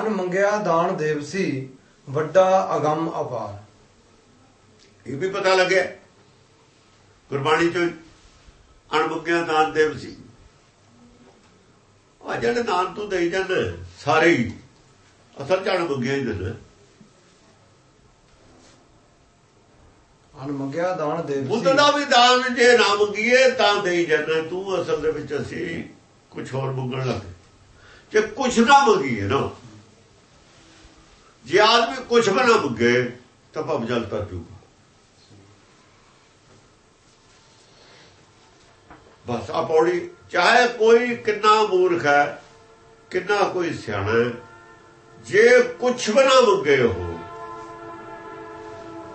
ਅਨ ਮੰਗਿਆ ਦਾਨ ਦੇਵਸੀ ਵੱਡਾ ਅਗੰਮ ਅਪਾਰ। ਇਹ ਵੀ ਪਤਾ ਲੱਗਿਆ। ਗੁਰਬਾਣੀ ਚੋਂ ਅਣਮੁੱਗਿਆ ਦਾਨ ਦੇਵ ਸੀ ਆ ਜਿਹੜੇ ਦਾਨ ਤੂੰ ਦੇਈ ਜਾਂਦੇ ਸਾਰੇ ਹੀ। ਅਸਲ ਚ ਅਣਮੁੱਗਿਆ ਹੀ ਦਿੰਦੇ ਅਨ ਮੰਗਿਆ ਦਾਨ ਦੇਵਸੀ ਬੁੱਧ ਦਾ ਵੀ ਦਾਨ ਜੇ ਨਾ ਮੰਗੀਏ ਤਾਂ ਦੇਈ ਜਾਂਦਾ। ਤੂੰ ਅਸਲ ਦੇ ਵਿੱਚ ਅਸੀਂ ਕੁਝ ਹੋਰ ਮੰਗਣ ਲੱਗੇ ਜੇ ਕੁਝ ਨਾ ਮੰਗੀਏ ਨਾ ਜੇ ਆਦਮੀ ਕੁਝ ਵੀ ਨਾ ਮੰਗੇ ਤਾਂ ਭਵ ਜਲ ਤਰ ਜੂਗਾ। ਬਸ ਆ ਪੌੜੀ ਚਾਹੇ ਕੋਈ ਕਿੰਨਾ ਮੂਰਖ ਹੈ ਕਿੰਨਾ ਕੋਈ ਸਿਆਣਾ ਹੈ ਜੇ ਕੁਛ ਬਣਾ ਮੰਗੇ ਉਹ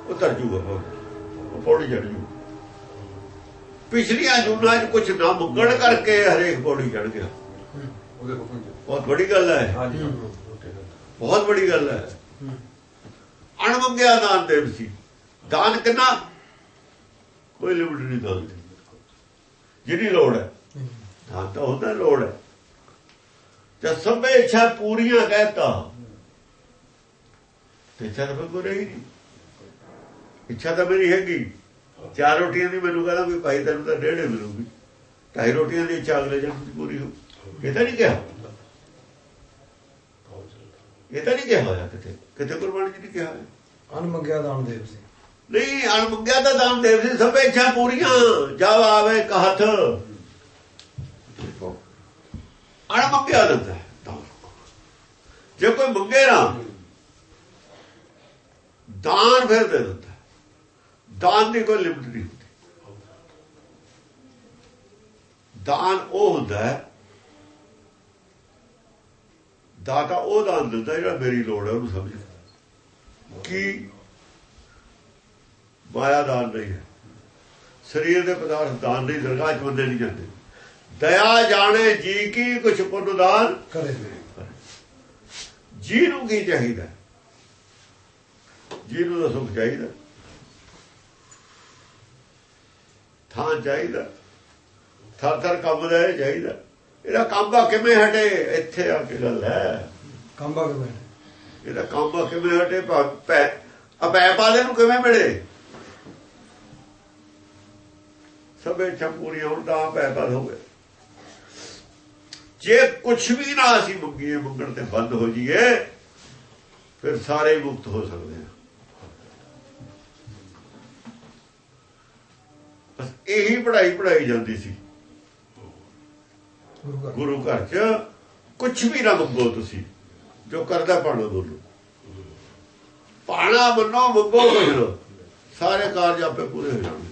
ਉਹ ਤਰ ਜੂਗਾ। ਉਹ ਪੌੜੀ ਚੜ ਜੂ। ਪਿਛਲੀਆਂ ਜੂਨਾਂ 'ਚ ਕੁਛ ਨਾ ਮੰਗਣ ਕਰਕੇ ਹਰੇਕ ਪੌੜੀ ਚੜ ਗਿਆ। ਬਹੁਤ ਵੱਡੀ ਗੱਲ ਹੈ। ਬਹੁਤ ਵੱਡੀ ਗੱਲ ਹੈ। ਅਣਮੰਗਿਆ ਦਾਨ ਦੇਵ ਸੀ। ਦਾਨ ਕਿੰਨਾ? ਕੋਈ ਲਿਮਟ ਨਹੀਂ ਦਾਨ ਦੀ। ਜਿਹਦੀ ਲੋੜ ਹੈ। ਦਾਨ ਤਾਂ ਹੁੰਦਾ ਲੋੜ ਹੈ। ਜਦ ਸਭੇ ਇੱਛਾ ਪੂਰੀਆਂ ਕਹਿਤਾ। ਤੇ ਤਾਂ ਕੋਈ ਰਹੀ ਨਹੀਂ। ਇੱਛਾ ਤਾਂ ਮੇਰੀ ਹੈਗੀ। ਚਾਰ ਰੋਟੀਆਂ ਦੀ ਮੈਨੂੰ ਕਹਿੰਦਾ ਵੀ ਭਾਈ ਤੈਨੂੰ ਤਾਂ ਡੇਢੇ ਮਿਲੂਗੀ। ਢਾਈ ਰੋਟੀਆਂ ਦੀ ਇੱਛਾ ਅਗਲੇ ਜਨਮ ਦੀ ਪੂਰੀ ਹੋ ਇਹ ਤਾਂ ਨਹੀਂ ਕਿਹਾ। ਇਹ ਤਾਂ ਨਹੀਂ ਕਿਹਾ ਹੋਇਆ ਕਿਤੇ। ਕਿਤੇ ਗੁਰਬਾਣੀ ਜੀ ਨੇ ਕਿਹਾ ਹੈ ਅਨਮੰਗਿਆ ਦਾਨ ਦੇਵ ਸੀ। ਨਹੀਂ ਅਣਮੰਗਿਆ ਤਾਂ ਦਾਨ ਦੇਵ ਸੀ ਸਭੇ ਇੱਛਾ ਪੂਰੀਆਂ। ਜਦ ਆਵੇ ਹੱਥ। ਅਣਮੰਗਿਆ ਦਿੰਦਾ ਜੇ ਕੋਈ ਮੰਗੇ ਨਾ, ਦਾਨ ਫਿਰ ਦੇ ਦਿੰਦਾ ਦਾਨ ਦੀ ਕੋਈ ਲਿਮਟ ਨਹੀਂ ਹੁੰਦੀ। ਦਾਨ ਉਹ ਹੁੰਦਾ ਹੈ, ਦਾਤਾ ਉਹ ਦਾਨ ਦਿੰਦਾ ਜਿਹੜਾ ਮੇਰੀ ਲੋੜ ਹੈ, ਉਹਨੂੰ ਸਮਝ। ਕਿ ਮਾਇਆ ਦਾਨ ਨਹੀਂ ਹੈ। ਸਰੀਰ ਦੇ ਪਦਾਰਥ ਦਾਨ ਨਹੀਂ ਦਰਗਾਹ ਚ ਬੰਦੇ ਨਹੀਂ ਜਾਂਦੇ। ਦਇਆ ਜਾਣੇ ਜੀ ਕੀ ਕੁਛ ਪੁੰਨ ਦਾਨ ਕਰੇ। ਜੀ ਨੂੰ ਕੀ ਚਾਹੀਦਾ? ਜੀ ਨੂੰ ਤਾਂ ਸੁਖ ਚਾਹੀਦਾ? ਥਾਂ ਚਾਹੀਦਾ? ਥਰ ਥਰ ਕੰਮ ਦਾ ਇਹ ਚਾਹੀਦਾ? ਇਹਦਾ ਆ ਕਿਵੇਂ ਹਟੇ? ਇੱਥੇ ਆ ਕੇ ਗੱਲ ਹੈ। ਕੰਬਾ ਕੇ ਬੈਠੇ ਇਹਦਾ ਆ ਕਿਵੇਂ ਹਟੇ? ਭਾ- ਪੈ ਅਪੈ ਪਾਲੇ ਨੂੰ ਕਿਵੇਂ ਮਿਲੇ? ਸਭੇ ਇੱਛਾ ਪੂਰੀਆਂ ਹੁਣ ਤਾਂ ਪੈ ਪਾਲ ਹੋ ਗਏ ਜੇ ਕੁਛ ਵੀ ਨਾ ਅਸੀਂ ਮੰਗੀਏ ਮੰਗਣ ਤੇ ਬੰਦ ਹੋ ਜਾਈਏ ਫਿਰ ਸਾਰੇ ਮੁਕਤ ਹੋ ਸਕਦੇ ਆ। ਬਸ ਇਹੀ ਪੜ੍ਹਾਈ ਪੜਾਈ ਜਾਂਦੀ ਸੀ। ਗੁਰੂ ਘਰ ਚ। ਕੁਛ ਵੀ ਨਾ ਮੰਗੋ ਤੁਸੀਂ ਜੋ ਕਰਦਾ ਪਾਣਾ ਬੋਲੋ ਪਾਣਾ ਮੰਨੋ ਮੰਗੋ ਨਾ। ਸਾਰੇ ਕਾਰਜ ਆਪੇ ਪੂਰੇ ਹੋ ਜਾਣਗੇ।